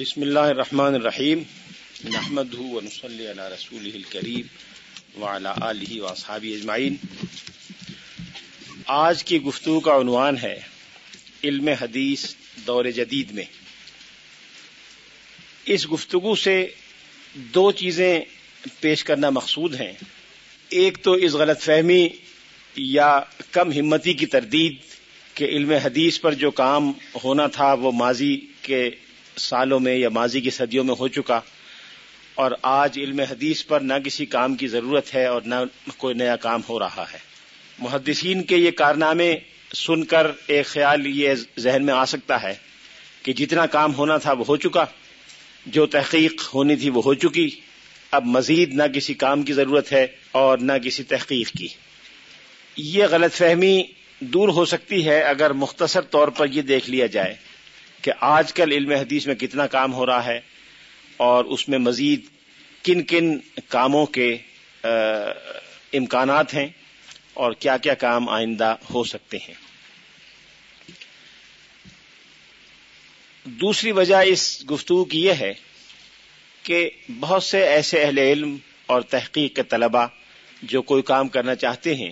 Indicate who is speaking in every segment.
Speaker 1: بسم اللہ الرحمن الرحیم نحمد علی رسول الکریم آج کی گفتگو کا عنوان ہے علم حدیث دور جدید میں اس گفتگو سے دو چیزیں پیش کرنا مقصود ہیں ایک تو اس غلط فہمی یا کم ہمتی کی تردید کہ علم حدیث پر جو کام ہونا تھا وہ ماضی کے سالوں میں یا ماضی کی صدیوں میں ہو چکا اور آج علم حدیث پر نہ کسی کام کی ضرورت ہے اور نہ کوئی نیا کام ہو رہا ہے محدثین کے یہ کارنامے سن کر ایک خیال یہ ذہن میں آ سکتا ہے کہ جتنا کام ہونا تھا وہ ہو چکا جو تحقیق ہونی تھی وہ ہو چکی اب مزید نہ کسی کام کی ضرورت ہے اور نہ کسی تحقیق کی یہ غلط فہمی دور ہو سکتی ہے اگر مختصر طور پر یہ دیکھ لیا جائے کہ آج کل علم حدیث میں کتنا کام ہو رہا ہے اور اس میں مزید کن کن کاموں کے امکانات ہیں اور کیا کیا کام آئندہ ہو سکتے ہیں دوسری وجہ اس گفتگو کی یہ ہے کہ بہت سے ایسے اہل علم اور تحقیق کے طلباء جو کوئی کام کرنا چاہتے ہیں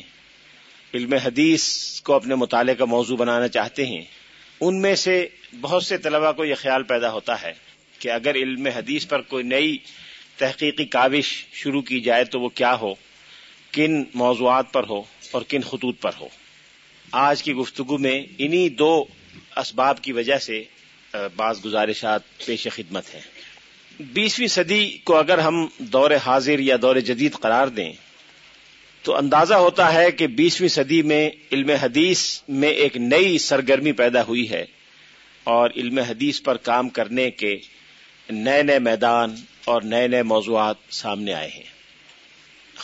Speaker 1: علم حدیث کو اپنے مطالعے کا موضوع بنانا چاہتے ہیں ان میں سے بہت سے طلباء کو یہ خیال پیدا ہوتا ہے کہ اگر علم حدیث پر کوئی نئی تحقیقی کاوش شروع کی جائے تو وہ کیا ہو کن موضوعات پر ہو اور کن خطوط پر ہو آج کی گفتگو میں انہی دو اسباب کی وجہ سے بعض گزارشات پیش خدمت ہیں بیسویں صدی کو اگر ہم دور حاضر یا دور جدید قرار دیں تو اندازہ ہوتا ہے کہ بیسویں صدی میں علم حدیث میں ایک نئی سرگرمی پیدا ہوئی ہے اور علم حدیث پر کام کرنے کے نئے نئے میدان اور نئے نئے موضوعات سامنے آئے ہیں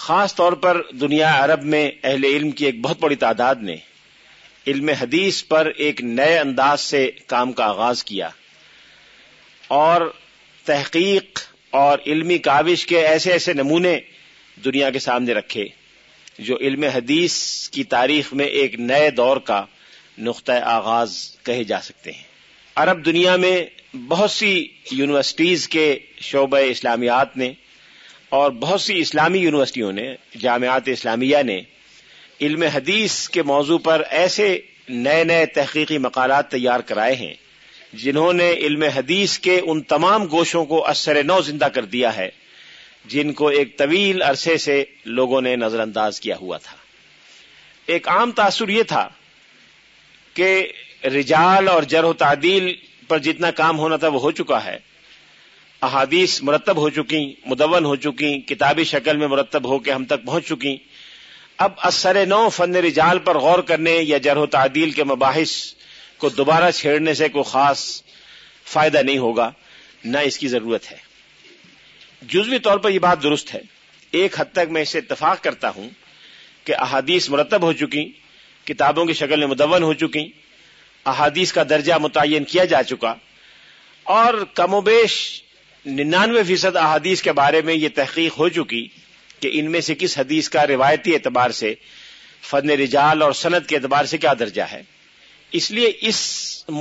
Speaker 1: خاص طور پر دنیا عرب میں اہل علم کی ایک بہت بڑی تعداد نے علم حدیث پر ایک نئے انداز سے کام کا آغاز کیا اور تحقیق اور علمی کاوش کے ایسے ایسے نمونے دنیا کے سامنے رکھے جو علم حدیث کی تاریخ میں ایک نئے دور کا نقطۂ آغاز کہے جا سکتے ہیں عرب دنیا میں بہت سی یونیورسٹیز کے شعبہ اسلامیات نے اور بہت سی اسلامی یونیورسٹیوں نے جامعات اسلامیہ نے علم حدیث کے موضوع پر ایسے نئے نئے تحقیقی مقالات تیار کرائے ہیں جنہوں نے علم حدیث کے ان تمام گوشوں کو اثر نو زندہ کر دیا ہے جن کو ایک طویل عرصے سے لوگوں نے نظر انداز کیا ہوا تھا ایک عام تاثر یہ تھا کہ رجال اور و تعدیل پر جتنا کام ہونا تھا وہ ہو چکا ہے احادیث مرتب ہو چکی مدون ہو چکی کتابی شکل میں مرتب ہو کے ہم تک پہنچ چکی اب اثر نو فن رجال پر غور کرنے یا جر و تعدیل کے مباحث کو دوبارہ چھیڑنے سے کوئی خاص فائدہ نہیں ہوگا نہ اس کی ضرورت ہے جزوی طور پر یہ بات درست ہے ایک حد تک میں اسے اتفاق کرتا ہوں کہ احادیث مرتب ہو چکی کتابوں کی شکل میں مدون ہو چکی احادیث کا درجہ متعین کیا جا چکا اور کم و بیش ننانوے فیصد احادیث کے بارے میں یہ تحقیق ہو چکی کہ ان میں سے کس حدیث کا روایتی اعتبار سے فن رجال اور صنعت کے اعتبار سے کیا درجہ ہے اس لیے اس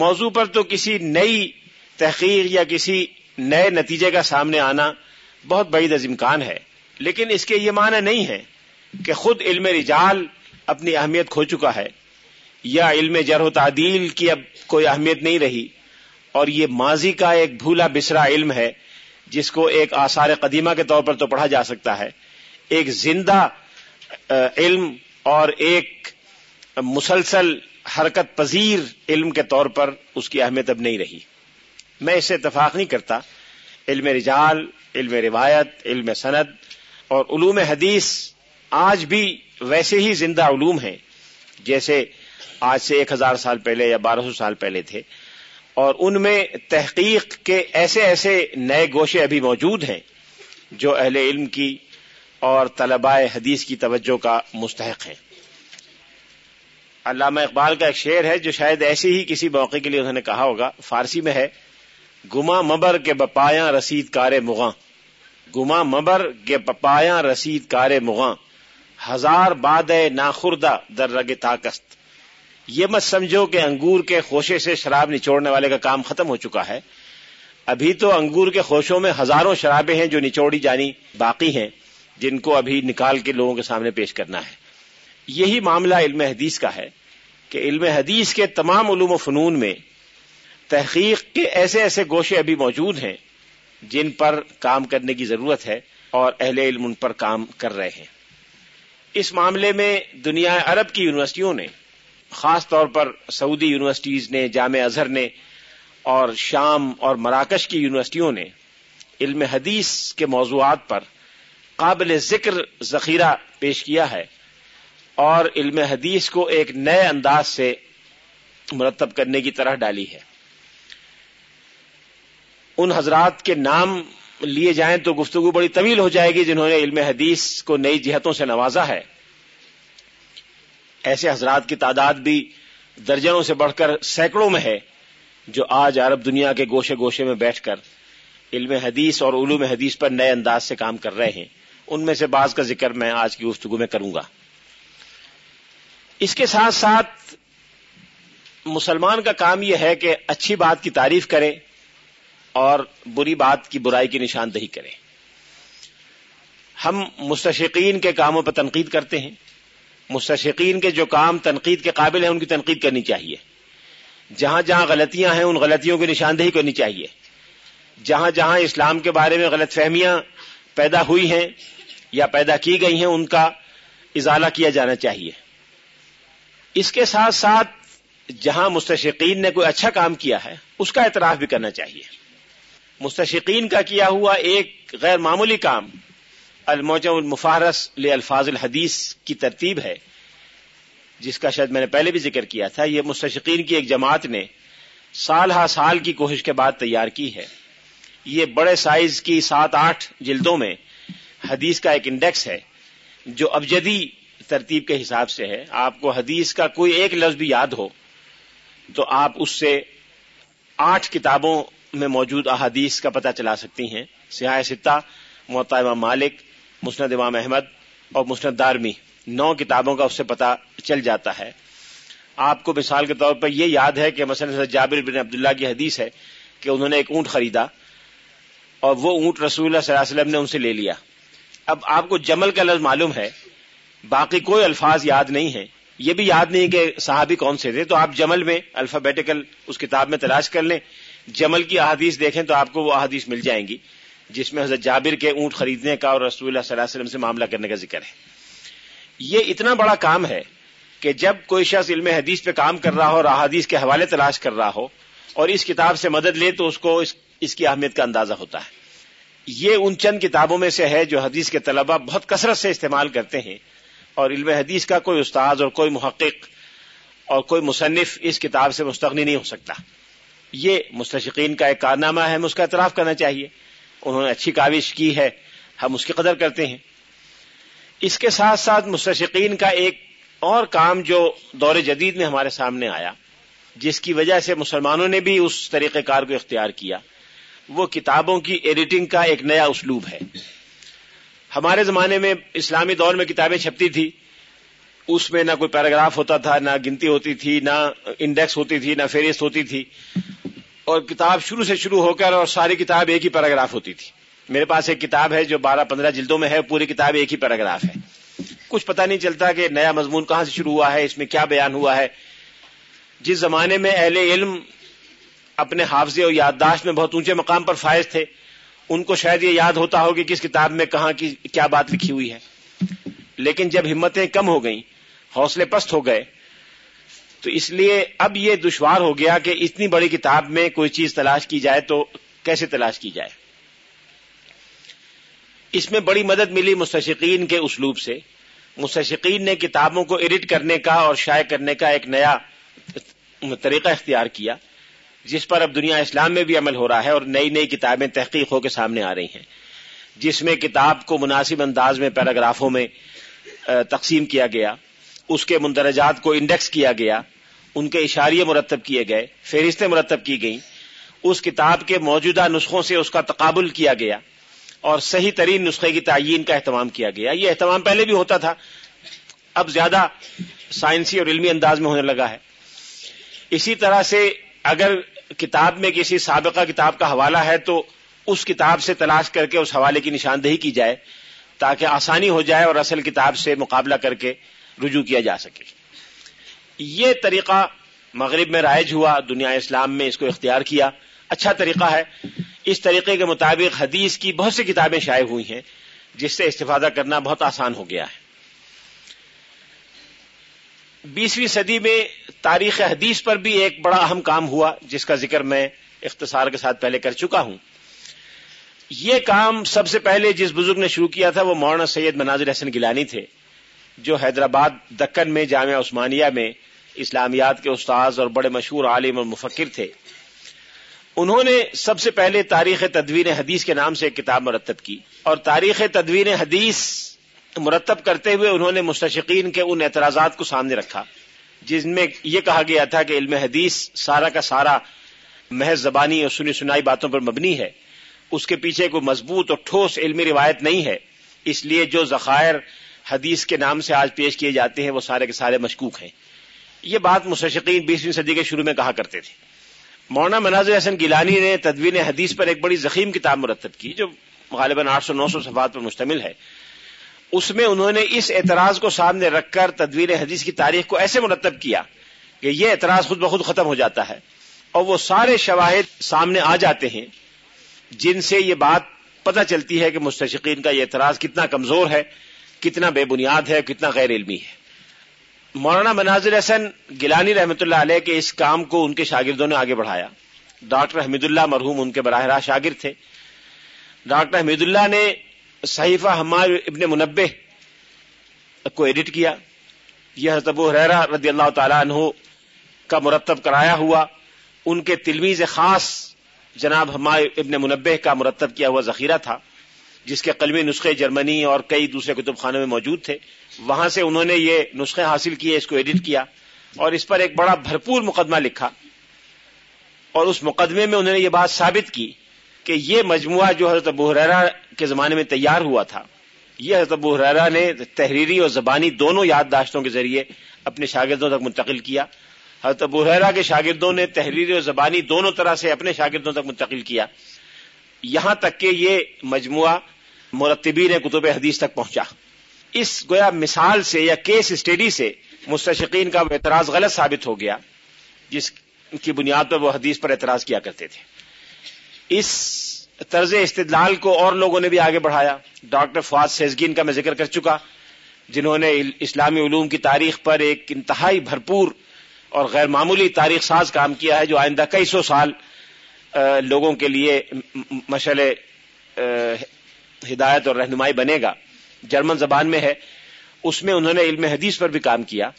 Speaker 1: موضوع پر تو کسی نئی تحقیق یا کسی نئے نتیجے کا سامنے آنا بہت بعید از امکان ہے لیکن اس کے یہ معنی نہیں ہے کہ خود علم رجال اپنی اہمیت کھو چکا ہے یا علم جر و تعدیل کی اب کوئی اہمیت نہیں رہی اور یہ ماضی کا ایک بھولا بسرا علم ہے جس کو ایک آثار قدیمہ کے طور پر تو پڑھا جا سکتا ہے ایک زندہ علم اور ایک مسلسل حرکت پذیر علم کے طور پر اس کی اہمیت اب نہیں رہی میں اس سے اتفاق نہیں کرتا علم رجال علم روایت علم سند اور علوم حدیث آج بھی ویسے ہی زندہ علوم ہیں جیسے آج سے ایک ہزار سال پہلے یا بارہ سو سال پہلے تھے اور ان میں تحقیق کے ایسے ایسے نئے گوشے ابھی موجود ہیں جو اہل علم کی اور طلباء حدیث کی توجہ کا مستحق ہیں علامہ اقبال کا ایک شعر ہے جو شاید ایسے ہی کسی موقع کے لیے انہوں نے کہا ہوگا فارسی میں ہے گما مبر کے بپایا رسید کار مغاں گما مبر کے بپایا رسید کار مغاں ہزار باد ناخردہ رگ تاکست یہ مت سمجھو کہ انگور کے خوشے سے شراب نچوڑنے والے کا کام ختم ہو چکا ہے ابھی تو انگور کے خوشوں میں ہزاروں شرابیں ہیں جو نچوڑی جانی باقی ہیں جن کو ابھی نکال کے لوگوں کے سامنے پیش کرنا ہے یہی معاملہ علم حدیث کا ہے کہ علم حدیث کے تمام علوم و فنون میں تحقیق کے ایسے ایسے گوشے ابھی موجود ہیں جن پر کام کرنے کی ضرورت ہے اور اہل علم ان پر کام کر رہے ہیں اس معاملے میں دنیا عرب کی یونیورسٹیوں نے خاص طور پر سعودی یونیورسٹیز نے جامع اظہر نے اور شام اور مراکش کی یونیورسٹیوں نے علم حدیث کے موضوعات پر قابل ذکر ذخیرہ پیش کیا ہے اور علم حدیث کو ایک نئے انداز سے مرتب کرنے کی طرح ڈالی ہے ان حضرات کے نام لیے جائیں تو گفتگو بڑی طویل ہو جائے گی جنہوں نے علم حدیث کو نئی جہتوں سے نوازا ہے ایسے حضرات کی تعداد بھی درجنوں سے بڑھ کر سینکڑوں میں ہے جو آج عرب دنیا کے گوشے گوشے میں بیٹھ کر علم حدیث اور علوم حدیث پر نئے انداز سے کام کر رہے ہیں ان میں سے بعض کا ذکر میں آج کی گفتگو میں کروں گا اس کے ساتھ ساتھ مسلمان کا کام یہ ہے کہ اچھی بات کی تعریف کریں اور بری بات کی برائی کی نشاندہی کریں ہم مستشقین کے کاموں پر تنقید کرتے ہیں مستشقین کے جو کام تنقید کے قابل ہیں ان کی تنقید کرنی چاہیے جہاں جہاں غلطیاں ہیں ان غلطیوں کی نشاندہی کرنی چاہیے جہاں جہاں اسلام کے بارے میں غلط فہمیاں پیدا ہوئی ہیں یا پیدا کی گئی ہیں ان کا اضالہ کیا جانا چاہیے اس کے ساتھ ساتھ جہاں مستشقین نے کوئی اچھا کام کیا ہے اس کا اعتراف بھی کرنا چاہیے مستشقین کا کیا ہوا ایک غیر معمولی کام الموج المفارس الفاظ الحدیث کی ترتیب ہے جس کا شاید میں نے پہلے بھی ذکر کیا تھا یہ مستشقین کی ایک جماعت نے سال ہا سال کی کوشش کے بعد تیار کی ہے یہ بڑے سائز کی سات آٹھ جلدوں میں حدیث کا ایک انڈیکس ہے جو ابجدی ترتیب کے حساب سے ہے آپ کو حدیث کا کوئی ایک لفظ بھی یاد ہو تو آپ اس سے آٹھ کتابوں میں موجود احادیث کا پتہ چلا سکتی ہیں سیاہ ستہ محتمہ مالک مسند امام احمد اور مسند دارمی نو کتابوں کا اس سے پتا چل جاتا ہے آپ کو مثال کے طور پر یہ یاد ہے کہ مثلا جابر بن عبداللہ کی حدیث ہے کہ انہوں نے ایک اونٹ خریدا اور وہ اونٹ رسول اللہ صلی اللہ علیہ وسلم نے ان سے لے لیا اب آپ کو جمل کا لفظ معلوم ہے باقی کوئی الفاظ یاد نہیں ہے یہ بھی یاد نہیں کہ صحابی کون سے تھے تو آپ جمل میں الفابیٹیکل اس کتاب میں تلاش کر لیں جمل کی احادیث دیکھیں تو آپ کو وہ احادیث مل جائیں گی جس میں حضرت جابر کے اونٹ خریدنے کا اور رسول اللہ صلی اللہ علیہ وسلم سے معاملہ کرنے کا ذکر ہے یہ اتنا بڑا کام ہے کہ جب کوئی شخص علم حدیث پہ کام کر رہا ہو اور احادیث کے حوالے تلاش کر رہا ہو اور اس کتاب سے مدد لے تو اس کو اس کی اہمیت کا اندازہ ہوتا ہے یہ ان چند کتابوں میں سے ہے جو حدیث کے طلبہ بہت کثرت سے استعمال کرتے ہیں اور علم حدیث کا کوئی استاد اور کوئی محقق اور کوئی مصنف اس کتاب سے مستغنی نہیں ہو سکتا یہ مستشقین کا ایک کارنامہ ہے اس کا اعتراف کرنا چاہیے انہوں نے اچھی کاوش کی ہے ہم اس کی قدر کرتے ہیں اس کے ساتھ ساتھ مستشقین کا ایک اور کام جو دور جدید میں ہمارے سامنے آیا جس کی وجہ سے مسلمانوں نے بھی اس طریقہ کار کو اختیار کیا وہ کتابوں کی ایڈیٹنگ کا ایک نیا اسلوب ہے ہمارے زمانے میں اسلامی دور میں کتابیں چھپتی تھی اس میں نہ کوئی پیراگراف ہوتا تھا نہ گنتی ہوتی تھی نہ انڈیکس ہوتی تھی نہ فہرست ہوتی تھی اور کتاب شروع سے شروع ہو کر اور ساری کتاب ایک ہی پیراگراف ہوتی تھی میرے پاس ایک کتاب ہے جو بارہ پندرہ جلدوں میں ہے پوری کتاب ایک ہی پیراگراف ہے کچھ پتہ نہیں چلتا کہ نیا مضمون کہاں سے شروع ہوا ہے اس میں کیا بیان ہوا ہے جس زمانے میں اہل علم اپنے حافظے اور یادداشت میں بہت اونچے مقام پر فائز تھے ان کو شاید یہ یاد ہوتا ہو کہ کس کتاب میں کہاں کی کیا بات لکھی ہوئی ہے لیکن جب ہمتیں کم ہو گئیں حوصلے پست ہو گئے تو اس لیے اب یہ دشوار ہو گیا کہ اتنی بڑی کتاب میں کوئی چیز تلاش کی جائے تو کیسے تلاش کی جائے اس میں بڑی مدد ملی مستشقین کے اسلوب سے مستشقین نے کتابوں کو ایڈٹ کرنے کا اور شائع کرنے کا ایک نیا طریقہ اختیار کیا جس پر اب دنیا اسلام میں بھی عمل ہو رہا ہے اور نئی نئی کتابیں تحقیق ہو کے سامنے آ رہی ہیں جس میں کتاب کو مناسب انداز میں پیراگرافوں میں تقسیم کیا گیا اس کے مندرجات کو انڈیکس کیا گیا ان کے اشارے مرتب کیے گئے فہرستیں مرتب کی گئیں اس کتاب کے موجودہ نسخوں سے اس کا تقابل کیا گیا اور صحیح ترین نسخے کی تعین کا اہتمام کیا گیا یہ اہتمام پہلے بھی ہوتا تھا اب زیادہ سائنسی اور علمی انداز میں ہونے لگا ہے اسی طرح سے اگر کتاب میں کسی سابقہ کتاب کا حوالہ ہے تو اس کتاب سے تلاش کر کے اس حوالے کی نشاندہی کی جائے تاکہ آسانی ہو جائے اور اصل کتاب سے مقابلہ کر کے رجوع کیا جا سکے یہ طریقہ مغرب میں رائج ہوا دنیا اسلام میں اس کو اختیار کیا اچھا طریقہ ہے اس طریقے کے مطابق حدیث کی بہت سی کتابیں شائع ہوئی ہیں جس سے استفادہ کرنا بہت آسان ہو گیا ہے بیسویں صدی میں تاریخ حدیث پر بھی ایک بڑا اہم کام ہوا جس کا ذکر میں اختصار کے ساتھ پہلے کر چکا ہوں یہ کام سب سے پہلے جس بزرگ نے شروع کیا تھا وہ مولانا سید مناظر حسن گیلانی تھے جو حیدرآباد دکن میں جامعہ عثمانیہ میں اسلامیات کے استاذ اور بڑے مشہور عالم اور مفکر تھے انہوں نے سب سے پہلے تاریخ تدوین حدیث کے نام سے ایک کتاب مرتب کی اور تاریخ تدوین حدیث مرتب کرتے ہوئے انہوں نے مستشقین کے ان اعتراضات کو سامنے رکھا جن میں یہ کہا گیا تھا کہ علم حدیث سارا کا سارا محض زبانی اور سنی سنائی باتوں پر مبنی ہے اس کے پیچھے کوئی مضبوط اور ٹھوس علمی روایت نہیں ہے اس لیے جو ذخائر حدیث کے نام سے آج پیش کیے جاتے ہیں وہ سارے کے سارے مشکوک ہیں یہ بات مستشقین بیسویں صدی کے شروع میں کہا کرتے تھے مولانا مناظر حسن گیلانی نے تدوین حدیث پر ایک بڑی زخیم کتاب مرتب کی جو غالباً آٹھ سو نو سو صفحات پر مشتمل ہے اس میں انہوں نے اس اعتراض کو سامنے رکھ کر تدوین حدیث کی تاریخ کو ایسے مرتب کیا کہ یہ اعتراض خود بخود ختم ہو جاتا ہے اور وہ سارے شواہد سامنے آ جاتے ہیں جن سے یہ بات پتہ چلتی ہے کہ مستشقین کا یہ اعتراض کتنا کمزور ہے کتنا بے بنیاد ہے کتنا غیر علمی ہے مولانا مناظر حسن گیلانی رحمت اللہ علیہ کے اس کام کو ان کے شاگردوں نے آگے بڑھایا ڈاکٹر حمید اللہ مرحوم ان کے براہ راست شاگرد تھے ڈاکٹر حمید اللہ نے صحیفہ ہمار ابن منبع کو ایڈٹ کیا یہ حضب ابو حرا رضی اللہ تعالیٰ عنہ کا مرتب کرایا ہوا ان کے تلمیز خاص جناب ہمار ابن منبع کا مرتب کیا ہوا ذخیرہ تھا جس کے قلبی نسخے جرمنی اور کئی دوسرے کتب خانوں میں موجود تھے وہاں سے انہوں نے یہ نسخے حاصل کیے اس کو ایڈٹ کیا اور اس پر ایک بڑا بھرپور مقدمہ لکھا اور اس مقدمے میں انہوں نے یہ بات ثابت کی کہ یہ مجموعہ جو حضرت ابو حرا کے زمانے میں تیار ہوا تھا یہ حضرت ابو حرا نے تحریری اور زبانی دونوں یادداشتوں کے ذریعے اپنے شاگردوں تک منتقل کیا حضرت ابو حرا کے شاگردوں نے تحریری اور زبانی دونوں طرح سے اپنے شاگردوں تک منتقل کیا یہاں تک کہ یہ مجموعہ مرتبین نے کتب حدیث تک پہنچا اس گویا مثال سے یا کیس اسٹڈی سے مستشقین کا وہ اعتراض غلط ثابت ہو گیا جس کی بنیاد پر وہ حدیث پر اعتراض کیا کرتے تھے اس طرز استدلال کو اور لوگوں نے بھی آگے بڑھایا ڈاکٹر فواد سیزگین کا میں ذکر کر چکا جنہوں نے اسلامی علوم کی تاریخ پر ایک انتہائی بھرپور اور غیر معمولی تاریخ ساز کام کیا ہے جو آئندہ کئی سو سال لوگوں کے لیے مشل ہدایت اور رہنمائی بنے گا جرمن زبان میں ہے اس میں انہوں نے علم حدیث پر بھی کام کیا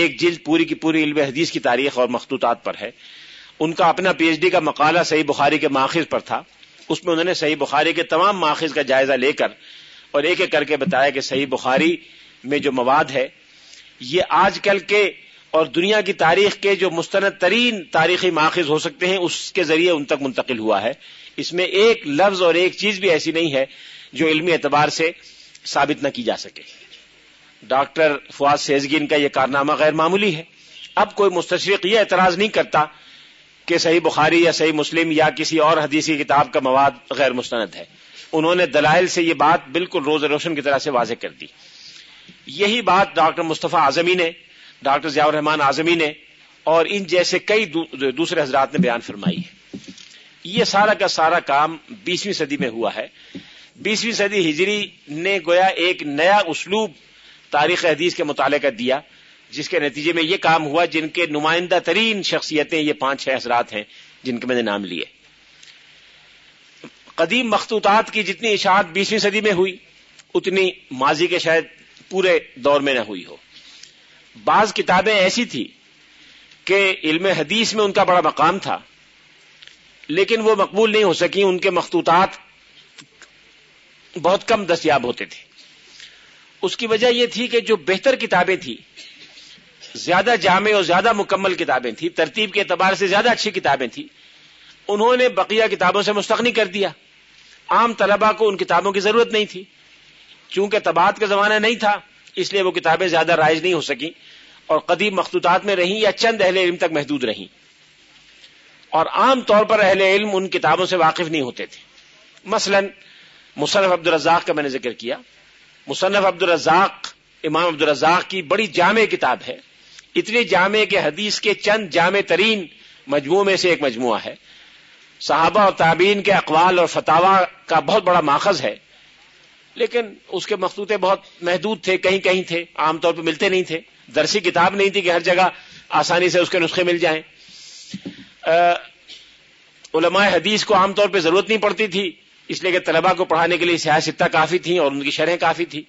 Speaker 1: ایک جلد پوری کی پوری علم حدیث کی تاریخ اور مخطوطات پر ہے ان کا اپنا پی ایچ ڈی کا مقالہ صحیح بخاری کے ماخذ پر تھا اس میں انہوں نے صحیح بخاری کے تمام ماخذ کا جائزہ لے کر اور ایک ایک کر کے بتایا کہ صحیح بخاری میں جو مواد ہے یہ آج کل کے اور دنیا کی تاریخ کے جو مستند ترین تاریخی ماخذ ہو سکتے ہیں اس کے ذریعے ان تک منتقل ہوا ہے اس میں ایک لفظ اور ایک چیز بھی ایسی نہیں ہے جو علمی اعتبار سے ثابت نہ کی جا سکے ڈاکٹر فواد سیزگین کا یہ کارنامہ غیر معمولی ہے اب کوئی مستشرق یہ اعتراض نہیں کرتا کہ صحیح بخاری یا صحیح مسلم یا کسی اور حدیثی کتاب کا مواد غیر مستند ہے انہوں نے دلائل سے یہ بات بالکل روز روشن کی طرح سے واضح کر دی یہی بات ڈاکٹر مصطفیٰ اعظمی نے ڈاکٹر ضیاء الرحمان اعظمی نے اور ان جیسے کئی دوسرے حضرات نے بیان فرمائی ہے یہ سارا کا سارا کام بیسویں صدی میں ہوا ہے بیسویں صدی ہجری نے گویا ایک نیا اسلوب تاریخ حدیث کے مطالعے کا دیا جس کے نتیجے میں یہ کام ہوا جن کے نمائندہ ترین شخصیتیں یہ پانچ چھ اثرات ہیں جن کے میں نے نام لیے قدیم مخطوطات کی جتنی اشاعت بیسویں صدی میں ہوئی اتنی ماضی کے شاید پورے دور میں نہ ہوئی ہو بعض کتابیں ایسی تھیں کہ علم حدیث میں ان کا بڑا مقام تھا لیکن وہ مقبول نہیں ہو سکی ان کے مخطوطات بہت کم دستیاب ہوتے تھے اس کی وجہ یہ تھی کہ جو بہتر کتابیں تھیں زیادہ جامع اور زیادہ مکمل کتابیں تھیں ترتیب کے اعتبار سے زیادہ اچھی کتابیں تھیں انہوں نے بقیہ کتابوں سے مستغنی کر دیا عام طلبہ کو ان کتابوں کی ضرورت نہیں تھی چونکہ اعتبار کا زمانہ نہیں تھا اس لیے وہ کتابیں زیادہ رائج نہیں ہو سکیں اور قدیم مخطوطات میں رہیں یا چند اہل علم تک محدود رہیں اور عام طور پر اہل علم ان کتابوں سے واقف نہیں ہوتے تھے مثلاً مصنف عبد الرزاق کا میں نے ذکر کیا مصنف عبد الرزاق امام عبد الرزاق کی بڑی جامع کتاب ہے اتنی جامع کہ حدیث کے چند جامع ترین مجموعوں میں سے ایک مجموعہ ہے صحابہ اور تعبین کے اقوال اور فتوا کا بہت بڑا ماخذ ہے لیکن اس کے مخطوطے بہت محدود تھے کہیں کہیں تھے عام طور پہ ملتے نہیں تھے درسی کتاب نہیں تھی کہ ہر جگہ آسانی سے اس کے نسخے مل جائیں علماء حدیث کو عام طور پہ ضرورت نہیں پڑتی تھی اس لیے کہ طلبہ کو پڑھانے کے سیاہ ستہ کافی تھیں اور ان کی شرح کافی تھی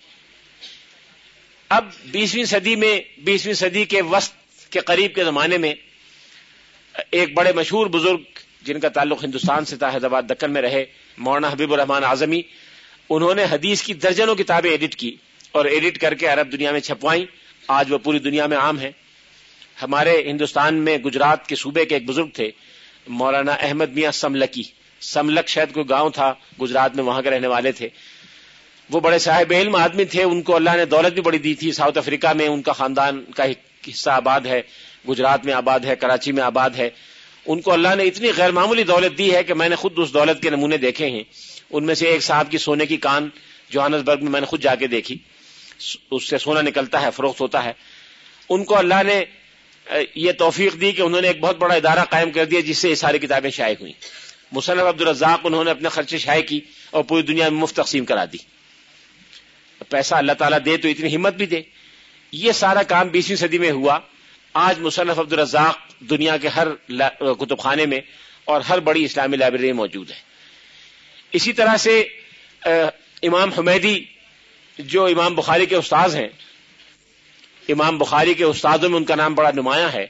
Speaker 1: اب بیسویں صدی میں بیسویں صدی کے وسط کے قریب کے زمانے میں ایک بڑے مشہور بزرگ جن کا تعلق ہندوستان سے تھا حیدرآباد دکن میں رہے مولانا حبیب الرحمان اعظمی انہوں نے حدیث کی درجنوں کتابیں ایڈٹ کی اور ایڈٹ کر کے عرب دنیا میں چھپوائیں آج وہ پوری دنیا میں عام ہیں ہمارے ہندوستان میں گجرات کے صوبے کے ایک بزرگ تھے مولانا احمد میاں سملکی سملک شہد کو گاؤں تھا گجرات میں وہاں کے رہنے والے تھے وہ بڑے صاحب علم آدمی تھے ان کو اللہ نے دولت بھی بڑی دی تھی ساؤتھ افریقہ میں ان کا خاندان کا حصہ آباد ہے گجرات میں آباد ہے کراچی میں آباد ہے ان کو اللہ نے اتنی غیر معمولی دولت دی ہے کہ میں نے خود اس دولت کے نمونے دیکھے ہیں ان میں سے ایک صاحب کی سونے کی کان جوہانس برگ میں میں نے خود جا کے دیکھی اس سے سونا نکلتا ہے فروخت ہوتا ہے ان کو اللہ نے یہ توفیق دی کہ انہوں نے ایک بہت بڑا ادارہ قائم کر دیا جس سے یہ ساری کتابیں شائع ہوئیں مصنف الرزاق انہوں نے اپنے خرچے شائع کی اور پوری دنیا میں مفت تقسیم کرا دی پیسہ اللہ تعالیٰ دے تو اتنی ہمت بھی دے یہ سارا کام بیسویں صدی میں ہوا آج مصنف عبد الرزاق دنیا کے ہر کتب خانے میں اور ہر بڑی اسلامی لائبریری میں موجود ہے اسی طرح سے امام حمیدی جو امام بخاری کے استاذ ہیں امام بخاری کے استادوں میں ان کا نام بڑا نمایاں ہے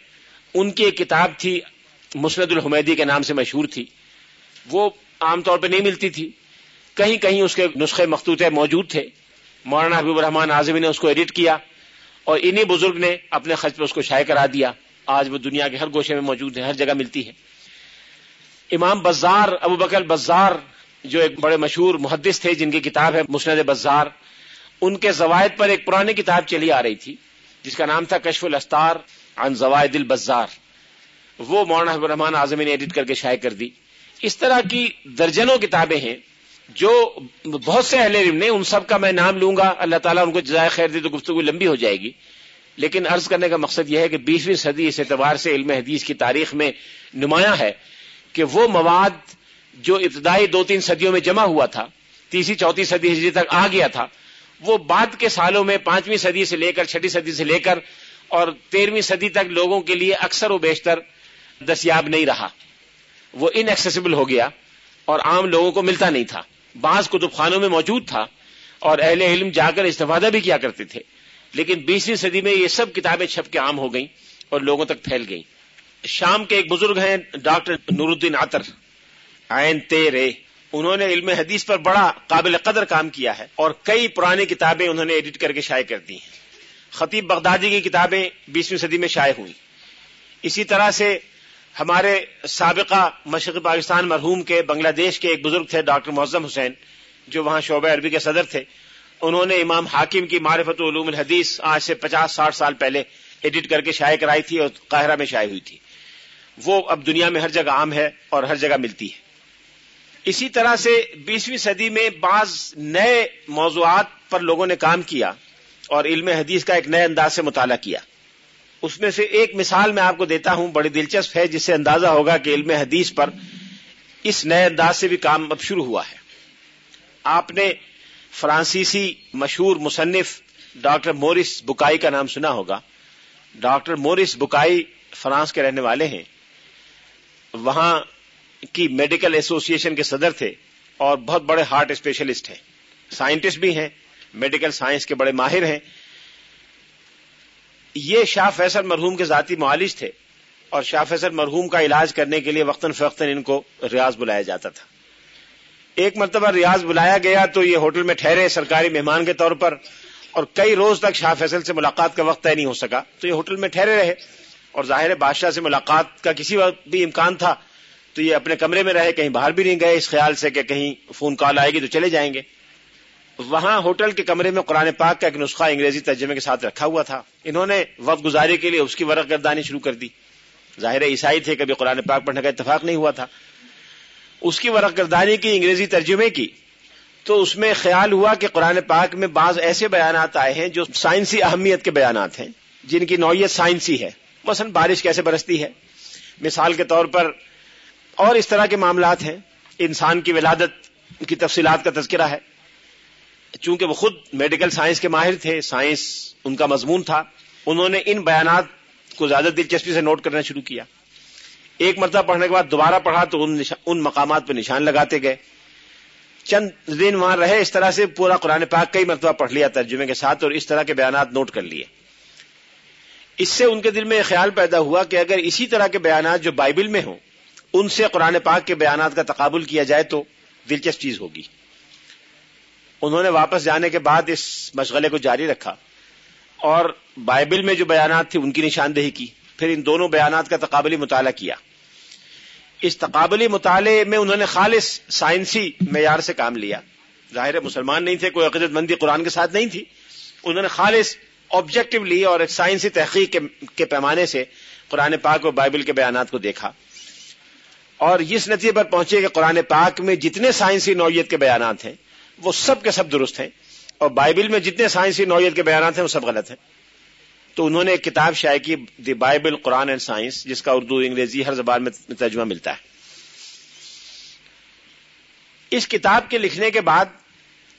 Speaker 1: ان کی ایک کتاب تھی مسند الحمیدی کے نام سے مشہور تھی وہ عام طور پہ نہیں ملتی تھی کہیں کہیں اس کے نسخے مختوطے موجود تھے مولانا حبیب الرحمان اعظم نے اس کو ایڈٹ کیا اور انہی بزرگ نے اپنے خط پہ اس کو شائع کرا دیا آج وہ دنیا کے ہر گوشے میں موجود ہے ہر جگہ ملتی ہے امام بزار ابو بکر بزار جو ایک بڑے مشہور محدث تھے جن کی کتاب ہے مسند بزار ان کے زوائد پر ایک پرانی کتاب چلی آ رہی تھی جس کا نام تھا کشف عن زوائد البزار وہ مولانا حب الرحمان اعظمی نے ایڈٹ کر کے شائع کر دی اس طرح کی درجنوں کتابیں ہیں جو بہت سے اہل علم نے ان سب کا میں نام لوں گا اللہ تعالیٰ ان کو جزائے خیر دے تو گفتگو لمبی ہو جائے گی لیکن عرض کرنے کا مقصد یہ ہے کہ بیسویں صدی اس اعتبار سے علم حدیث کی تاریخ میں نمایاں ہے کہ وہ مواد جو ابتدائی دو تین صدیوں میں جمع ہوا تھا تیسری چوتھی صدی ہجری تک آ گیا تھا وہ بعد کے سالوں میں پانچویں صدی سے لے کر چھٹی صدی سے لے کر اور تیرہویں صدی تک لوگوں کے لیے اکثر و بیشتر دستیاب نہیں رہا وہ ان ایکسیسیبل ہو گیا اور عام لوگوں کو ملتا نہیں تھا بعض کتب خانوں میں موجود تھا اور اہل علم جا کر استفادہ بھی کیا کرتے تھے لیکن بیسویں صدی میں یہ سب کتابیں چھپ کے عام ہو گئیں اور لوگوں تک پھیل گئیں شام کے ایک بزرگ ہیں ڈاکٹر نور الدین آتر آئین تیرے انہوں نے علم حدیث پر بڑا قابل قدر کام کیا ہے اور کئی پرانی کتابیں انہوں نے ایڈٹ کر کے شائع کر دی ہیں خطیب بغدادی کی کتابیں بیسویں صدی میں شائع ہوئی اسی طرح سے ہمارے سابقہ مشرق پاکستان مرحوم کے بنگلہ دیش کے ایک بزرگ تھے ڈاکٹر معظم حسین جو وہاں شعبہ عربی کے صدر تھے انہوں نے امام حاکم کی معرفت علوم الحدیث آج سے پچاس ساٹھ سال پہلے ایڈٹ کر کے شائع کرائی تھی اور قاہرہ میں شائع ہوئی تھی وہ اب دنیا میں ہر جگہ عام ہے اور ہر جگہ ملتی ہے اسی طرح سے بیسویں صدی میں بعض نئے موضوعات پر لوگوں نے کام کیا اور علم حدیث کا ایک نئے انداز سے مطالعہ کیا اس میں سے ایک مثال میں آپ کو دیتا ہوں بڑی دلچسپ ہے جس سے اندازہ ہوگا کہ علم حدیث پر اس نئے انداز سے بھی کام اب شروع ہوا ہے آپ نے فرانسیسی مشہور مصنف ڈاکٹر مورس بکائی کا نام سنا ہوگا ڈاکٹر مورس بکائی فرانس کے رہنے والے ہیں وہاں کی میڈیکل ایسوسیشن کے صدر تھے اور بہت بڑے ہارٹ اسپیشلسٹ ہیں سائنٹسٹ بھی ہیں میڈیکل سائنس کے بڑے ماہر ہیں یہ شاہ فیصل مرحوم کے ذاتی معالج تھے اور شاہ فیصل مرحوم کا علاج کرنے کے لیے وقتاً فوقتاً ان کو ریاض بلایا جاتا تھا ایک مرتبہ ریاض بلایا گیا تو یہ ہوٹل میں ٹھہرے سرکاری مہمان کے طور پر اور کئی روز تک شاہ فیصل سے ملاقات کا وقت طے نہیں ہو سکا تو یہ ہوٹل میں ٹھہرے رہے اور ظاہر بادشاہ سے ملاقات کا کسی وقت بھی امکان تھا تو یہ اپنے کمرے میں رہے کہیں باہر بھی نہیں گئے اس خیال سے کہ کہیں فون کال آئے گی تو چلے جائیں گے وہاں ہوٹل کے کمرے میں قرآن پاک کا ایک نسخہ انگریزی ترجمے کے ساتھ رکھا ہوا تھا انہوں نے وقت گزاری کے لیے اس کی ورق گردانی شروع کر دی ظاہر عیسائی تھے کبھی قرآن پاک پڑھنے کا اتفاق نہیں ہوا تھا اس کی ورق گردانی کی انگریزی ترجمے کی تو اس میں خیال ہوا کہ قرآن پاک میں بعض ایسے بیانات آئے ہیں جو سائنسی اہمیت کے بیانات ہیں جن کی نوعیت سائنسی ہے مثلا بارش کیسے برستی ہے مثال کے طور پر اور اس طرح کے معاملات ہیں انسان کی ولادت کی تفصیلات کا تذکرہ ہے چونکہ وہ خود میڈیکل سائنس کے ماہر تھے سائنس ان کا مضمون تھا انہوں نے ان بیانات کو زیادہ دلچسپی سے نوٹ کرنا شروع کیا ایک مرتبہ پڑھنے کے بعد دوبارہ پڑھا تو ان مقامات پہ نشان لگاتے گئے چند دن وہاں رہے اس طرح سے پورا قرآن پاک کئی مرتبہ پڑھ لیا ترجمے کے ساتھ اور اس طرح کے بیانات نوٹ کر لیے اس سے ان کے دل میں خیال پیدا ہوا کہ اگر اسی طرح کے بیانات جو بائبل میں ہوں ان سے قرآن پاک کے بیانات کا تقابل کیا جائے تو دلچسپ چیز ہوگی انہوں نے واپس جانے کے بعد اس مشغلے کو جاری رکھا اور بائبل میں جو بیانات تھے ان کی نشاندہی کی پھر ان دونوں بیانات کا تقابلی مطالعہ کیا اس تقابلی مطالعے میں انہوں نے خالص سائنسی معیار سے کام لیا ظاہر مسلمان نہیں تھے کوئی عقیدت مندی قرآن کے ساتھ نہیں تھی انہوں نے خالص آبجیکٹو لی اور ایک سائنسی تحقیق کے پیمانے سے قرآن پاک اور بائبل کے بیانات کو دیکھا اور اس نتیجے پر پہنچے کہ قرآن پاک میں جتنے سائنسی نوعیت کے بیانات ہیں وہ سب کے سب درست ہیں اور بائبل میں جتنے سائنسی نوعیت کے بیانات ہیں وہ سب غلط ہیں تو انہوں نے ایک کتاب شائع کی the Bible Quran and science جس کا اردو انگریزی ہر زبان میں ترجمہ ملتا ہے اس کتاب کے لکھنے کے بعد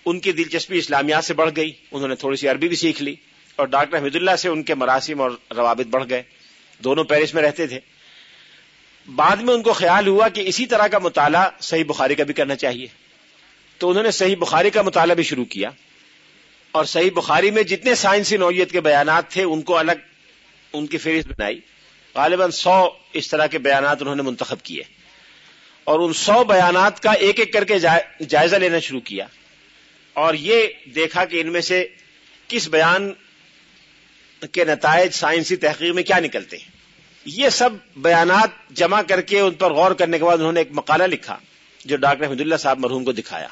Speaker 1: ان کی دلچسپی اسلامیات سے بڑھ گئی انہوں نے تھوڑی سی عربی بھی سیکھ لی اور ڈاکٹر حمید اللہ سے ان کے مراسم اور روابط بڑھ گئے دونوں پیرس میں رہتے تھے بعد میں ان کو خیال ہوا کہ اسی طرح کا مطالعہ صحیح بخاری کا بھی کرنا چاہیے تو انہوں نے صحیح بخاری کا مطالعہ بھی شروع کیا اور صحیح بخاری میں جتنے سائنسی نوعیت کے بیانات تھے ان کو الگ ان کی فہرست بنائی غالباً سو اس طرح کے بیانات انہوں نے منتخب کیے اور ان سو بیانات کا ایک ایک کر کے جائزہ لینا شروع کیا اور یہ دیکھا کہ ان میں سے کس بیان کے نتائج سائنسی تحقیق میں کیا نکلتے ہیں یہ سب بیانات جمع کر کے ان پر غور کرنے کے بعد انہوں نے ایک مقالہ لکھا جو ڈاکٹر احمد اللہ صاحب مرحوم کو دکھایا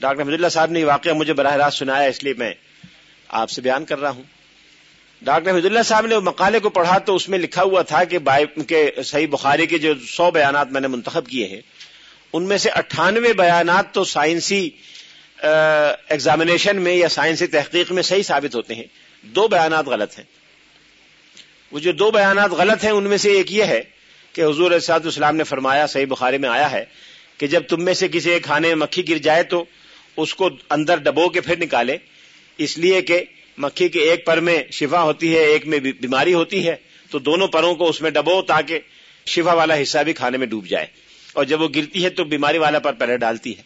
Speaker 1: ڈاکٹر احمد اللہ صاحب نے یہ واقعہ مجھے براہ راست سنایا اس لیے میں آپ سے بیان کر رہا ہوں ڈاکٹر احمد اللہ صاحب نے مقالے کو پڑھا تو اس میں لکھا ہوا تھا کہ بائی کے صحیح بخاری کے جو سو بیانات میں نے منتخب کیے ہیں ان میں سے اٹھانوے بیانات تو سائنسی ایگزامینیشن میں یا سائنسی تحقیق میں صحیح ثابت ہوتے ہیں دو بیانات غلط ہیں وہ جو دو بیانات غلط ہیں ان میں سے ایک یہ ہے کہ حضور علیہ اسلام نے فرمایا صحیح بخاری میں آیا ہے کہ جب تم میں سے کسی کھانے میں مکھی گر جائے تو اس کو اندر ڈبو کے پھر نکالے اس لیے کہ مکھی کے ایک پر میں شفا ہوتی ہے ایک میں بیماری ہوتی ہے تو دونوں پروں کو اس میں ڈبو تاکہ شفا والا حصہ بھی کھانے میں ڈوب جائے اور جب وہ گرتی ہے تو بیماری والا پر پہلے ڈالتی ہے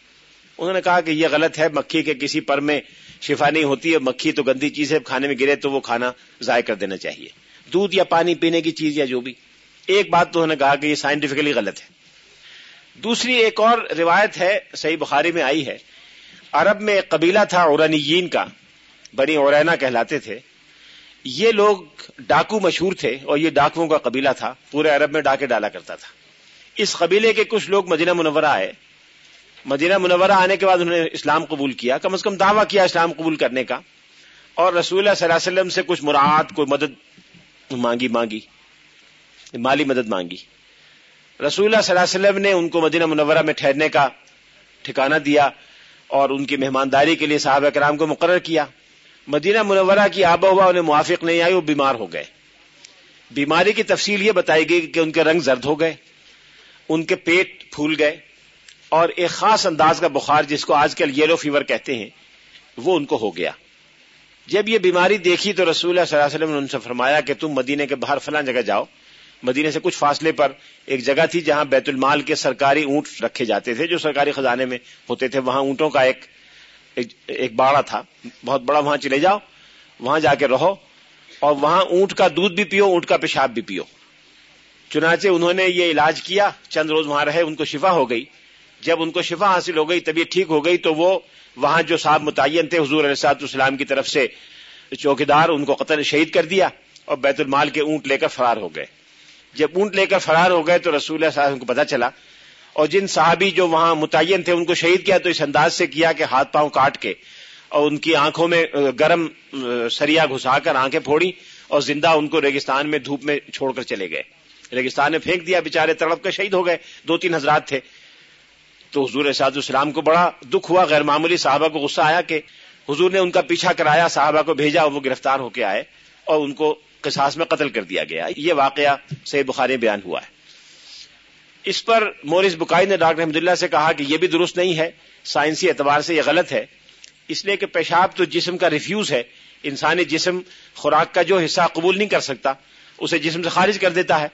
Speaker 1: انہوں نے کہا کہ یہ غلط ہے مکھی کے کسی پر میں شفا نہیں ہوتی ہے مکھی تو گندی چیز ہے کھانے میں گرے تو وہ کھانا ضائع کر دینا چاہیے دودھ یا پانی پینے کی چیز یا جو بھی ایک بات تو انہوں نے کہا کہ یہ سائنٹیفکلی غلط ہے دوسری ایک اور روایت ہے صحیح بخاری میں آئی ہے عرب میں ایک قبیلہ تھا اورانیین کا بنی اورینا کہلاتے تھے یہ لوگ ڈاکو مشہور تھے اور یہ ڈاکوؤں کا قبیلہ تھا پورے عرب میں ڈاکے ڈالا کرتا تھا اس قبیلے کے کچھ لوگ مدینہ منورہ آئے مدینہ منورہ آنے کے بعد انہوں نے اسلام قبول کیا کم از کم دعویٰ کیا اسلام قبول کرنے کا اور رسول اللہ صلی اللہ علیہ وسلم سے کچھ مراعات کو مدد مانگی مانگی مالی مدد مانگی رسول اللہ صلی اللہ علیہ وسلم نے ان کو مدینہ منورہ میں ٹھہرنے کا ٹھکانہ دیا اور ان کی مہمانداری کے لیے صحابہ کرام کو مقرر کیا مدینہ منورہ کی آب و ہوا انہیں موافق نہیں آئی وہ بیمار ہو گئے بیماری کی تفصیل یہ بتائی گئی کہ ان کے رنگ زرد ہو گئے ان کے پیٹ پھول گئے اور ایک خاص انداز کا بخار جس کو آج کل یلو فیور کہتے ہیں وہ ان کو ہو گیا جب یہ بیماری دیکھی تو رسول اللہ علیہ وسلم نے ان سے فرمایا کہ تم مدینہ کے باہر فلاں جگہ جاؤ مدینے سے کچھ فاصلے پر ایک جگہ تھی جہاں بیت المال کے سرکاری اونٹ رکھے جاتے تھے جو سرکاری خزانے میں ہوتے تھے وہاں اونٹوں کا ایک ایک باڑا تھا بہت بڑا وہاں چلے جاؤ وہاں جا کے رہو اور وہاں اونٹ کا دودھ بھی پیو اونٹ کا پیشاب بھی پیو چنانچہ انہوں نے یہ علاج کیا چند روز وہاں رہے ان کو شفا ہو گئی جب ان کو شفا حاصل ہو گئی طبیعت ٹھیک ہو گئی تو وہ وہاں جو صاحب متعین تھے حضور علیہ اسلام کی طرف سے چوکیدار ان کو قتل شہید کر دیا اور بیت المال کے اونٹ لے کر فرار ہو گئے جب اونٹ لے کر فرار ہو گئے تو رسول اللہ اللہ صلی علیہ وسلم کو پتا چلا اور جن صحابی جو وہاں متعین تھے ان کو شہید کیا تو اس انداز سے کیا کہ ہاتھ پاؤں کاٹ کے اور ان کی آنکھوں میں گرم سریا گھسا کر آنکھیں پھوڑی اور زندہ ان کو ریگستان میں دھوپ میں چھوڑ کر چلے گئے ریگستان نے پھینک دیا بےچارے تڑپ کے شہید ہو گئے دو تین حضرات تھے تو حضور السلام کو بڑا دکھ ہوا غیر معمولی صحابہ کو غصہ آیا کہ حضور نے ان کا پیچھا کرایا صحابہ کو بھیجا اور وہ گرفتار ہو کے آئے اور ان کو قصاص میں قتل کر دیا گیا یہ واقعہ صحیح بخاری بیان ہوا ہے اس پر مورس بکائی نے ڈاکٹر احمد اللہ سے کہا کہ یہ بھی درست نہیں ہے سائنسی اعتبار سے یہ غلط ہے اس لیے کہ پیشاب تو جسم کا ریفیوز ہے انسانی جسم خوراک کا جو حصہ قبول نہیں کر سکتا اسے جسم سے خارج کر دیتا ہے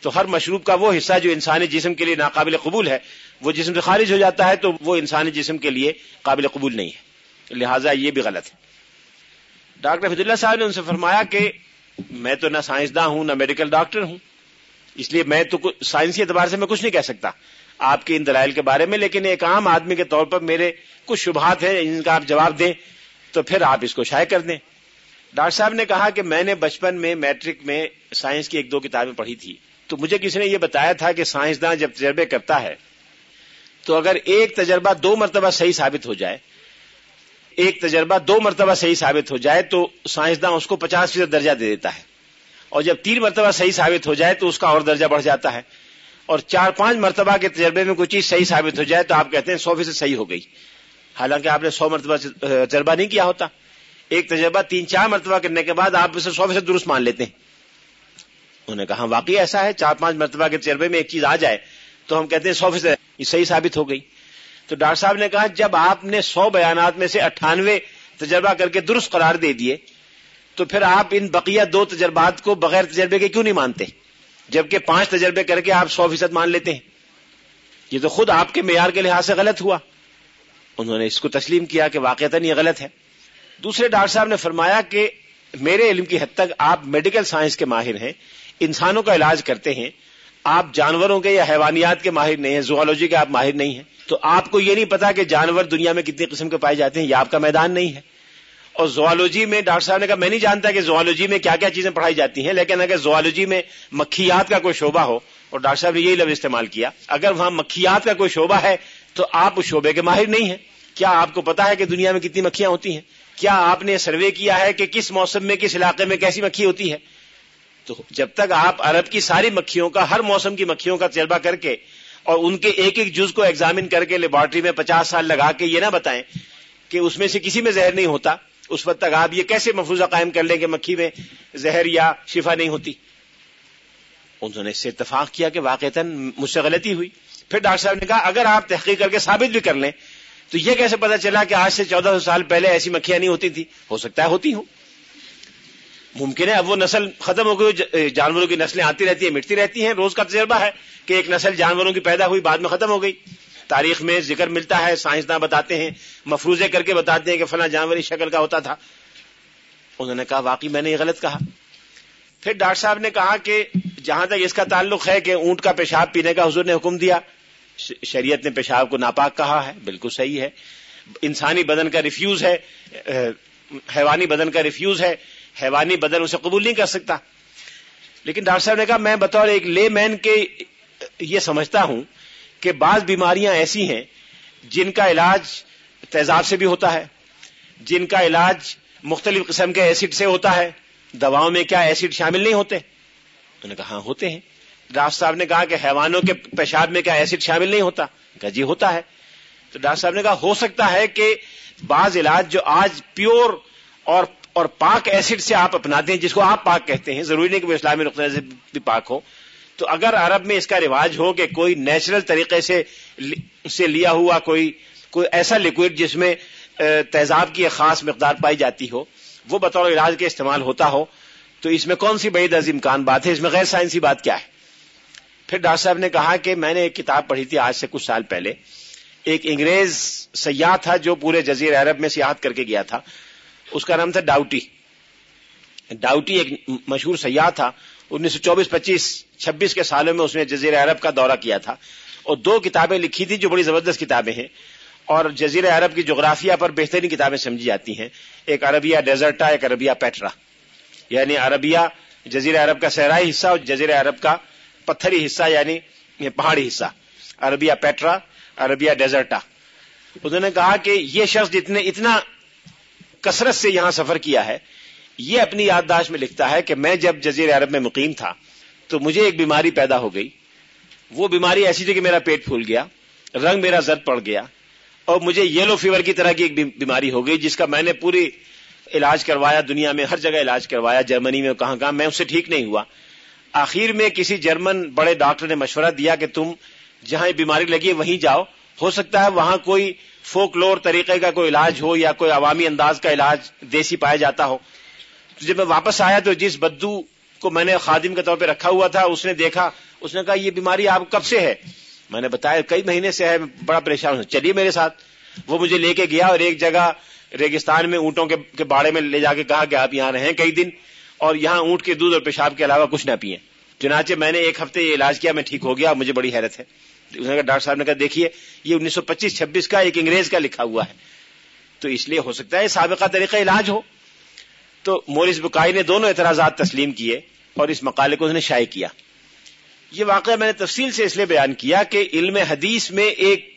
Speaker 1: تو ہر مشروب کا وہ حصہ جو انسانی جسم کے لیے ناقابل قبول ہے وہ جسم سے خارج ہو جاتا ہے تو وہ انسانی جسم کے لیے قابل قبول نہیں ہے لہٰذا یہ بھی غلط ہے ڈاکٹر فض اللہ صاحب نے ان سے فرمایا کہ میں تو نہ سائنسداں ہوں نہ میڈیکل ڈاکٹر ہوں اس لیے میں تو سائنسی اعتبار سے میں کچھ نہیں کہہ سکتا آپ کے ان دلائل کے بارے میں لیکن ایک عام آدمی کے طور پر میرے کچھ شبہات ہیں جن کا آپ جواب دیں تو پھر آپ اس کو شائع کر دیں ڈاکٹر صاحب نے کہا کہ میں نے بچپن میں میٹرک میں سائنس کی ایک دو کتابیں پڑھی تھی تو مجھے کسی نے یہ بتایا تھا کہ سائنسداں جب تجربے کرتا ہے تو اگر ایک تجربہ دو مرتبہ صحیح ثابت ہو جائے ایک تجربہ دو مرتبہ صحیح ثابت ہو جائے تو سائنسداں اس کو پچاس فیصد درجہ دے دیتا ہے اور جب تین مرتبہ صحیح ثابت ہو جائے تو اس کا اور درجہ بڑھ جاتا ہے اور چار پانچ مرتبہ کے تجربے میں کوئی چیز صحیح ثابت ہو جائے تو آپ کہتے ہیں سو فیصد صحیح ہو گئی حالانکہ آپ نے سو مرتبہ تجربہ نہیں کیا ہوتا ایک تجربہ تین چار مرتبہ کرنے کے بعد آپ اسے سو فیصد درست مان لیتے ہیں انہوں نے کہا ہاں، واقعی ایسا ہے چار پانچ مرتبہ کے تجربے میں ایک چیز آ جائے تو ہم کہتے ہیں سو فیصد صحیح ثابت ہو گئی تو ڈاکٹر صاحب نے کہا جب آپ نے سو بیانات میں سے اٹھانوے تجربہ کر کے درست قرار دے دیے تو پھر آپ ان بقیہ دو تجربات کو بغیر تجربے کے کیوں نہیں مانتے جبکہ پانچ تجربے کر کے آپ سو فیصد مان لیتے ہیں یہ تو خود آپ کے معیار کے لحاظ سے غلط ہوا انہوں نے اس کو تسلیم کیا کہ واقع یہ غلط ہے دوسرے ڈاکٹر صاحب نے فرمایا کہ میرے علم کی حد تک آپ میڈیکل سائنس کے ماہر ہیں انسانوں کا علاج کرتے ہیں آپ جانوروں کے یا حیوانیات کے ماہر نہیں ہیں زوالوجی کے آپ ماہر نہیں ہیں تو آپ کو یہ نہیں پتا کہ جانور دنیا میں کتنے قسم کے پائے جاتے ہیں یہ آپ کا میدان نہیں ہے اور زوالوجی میں ڈاکٹر صاحب نے کہا میں نہیں جانتا کہ زوالوجی میں کیا کیا چیزیں پڑھائی جاتی ہیں لیکن اگر زوالوجی میں مکھیات کا کوئی شعبہ ہو اور ڈاکٹر صاحب نے یہی لفظ استعمال کیا اگر وہاں مکھیات کا کوئی شعبہ ہے تو آپ اس شعبے کے ماہر نہیں ہیں کیا آپ کو پتا ہے کہ دنیا میں کتنی مکھیاں ہوتی ہیں کیا آپ نے سروے کیا ہے کہ کس موسم میں کس علاقے میں کیسی مکھی ہوتی ہے تو جب تک آپ عرب کی ساری مکھیوں کا ہر موسم کی مکھیوں کا تجربہ کر کے اور ان کے ایک ایک جز کو ایگزامن کر کے لیبارٹری میں پچاس سال لگا کے یہ نہ بتائیں کہ اس میں سے کسی میں زہر نہیں ہوتا اس وقت تک آپ یہ کیسے محفوظہ قائم کر لیں کہ مکھی میں زہر یا شفا نہیں ہوتی انہوں نے اس سے اتفاق کیا کہ واقعتاً مجھ سے غلطی ہوئی پھر ڈاکٹر صاحب نے کہا اگر آپ تحقیق کر کے ثابت بھی کر لیں تو یہ کیسے پتا چلا کہ آج سے چودہ سو سال پہلے ایسی مکھیاں نہیں ہوتی تھی ہو سکتا ہے ہوتی ہوں ممکن ہے اب وہ نسل ختم ہو گئی جانوروں کی نسلیں آتی رہتی ہیں مٹتی رہتی ہیں روز کا تجربہ ہے کہ ایک نسل جانوروں کی پیدا ہوئی بعد میں ختم ہو گئی تاریخ میں ذکر ملتا ہے سائنسداں بتاتے ہیں مفروضے کر کے بتاتے ہیں کہ فلاں جانور اس شکل کا ہوتا تھا انہوں نے کہا واقعی میں نے یہ غلط کہا پھر ڈاکٹر صاحب نے کہا کہ جہاں تک اس کا تعلق ہے کہ اونٹ کا پیشاب پینے کا حضور نے حکم دیا شریعت نے پیشاب کو ناپاک کہا ہے بالکل صحیح ہے انسانی بدن کا ریفیوز ہے حیوانی بدن کا ریفیوز ہے حیوانی بدن اسے قبول نہیں کر سکتا لیکن ڈاکٹر صاحب نے کہا میں بطور ایک لے مین کے یہ سمجھتا ہوں کہ بعض بیماریاں ایسی ہیں جن کا علاج تیزاب سے بھی ہوتا ہے جن کا علاج مختلف قسم کے ایسڈ سے ہوتا ہے دواؤں میں کیا ایسڈ شامل نہیں ہوتے انہوں نے کہا ہاں ہوتے ہیں ڈاکٹر صاحب نے کہا کہ حیوانوں کے پیشاب میں کیا ایسڈ شامل نہیں ہوتا جی ہوتا ہے تو ڈاکٹر صاحب نے کہا ہو سکتا ہے کہ بعض علاج جو آج پیور اور اور پاک ایسڈ سے آپ اپنا دیں جس کو آپ پاک کہتے ہیں ضروری نہیں کہ وہ اسلامی نقطۂ بھی پاک ہو تو اگر عرب میں اس کا رواج ہو کہ کوئی نیچرل طریقے سے سے لیا ہوا کوئی کوئی ایسا لکوڈ جس میں تیزاب کی ایک خاص مقدار پائی جاتی ہو وہ بطور علاج کے استعمال ہوتا ہو تو اس میں کون سی از امکان بات ہے اس میں غیر سائنسی بات کیا ہے پھر ڈاکٹر صاحب نے کہا کہ میں نے ایک کتاب پڑھی تھی آج سے کچھ سال پہلے ایک انگریز سیاح تھا جو پورے جزیر عرب میں سیاحت کر کے گیا تھا اس کا نام تھا ڈاؤٹی ڈاؤٹی ایک مشہور سیاح تھا انیس سو چوبیس پچیس چھبیس کے سالوں میں اس نے جزیر عرب کا دورہ کیا تھا اور دو کتابیں لکھی تھی جو بڑی زبردست کتابیں ہیں اور جزیر عرب کی جغرافیہ پر بہترین کتابیں سمجھی جاتی ہیں ایک عربیہ ڈیزرٹا ایک عربیہ پیٹرا یعنی عربیہ جزیر عرب کا صحرائی حصہ اور جزیر عرب کا پتھری حصہ یعنی پہاڑی حصہ عربیہ پیٹرا عربیہ ڈیزرٹا انہوں نے کہا کہ یہ شخص جتنے اتنا کثرت سے یہاں سفر کیا ہے یہ اپنی یادداشت میں لکھتا ہے کہ میں جب جزیر عرب میں مقیم تھا تو مجھے ایک بیماری پیدا ہو گئی وہ بیماری ایسی تھی کہ میرا پیٹ پھول گیا رنگ میرا زرد پڑ گیا اور مجھے یلو فیور کی طرح کی ایک بیماری ہو گئی جس کا میں نے پوری علاج کروایا دنیا میں ہر جگہ علاج کروایا جرمنی میں کہاں کہاں میں اس سے ٹھیک نہیں ہوا آخر میں کسی جرمن بڑے ڈاکٹر نے مشورہ دیا کہ تم جہاں یہ بیماری لگی ہے وہیں جاؤ ہو سکتا ہے وہاں کوئی فوکلور طریقے کا کوئی علاج ہو یا کوئی عوامی انداز کا علاج دیسی پایا جاتا ہو جب میں واپس آیا تو جس بدو کو میں نے خادم کے طور پہ رکھا ہوا تھا اس نے دیکھا اس نے کہا یہ بیماری آپ کب سے ہے میں نے بتایا کئی مہینے سے ہے بڑا پریشان ہوں چلیے میرے ساتھ وہ مجھے لے کے گیا اور ایک جگہ ریگستان میں اونٹوں کے باڑے میں لے جا کے کہا کہ آپ یہاں رہیں کئی دن اور یہاں اونٹ کے دودھ اور پیشاب کے علاوہ کچھ نہ پیئیں چنانچہ میں نے ایک ہفتے یہ علاج کیا میں ٹھیک ہو گیا مجھے بڑی حیرت ہے اس نے کہا ڈاکٹر صاحب نے کہا دیکھیے یہ انیس سو پچیس چھبیس کا ایک انگریز کا لکھا ہوا ہے تو اس لیے ہو سکتا ہے سابقہ طریقہ علاج ہو تو مورس بکائی نے دونوں اعتراضات تسلیم کیے اور اس مقالے کو اس نے شائع کیا یہ واقعہ میں نے تفصیل سے اس لیے بیان کیا کہ علم حدیث میں ایک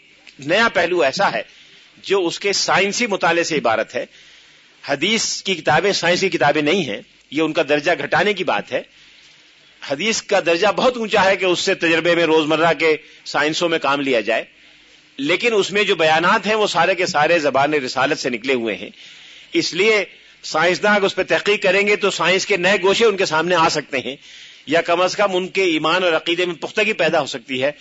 Speaker 1: نیا پہلو ایسا ہے جو اس کے سائنسی مطالعے سے عبارت ہے حدیث کی کتابیں سائنسی کتابیں نہیں ہیں یہ ان کا درجہ گھٹانے کی بات ہے حدیث کا درجہ بہت اونچا ہے کہ اس سے تجربے میں روز مرہ کے سائنسوں میں کام لیا جائے لیکن اس میں جو بیانات ہیں وہ سارے کے سارے زبان رسالت سے نکلے ہوئے ہیں اس لیے سائنسداں اگر اس پہ تحقیق کریں گے تو سائنس کے نئے گوشے ان کے سامنے آ سکتے ہیں یا کم از کم ان کے ایمان اور عقیدے میں پختگی پیدا ہو سکتی ہے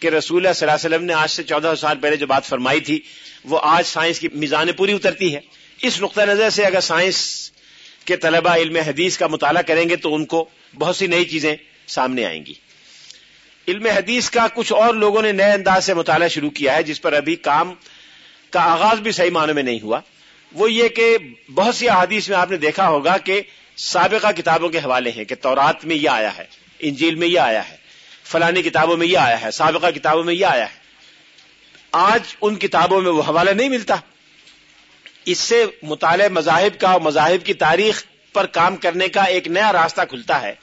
Speaker 1: کہ رسول اللہ علیہ وسلم نے آج سے چودہ سال پہلے جو بات فرمائی تھی وہ آج سائنس کی میزان پوری اترتی ہے اس نقطۂ نظر سے اگر سائنس طلبا علم حدیث کا مطالعہ کریں گے تو ان کو بہت سی نئی چیزیں سامنے آئیں گی علم حدیث کا کچھ اور لوگوں نے نئے انداز سے مطالعہ شروع کیا ہے جس پر ابھی کام کا آغاز بھی صحیح معنوں میں نہیں ہوا وہ یہ کہ بہت سی احادیث میں آپ نے دیکھا ہوگا کہ سابقہ کتابوں کے حوالے ہیں کہ تورات میں یہ آیا ہے انجیل میں یہ آیا ہے فلانی کتابوں میں یہ آیا ہے سابقہ کتابوں میں یہ آیا ہے آج ان کتابوں میں وہ حوالہ نہیں ملتا اس سے مطالعہ مذاہب کا اور مذاہب کی تاریخ پر کام کرنے کا ایک نیا راستہ کھلتا ہے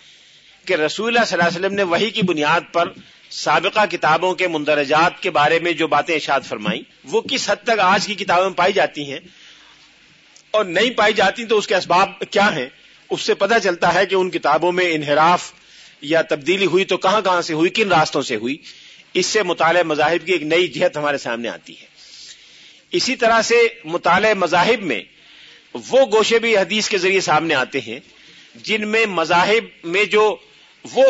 Speaker 1: کہ رسول اللہ صلی اللہ علیہ وسلم نے وہی کی بنیاد پر سابقہ کتابوں کے مندرجات کے بارے میں جو باتیں اشاد فرمائیں وہ کس حد تک آج کی کتابوں میں پائی جاتی ہیں اور نہیں پائی جاتی تو اس کے اسباب کیا ہیں اس سے پتہ چلتا ہے کہ ان کتابوں میں انحراف یا تبدیلی ہوئی تو کہاں کہاں سے ہوئی کن راستوں سے ہوئی اس سے مطالعہ مذاہب کی ایک نئی جہت ہمارے سامنے آتی ہے اسی طرح سے مطالعہ مذاہب میں وہ گوشے بھی حدیث کے ذریعے سامنے آتے ہیں جن میں مذاہب میں جو وہ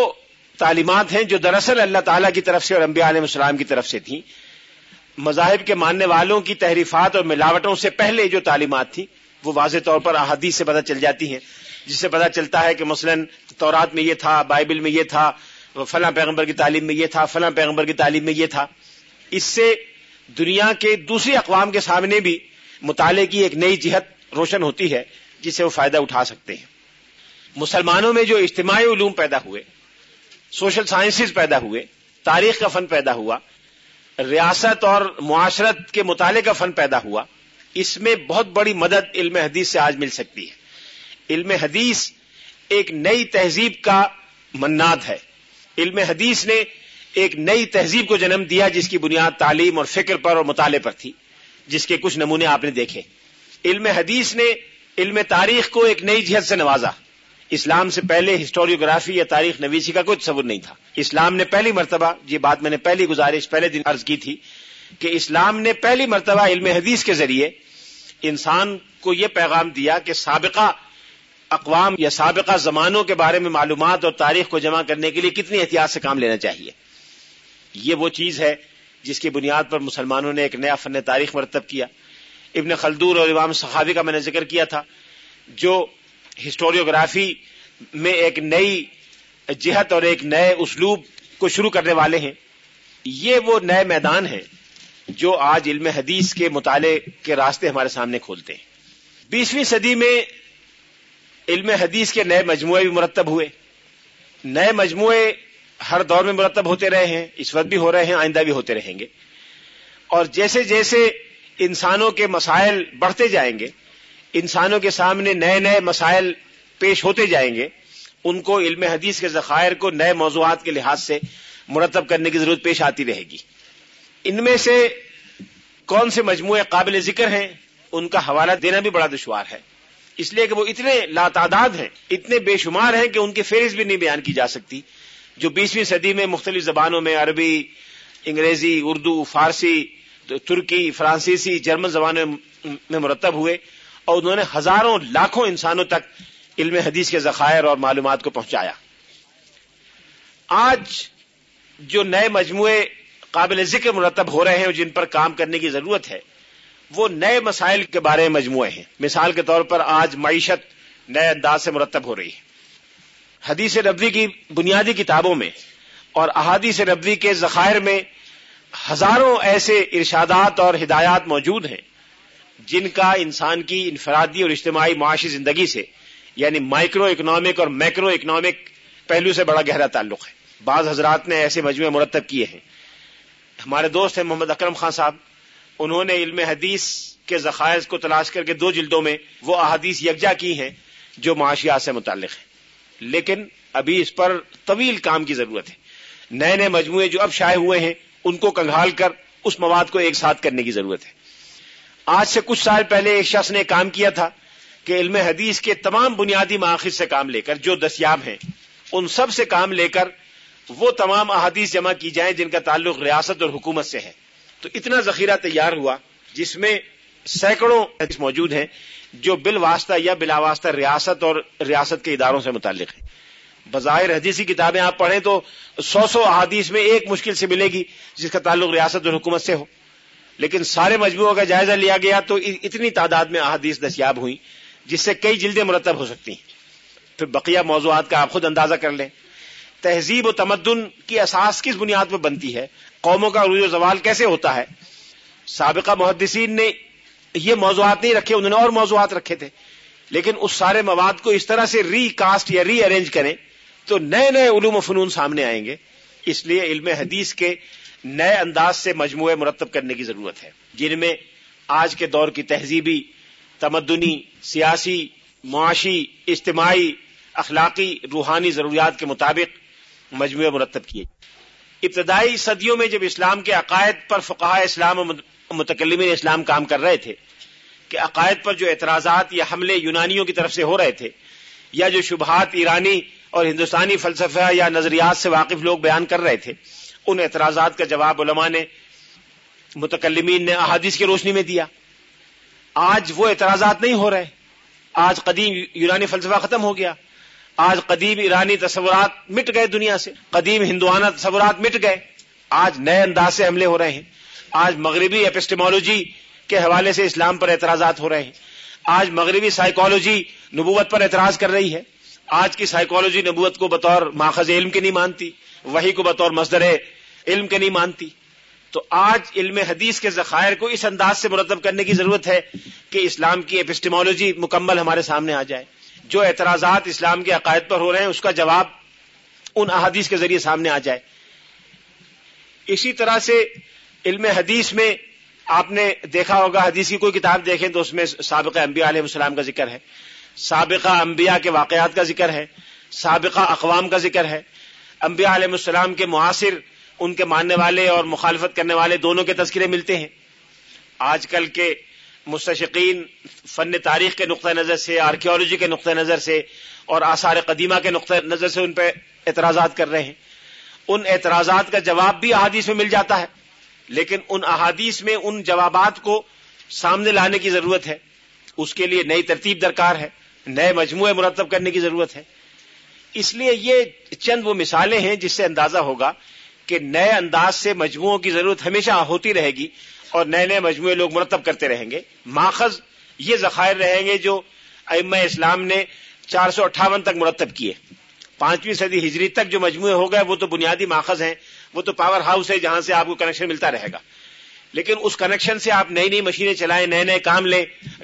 Speaker 1: تعلیمات ہیں جو دراصل اللہ تعالیٰ کی طرف سے اور انبیاء علیہ السلام کی طرف سے تھیں مذاہب کے ماننے والوں کی تحریفات اور ملاوٹوں سے پہلے جو تعلیمات تھیں وہ واضح طور پر احادیث سے پتہ چل جاتی ہیں جس سے پتہ چلتا ہے کہ مثلا تورات میں یہ تھا بائبل میں یہ تھا فلاں پیغمبر کی تعلیم میں یہ تھا فلاں پیغمبر کی تعلیم میں یہ تھا اس سے دنیا کے دوسری اقوام کے سامنے بھی مطالعے کی ایک نئی جہت روشن ہوتی ہے جس سے وہ فائدہ اٹھا سکتے ہیں مسلمانوں میں جو اجتماعی علوم پیدا ہوئے سوشل سائنسز پیدا ہوئے تاریخ کا فن پیدا ہوا ریاست اور معاشرت کے مطالعے کا فن پیدا ہوا اس میں بہت بڑی مدد علم حدیث سے آج مل سکتی ہے علم حدیث ایک نئی تہذیب کا مناد ہے علم حدیث نے ایک نئی تہذیب کو جنم دیا جس کی بنیاد تعلیم اور فکر پر اور مطالعے پر تھی جس کے کچھ نمونے آپ نے دیکھے علم حدیث نے علم تاریخ کو ایک نئی جہت سے نوازا اسلام سے پہلے ہسٹوریوگرافی یا تاریخ نویسی کا کوئی تصور نہیں تھا اسلام نے پہلی مرتبہ یہ بات میں نے پہلی گزارش پہلے دن عرض کی تھی کہ اسلام نے پہلی مرتبہ علم حدیث کے ذریعے انسان کو یہ پیغام دیا کہ سابقہ اقوام یا سابقہ زمانوں کے بارے میں معلومات اور تاریخ کو جمع کرنے کے لیے کتنی احتیاط سے کام لینا چاہیے یہ وہ چیز ہے جس کی بنیاد پر مسلمانوں نے ایک نیا فن تاریخ مرتب کیا ابن خلدور اور امام صحابی کا میں نے ذکر کیا تھا جو ہسٹوریوگرافی میں ایک نئی جہت اور ایک نئے اسلوب کو شروع کرنے والے ہیں یہ وہ نئے میدان ہیں جو آج علم حدیث کے مطالعے کے راستے ہمارے سامنے کھولتے ہیں بیسویں صدی میں علم حدیث کے نئے مجموعے بھی مرتب ہوئے نئے مجموعے ہر دور میں مرتب ہوتے رہے ہیں اس وقت بھی ہو رہے ہیں آئندہ بھی ہوتے رہیں گے اور جیسے جیسے انسانوں کے مسائل بڑھتے جائیں گے انسانوں کے سامنے نئے نئے مسائل پیش ہوتے جائیں گے ان کو علم حدیث کے ذخائر کو نئے موضوعات کے لحاظ سے مرتب کرنے کی ضرورت پیش آتی رہے گی ان میں سے کون سے مجموعے قابل ذکر ہیں ان کا حوالہ دینا بھی بڑا دشوار ہے اس لیے کہ وہ اتنے لاتعداد ہیں اتنے بے شمار ہیں کہ ان کی فہرست بھی نہیں بیان کی جا سکتی جو بیسویں صدی میں مختلف زبانوں میں عربی انگریزی اردو فارسی ترکی فرانسیسی جرمن زبانوں میں مرتب ہوئے اور انہوں نے ہزاروں لاکھوں انسانوں تک علم حدیث کے ذخائر اور معلومات کو پہنچایا آج جو نئے مجموعے قابل ذکر مرتب ہو رہے ہیں جن پر کام کرنے کی ضرورت ہے وہ نئے مسائل کے بارے میں مجموعے ہیں مثال کے طور پر آج معیشت نئے انداز سے مرتب ہو رہی ہے حدیث نبوی کی بنیادی کتابوں میں اور احادیث نبوی کے ذخائر میں ہزاروں ایسے ارشادات اور ہدایات موجود ہیں جن کا انسان کی انفرادی اور اجتماعی معاشی زندگی سے یعنی مائکرو اکنامک اور میکرو اکنامک پہلو سے بڑا گہرا تعلق ہے بعض حضرات نے ایسے مجموعے مرتب کیے ہیں ہمارے دوست ہیں محمد اکرم خان صاحب انہوں نے علم حدیث کے ذخائر کو تلاش کر کے دو جلدوں میں وہ احادیث یکجا کی ہیں جو معاشیات سے متعلق ہیں لیکن ابھی اس پر طویل کام کی ضرورت ہے نئے نئے مجموعے جو اب شائع ہوئے ہیں ان کو کنگھال کر اس مواد کو ایک ساتھ کرنے کی ضرورت ہے آج سے کچھ سال پہلے ایک شخص نے کام کیا تھا کہ علم حدیث کے تمام بنیادی ماخذ سے کام لے کر جو دستیاب ہیں ان سب سے کام لے کر وہ تمام احادیث جمع کی جائیں جن کا تعلق ریاست اور حکومت سے ہے تو اتنا ذخیرہ تیار ہوا جس میں سینکڑوں موجود ہیں جو بل واسطہ یا واسطہ ریاست اور ریاست کے اداروں سے متعلق ہے بظاہر حدیثی کتابیں آپ پڑھیں تو سو سو احادیث میں ایک مشکل سے ملے گی جس کا تعلق ریاست اور حکومت سے ہو لیکن سارے مجموعوں کا جائزہ لیا گیا تو اتنی تعداد میں احادیث دستیاب ہوئی جس سے کئی جلدیں مرتب ہو سکتی ہیں پھر بقیہ موضوعات کا آپ خود اندازہ کر لیں تہذیب و تمدن کی اساس کس بنیاد پہ بنتی ہے قوموں کا عروج و زوال کیسے ہوتا ہے سابقہ محدثین نے یہ موضوعات نہیں رکھے انہوں نے اور موضوعات رکھے تھے لیکن اس سارے مواد کو اس طرح سے ری کاسٹ یا ری ارینج کریں تو نئے نئے علوم و فنون سامنے آئیں گے اس لیے علم حدیث کے نئے انداز سے مجموعے مرتب کرنے کی ضرورت ہے جن میں آج کے دور کی تہذیبی تمدنی سیاسی معاشی اجتماعی اخلاقی روحانی ضروریات کے مطابق مجموعے مرتب کیے ابتدائی صدیوں میں جب اسلام کے عقائد پر فقہ اسلام متکلمین اسلام کام کر رہے تھے کہ عقائد پر جو اعتراضات یا حملے یونانیوں کی طرف سے ہو رہے تھے یا جو شبہات ایرانی اور ہندوستانی فلسفہ یا نظریات سے واقف لوگ بیان کر رہے تھے ان اعتراضات کا جواب علماء نے متکلمین نے احادیث کی روشنی میں دیا آج وہ اعتراضات نہیں ہو رہے آج قدیم یونانی فلسفہ ختم ہو گیا آج قدیم ایرانی تصورات مٹ گئے دنیا سے قدیم ہندوانہ تصورات مٹ گئے آج نئے انداز سے حملے ہو رہے ہیں آج مغربی اپسٹیمالوجی کے حوالے سے اسلام پر اعتراضات ہو رہے ہیں آج مغربی سائیکالوجی نبوت پر اعتراض کر رہی ہے آج کی سائیکالوجی نبوت کو بطور ماخذ علم کے نہیں مانتی وہی کو بطور مصدر علم کے نہیں مانتی تو آج علم حدیث کے ذخائر کو اس انداز سے مرتب کرنے کی ضرورت ہے کہ اسلام کی اپسٹیمولوجی مکمل ہمارے سامنے آ جائے جو اعتراضات اسلام کے عقائد پر ہو رہے ہیں اس کا جواب ان احادیث کے ذریعے سامنے آ جائے اسی طرح سے علم حدیث میں آپ نے دیکھا ہوگا حدیث کی کوئی کتاب دیکھیں تو اس میں سابقہ انبیاء علیہ السلام کا ذکر ہے سابقہ انبیاء کے واقعات کا ذکر ہے سابقہ اقوام کا ذکر ہے انبیاء علیہ السلام کے معاصر ان کے ماننے والے اور مخالفت کرنے والے دونوں کے تذکرے ملتے ہیں آج کل کے مستشقین فن تاریخ کے نقطہ نظر سے آرکیولوجی کے نقطہ نظر سے اور آثار قدیمہ کے نقطہ نظر سے ان پہ اعتراضات کر رہے ہیں ان اعتراضات کا جواب بھی احادیث میں مل جاتا ہے لیکن ان احادیث میں ان جوابات کو سامنے لانے کی ضرورت ہے اس کے لیے نئی ترتیب درکار ہے نئے مجموعے مرتب کرنے کی ضرورت ہے اس لیے یہ چند وہ مثالیں ہیں جس سے اندازہ ہوگا کہ نئے انداز سے مجموعوں کی ضرورت ہمیشہ ہوتی رہے گی اور نئے نئے مجموعے لوگ مرتب کرتے رہیں گے ماخذ یہ ذخائر رہیں گے جو ام اسلام نے چار سو اٹھاون تک مرتب کیے پانچویں صدی ہجری تک جو مجموعے ہو گئے وہ تو بنیادی ماخذ ہیں وہ تو پاور ہاؤس ہے جہاں سے آپ کو کنیکشن ملتا رہے گا لیکن اس کنیکشن سے آپ نئی نئی مشینیں چلائیں نئے نئے کام لیں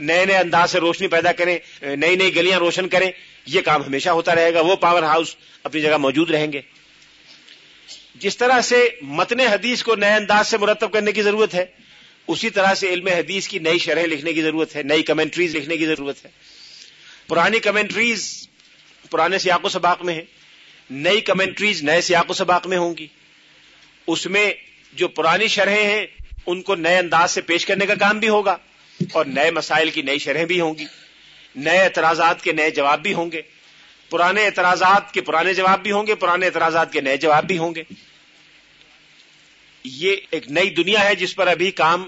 Speaker 1: نئے نئے انداز سے روشنی پیدا کریں نئی نئی گلیاں روشن کریں یہ کام ہمیشہ ہوتا رہے گا وہ پاور ہاؤس اپنی جگہ موجود رہیں گے جس طرح سے متن حدیث کو نئے انداز سے مرتب کرنے کی ضرورت ہے اسی طرح سے علم حدیث کی نئی شرح لکھنے کی ضرورت ہے نئی کمنٹریز لکھنے کی ضرورت ہے پرانی کمنٹریز پرانے سیاق و سباق میں ہیں نئی کمنٹریز نئے سیاق و سباق میں ہوں گی اس میں جو پرانی شرحیں ہیں ان کو نئے انداز سے پیش کرنے کا کام بھی ہوگا اور نئے مسائل کی نئی شرحیں بھی ہوں گی نئے اعتراضات کے نئے جواب بھی ہوں گے پرانے اعتراضات کے پرانے جواب بھی ہوں گے پرانے اعتراضات کے نئے جواب بھی ہوں گے یہ ایک نئی دنیا ہے جس پر ابھی کام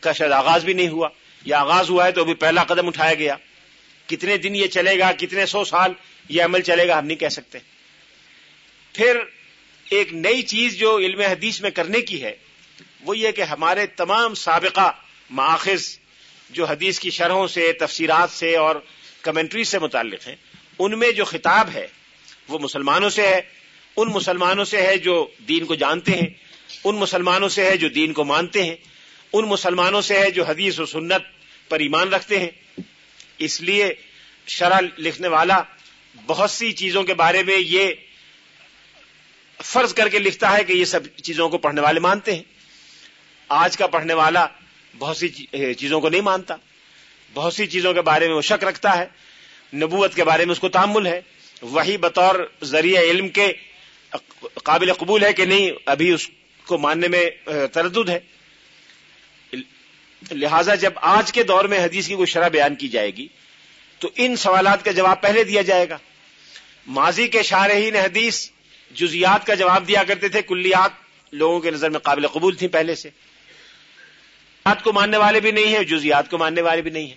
Speaker 1: کا شاید آغاز بھی نہیں ہوا یا آغاز ہوا ہے تو ابھی پہلا قدم اٹھایا گیا کتنے دن یہ چلے گا کتنے سو سال یہ عمل چلے گا ہم نہیں کہہ سکتے پھر ایک نئی چیز جو علم حدیث میں کرنے کی ہے وہ یہ کہ ہمارے تمام سابقہ ماخذ جو حدیث کی شرحوں سے تفسیرات سے اور کمنٹری سے متعلق ہیں ان میں جو خطاب ہے وہ مسلمانوں سے ہے ان مسلمانوں سے ہے جو دین کو جانتے ہیں ان مسلمانوں سے ہے جو دین کو مانتے ہیں ان مسلمانوں سے ہے جو حدیث و سنت پر ایمان رکھتے ہیں اس لیے شرح لکھنے والا بہت سی چیزوں کے بارے میں یہ فرض کر کے لکھتا ہے کہ یہ سب چیزوں کو پڑھنے والے مانتے ہیں آج کا پڑھنے والا بہت سی چیزوں کو نہیں مانتا بہت سی چیزوں کے بارے میں وہ شک رکھتا ہے نبوت کے بارے میں اس کو تعمل ہے وہی بطور ذریعہ علم کے قابل قبول ہے کہ نہیں ابھی اس کو ماننے میں تردد ہے لہذا جب آج کے دور میں حدیث کی کوئی شرح بیان کی جائے گی تو ان سوالات کا جواب پہلے دیا جائے گا ماضی کے شارحین حدیث جزیات کا جواب دیا کرتے تھے کلیات لوگوں کے نظر میں قابل قبول تھیں پہلے سے جزیات کو ماننے والے بھی نہیں ہے جزیات کو ماننے والے بھی نہیں ہے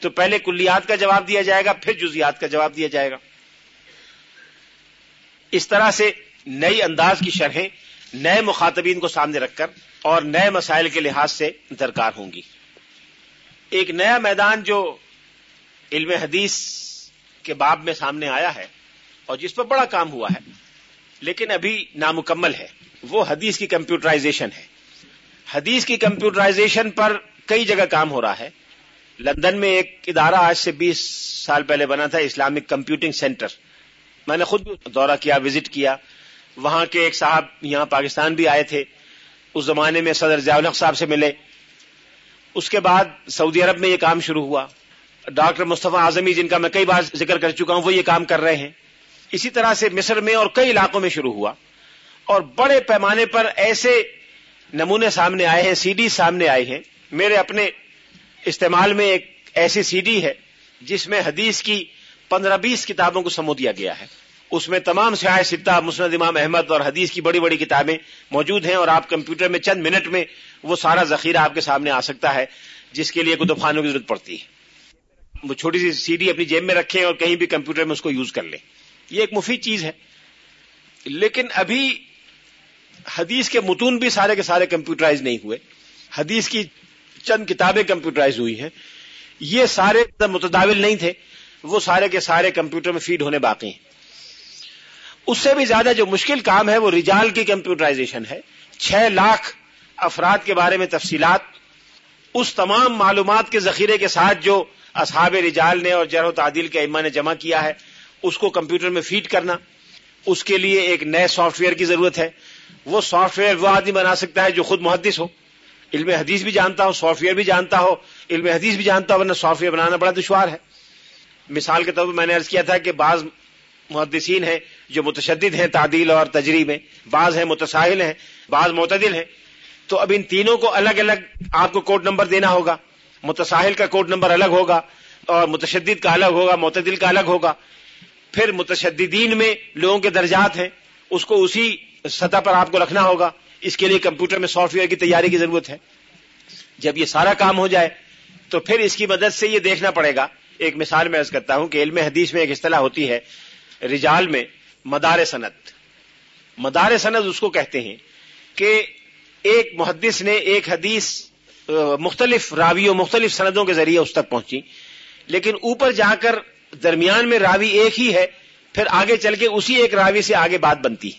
Speaker 1: تو پہلے کلیات کا جواب دیا جائے گا پھر جزیات کا جواب دیا جائے گا اس طرح سے نئی انداز کی شرحیں نئے مخاطبین کو سامنے رکھ کر اور نئے مسائل کے لحاظ سے درکار ہوں گی ایک نیا میدان جو علم حدیث کے باب میں سامنے آیا ہے اور جس پر بڑا کام ہوا ہے لیکن ابھی نامکمل ہے وہ حدیث کی کمپیوٹرائزیشن ہے حدیث کی کمپیوٹرائزیشن پر کئی جگہ کام ہو رہا ہے لندن میں ایک ادارہ آج سے بیس سال پہلے بنا تھا اسلامک کمپیوٹنگ سینٹر میں نے خود بھی دورہ کیا وزٹ کیا وہاں کے ایک صاحب یہاں پاکستان بھی آئے تھے اس زمانے میں صدر ضیاء الحق صاحب سے ملے اس کے بعد سعودی عرب میں یہ کام شروع ہوا ڈاکٹر مصطفیٰ اعظمی جن کا میں کئی بار ذکر کر چکا ہوں وہ یہ کام کر رہے ہیں اسی طرح سے مصر میں اور کئی علاقوں میں شروع ہوا اور بڑے پیمانے پر ایسے نمونے سامنے آئے ہیں سی ڈی سامنے آئی ہیں میرے اپنے استعمال میں ایک ایسی سی ڈی ہے جس میں حدیث کی پندرہ بیس کتابوں کو سمو دیا گیا ہے اس میں تمام سیاح سدار مسند امام احمد اور حدیث کی بڑی بڑی کتابیں موجود ہیں اور آپ کمپیوٹر میں چند منٹ میں وہ سارا ذخیرہ آپ کے سامنے آ سکتا ہے جس کے لیے دفانوں کی ضرورت پڑتی ہے وہ چھوٹی سی سی ڈی اپنی جیب میں رکھیں اور کہیں بھی کمپیوٹر میں اس کو یوز کر لیں یہ ایک مفید چیز ہے لیکن ابھی حدیث کے متون بھی سارے کے سارے کمپیوٹرائز نہیں ہوئے حدیث کی چند کتابیں کمپیوٹرائز ہوئی ہیں یہ سارے متداول نہیں تھے وہ سارے کے سارے کمپیوٹر میں فیڈ ہونے باقی ہیں اس سے بھی زیادہ جو مشکل کام ہے وہ رجال کی کمپیوٹرائزیشن ہے چھ لاکھ افراد کے بارے میں تفصیلات اس تمام معلومات کے ذخیرے کے ساتھ جو اصحاب رجال نے اور جرح و تعدیل کے اما نے جمع کیا ہے اس کو کمپیوٹر میں فیٹ کرنا اس کے لیے ایک نئے سافٹ ویئر کی ضرورت ہے وہ سافٹ ویئر وہ آدمی بنا سکتا ہے جو خود محدث ہو علم حدیث بھی جانتا ہو سافٹ ویئر بھی جانتا ہو علم حدیث بھی جانتا ہو ورنہ سافٹ ویئر بنانا بڑا دشوار ہے مثال کے طور پر میں نے ارض کیا تھا کہ بعض محدثین ہیں جو متشدد ہیں تعدیل اور میں بعض ہیں متساہل ہیں بعض معتدل ہیں تو اب ان تینوں کو الگ الگ آپ کو کوڈ نمبر دینا ہوگا متساہل کا کوڈ نمبر الگ ہوگا اور متشدد کا الگ ہوگا معتدل کا الگ ہوگا پھر متشددین میں لوگوں کے درجات ہیں اس کو اسی سطح پر آپ کو رکھنا ہوگا اس کے لیے کمپیوٹر میں سافٹ ویئر کی تیاری کی ضرورت ہے جب یہ سارا کام ہو جائے تو پھر اس کی مدد سے یہ دیکھنا پڑے گا ایک مثال میں عرض کرتا ہوں کہ علم حدیث میں ایک اصطلاح ہوتی ہے رجال میں مدار صنعت مدار سنت اس کو کہتے ہیں کہ ایک محدث نے ایک حدیث مختلف راویوں مختلف سندوں کے ذریعے اس تک پہنچی لیکن اوپر جا کر درمیان میں راوی ایک ہی ہے پھر آگے چل کے اسی ایک راوی سے آگے بات بنتی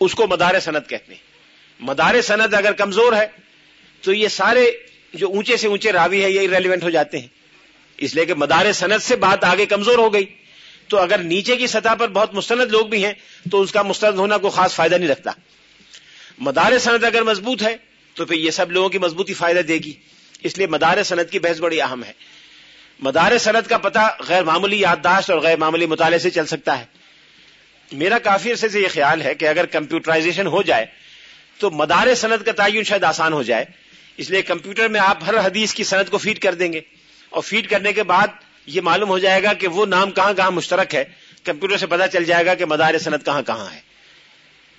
Speaker 1: اس کو مدار سند کہتے ہیں مدار سند اگر کمزور ہے تو یہ سارے جو اونچے سے اونچے راوی ہے یہ ریلیونٹ ہو جاتے ہیں اس لیے کہ مدار سند سے بات آگے کمزور ہو گئی تو اگر نیچے کی سطح پر بہت مستند لوگ بھی ہیں تو اس کا مستند ہونا کوئی خاص فائدہ نہیں رکھتا مدار سند اگر مضبوط ہے تو پھر یہ سب لوگوں کی مضبوطی فائدہ دے گی اس لیے مدار سند کی بحث بڑی اہم ہے مدار سند کا پتہ غیر معمولی یادداشت اور غیر معمولی مطالعے سے چل سکتا ہے میرا کافی عرصے سے یہ خیال ہے کہ اگر کمپیوٹرائزیشن ہو جائے تو مدار سند کا تعین شاید آسان ہو جائے اس لیے کمپیوٹر میں آپ ہر حدیث کی سند کو فیڈ کر دیں گے اور فیڈ کرنے کے بعد یہ معلوم ہو جائے گا کہ وہ نام کہاں کہاں مشترک ہے کمپیوٹر سے پتا چل جائے گا کہ مدار صنعت کہاں کہاں ہے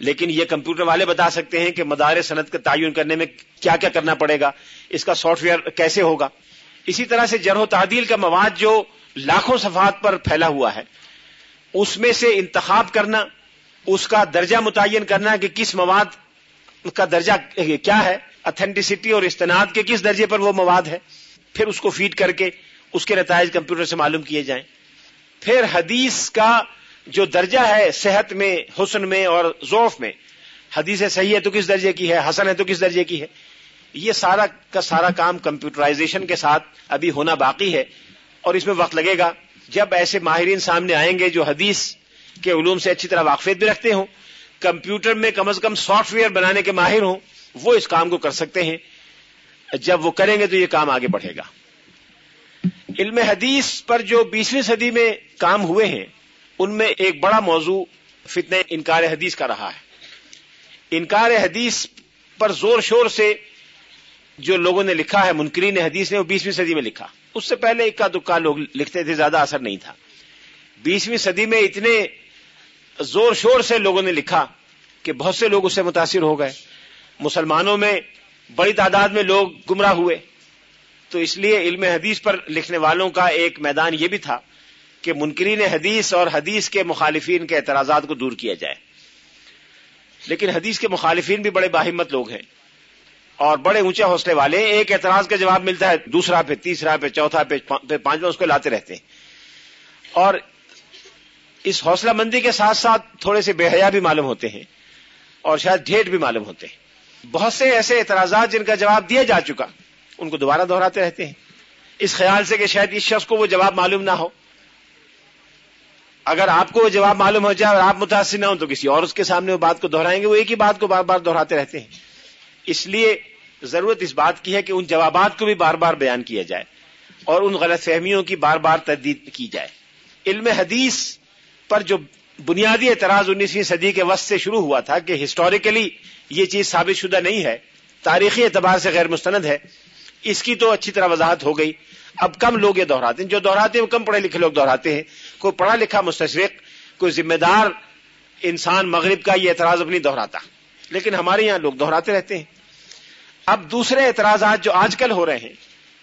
Speaker 1: لیکن یہ کمپیوٹر والے بتا سکتے ہیں کہ مدار سند کا تعین کرنے میں کیا کیا کرنا پڑے گا اس کا سافٹ ویئر کیسے ہوگا اسی طرح سے جرح و تعدیل کا مواد جو لاکھوں صفحات پر پھیلا ہوا ہے اس میں سے انتخاب کرنا اس کا درجہ متعین کرنا کہ کس مواد کا درجہ کیا ہے اتھینٹسٹی اور استناد کے کس درجے پر وہ مواد ہے پھر اس کو فیڈ کر کے اس کے نتائج کمپیوٹر سے معلوم کیے جائیں پھر حدیث کا جو درجہ ہے صحت میں حسن میں اور ضوف میں حدیث ہے صحیح ہے تو کس درجے کی ہے حسن ہے تو کس درجے کی ہے یہ سارا کا سارا کام کمپیوٹرائزیشن کے ساتھ ابھی ہونا باقی ہے اور اس میں وقت لگے گا جب ایسے ماہرین سامنے آئیں گے جو حدیث کے علوم سے اچھی طرح واقفیت بھی رکھتے ہوں کمپیوٹر میں کم از کم سافٹ ویئر بنانے کے ماہر ہوں وہ اس کام کو کر سکتے ہیں جب وہ کریں گے تو یہ کام آگے بڑھے گا علم حدیث پر جو بیسویں صدی میں کام ہوئے ہیں ان میں ایک بڑا موضوع فتنہ انکار حدیث کا رہا ہے انکار حدیث پر زور شور سے جو لوگوں نے لکھا ہے منکرین حدیث نے وہ بیسویں صدی میں لکھا اس سے پہلے اکا دکا لوگ لکھتے تھے زیادہ اثر نہیں تھا بیسویں صدی میں اتنے زور شور سے لوگوں نے لکھا کہ بہت سے لوگ اس سے متاثر ہو گئے مسلمانوں میں بڑی تعداد میں لوگ گمراہ ہوئے تو اس لیے علم حدیث پر لکھنے والوں کا ایک میدان یہ بھی تھا کہ منکرین حدیث اور حدیث کے مخالفین کے اعتراضات کو دور کیا جائے لیکن حدیث کے مخالفین بھی بڑے باہمت لوگ ہیں اور بڑے اونچے حوصلے والے ایک اعتراض کا جواب ملتا ہے دوسرا پہ تیسرا پہ چوتھا پہ پہ کو لاتے رہتے ہیں اور اس حوصلہ مندی کے ساتھ ساتھ تھوڑے سے بے حیا بھی معلوم ہوتے ہیں اور شاید ڈھیٹ بھی معلوم ہوتے ہیں بہت سے ایسے اعتراضات جن کا جواب دیا جا چکا ان کو دوبارہ دہراتے رہتے ہیں اس خیال سے کہ شاید اس شخص کو وہ جواب معلوم نہ ہو اگر آپ کو وہ جواب معلوم ہو جائے اور آپ متاثر نہ ہو تو کسی اور اس کے سامنے وہ بات کو دہرائیں گے وہ ایک ہی بات کو بار بار دہراتے رہتے ہیں اس لیے ضرورت اس بات کی ہے کہ ان جوابات کو بھی بار بار بیان کیا جائے اور ان غلط فہمیوں کی بار بار تردید کی جائے علم حدیث پر جو بنیادی اعتراض انیسویں صدی کے وسط سے شروع ہوا تھا کہ ہسٹوریکلی یہ چیز ثابت شدہ نہیں ہے تاریخی اعتبار سے غیر مستند ہے اس کی تو اچھی طرح وضاحت ہو گئی اب کم لوگ یہ دہراتے ہیں جو دہراتے ہیں وہ کم پڑھے لکھے لوگ دہراتے ہیں کوئی پڑھا لکھا مستشرق کوئی ذمہ دار انسان مغرب کا یہ اعتراض اپنی دہراتا لیکن ہمارے یہاں لوگ دہراتے رہتے ہیں اب دوسرے اعتراضات جو آج کل ہو رہے ہیں